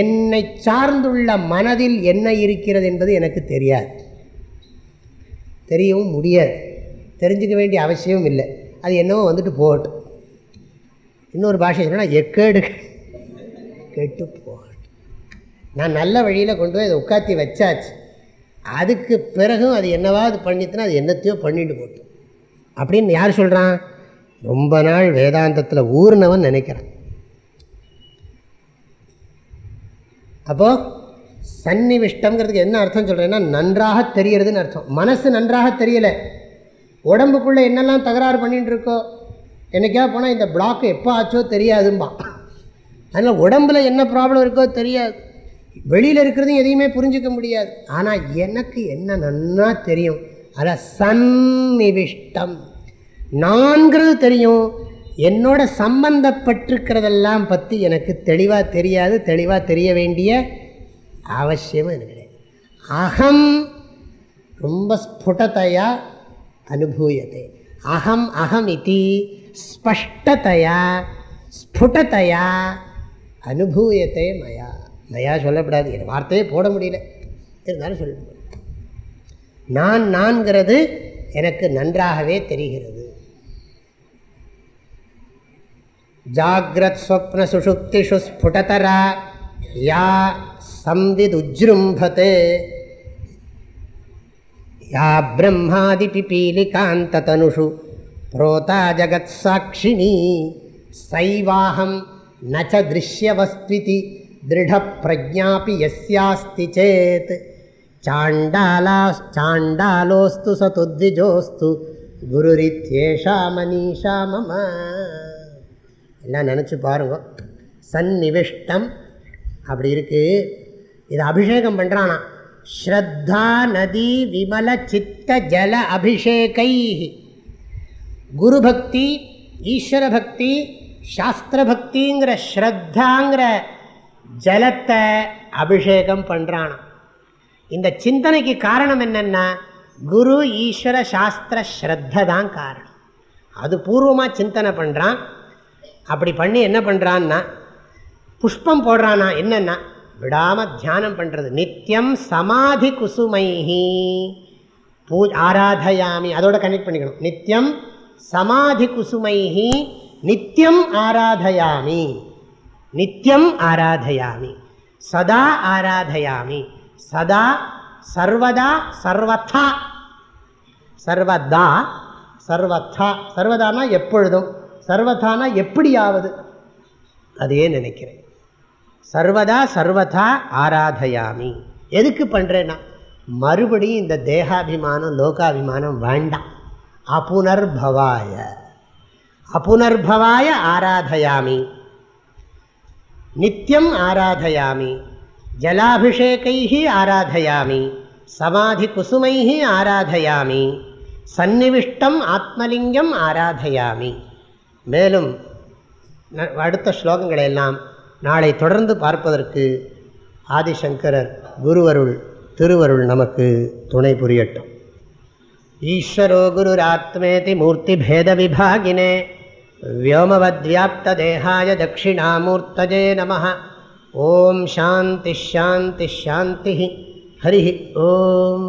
என்னை சார்ந்துள்ள மனதில் என்ன இருக்கிறது என்பது எனக்கு தெரியாது. தெரியவும் முடியாது. தெரிஞ்சுக்க வேண்டிய அவசியமும் இல்லை. அது என்னவோ வந்துட்டு போகட்டும். இன்னொரு பாஷை சொன்னால் எக்கேடு. கெட்டு போகட்டும் நான் நல்ல வழியில் கொண்டு போய் அதை உட்காத்தி வச்சாச்சு. அதுக்கு பிறகும் அது என்னவாது பண்ணித்துனா அது என்னத்தையோ பண்ணிட்டு போட்டோம் அப்படின்னு யார் சொல்கிறான் ரொம்ப நாள் வேதாந்தத்தில் ஊர்னவன் நினைக்கிறான். அப்போது சன்னிவிஷ்டங்கிறதுக்கு என்ன அர்த்தம் சொல்கிறேன்னா நன்றாக தெரிகிறதுன்னு அர்த்தம். மனசு நன்றாக தெரியலை. உடம்புக்குள்ளே என்னெல்லாம் தகராறு பண்ணிகிட்டு இருக்கோ என்றைக்கா போனால் இந்த பிளாக் எப்போ ஆச்சோ தெரியாதும்பா. அதனால் உடம்பில் என்ன ப்ராப்ளம் இருக்கோ தெரியாது. வெளியில் இருக்கிறதும் எதையுமே புரிஞ்சிக்க முடியாது. ஆனால் எனக்கு என்ன நன்னா தெரியும். அதான் சந்நிவிஷ்டம். நான்கிறது தெரியும். என்னோட சம்பந்தப்பட்டிருக்கிறதெல்லாம் பற்றி எனக்கு தெளிவாக தெரியாது. தெளிவாக தெரிய வேண்டிய அவசியமும் எனக்கு கிடையாது. அகம் ரொம்ப ஸ்புடத்தையாக அனுபூயத்தை அகம் அகம் இது ஸ்பஷ்டத்தையா ஸ்புடத்தையா அனுபூயத்தை மயா. மயா சொல்லப்படாது என் வார்த்தையே போட முடியல. இருந்தாலும் சொல்ல நான் நான்கிறது எனக்கு நன்றாகவே தெரிகிறது. ஜாகிரத் ஸ்வப்ன சுஷுப்திஷு ஸ்புடதரா யா சம்விதுஜ்ரும்பதே. யா தனுஷு புரோதா ஜகத் சாட்சிணி சைவாஹம் நச்ச திருஷ்யவஸ்திதி திருடப்பிரஜாபி யஸ்யாஸ்தி சேத் சாண்டாலா சாண்டாலோஸ்து சதுத்விஜோஸ்து குருரித்யேஷா மனிஷா மம எல்லாம் நினச்சி பாருங்க சந்நிவிஷ்டம் அப்படி இருக்குது இது அபிஷேகம் பண்ணுறானா ஸ்ரத்தா நதி விமல சித்த ஜல அபிஷேகை குரு பக்தி ஈஸ்வர பக்தி சாஸ்திர பக்திங்கிற ஸ்ரத்தாங்கிற ஜலத்தை அபிஷேகம் பண்ணுறானா இந்த சிந்தனைக்கு காரணம் என்னென்னா குரு ஈஸ்வர சாஸ்திர ஸ்ரத்த தான் காரணம். அது பூர்வமாக சிந்தனை பண்ணுறான் அப்படி பண்ணி என்ன பண்ணுறான்னா புஷ்பம் போடுறானா. என்னென்னா விடாமல் தியானம் பண்ணுறது நித்தியம் சமாதி குசுமைஹி. பூ ஆராதயாமி. அதோட கனெக்ட் பண்ணிக்கணும். நித்தியம் சமாதி குசுமைஹி நித்தியம் ஆராதயாமி. நித்தியம் ஆராதயாமி. சதா ஆராதயாமி. சதா சர்வதா சர்வதா. சர்வதா சர்வதா. சர்வதானா எப்பொழுதும்? சர்வதானா எப்படியாவது? அதையே நினைக்கிறேன். சர்வதா சர்வதா ஆராதயாமி. எதுக்கு பண்ணுறேன்னா மறுபடியும் இந்த தேகாபிமானம் லோகாபிமானம் வேண்டாம். அப்புனர்பவாய அப்புனர்பவாய ஆராதயாமி. நித்தியம் ஆராதயாமி. ஜலாபிஷேகை ஆராதயாமி. சமாதி குசுமை ஆராதயாமி. சந்நிவிஷ்டம் ஆத்மலிங்கம் ஆராதயாமி. மேலும் அடுத்த ஸ்லோகங்களை எல்லாம் நாளை தொடர்ந்து பார்ப்பதற்கு ஆதிசங்கரர் குருவருள் திருவருள் நமக்கு துணை புரியட்டும். ஈஸ்வரோ குருராத்மேதி மூர்த்தி பேத விபாகினே व्योमवद्व्याप्तदेहाय दक्षिणामूर्तये नमः ॐ शान्तिश्शान्तिश्शान्तिः हरिः ॐ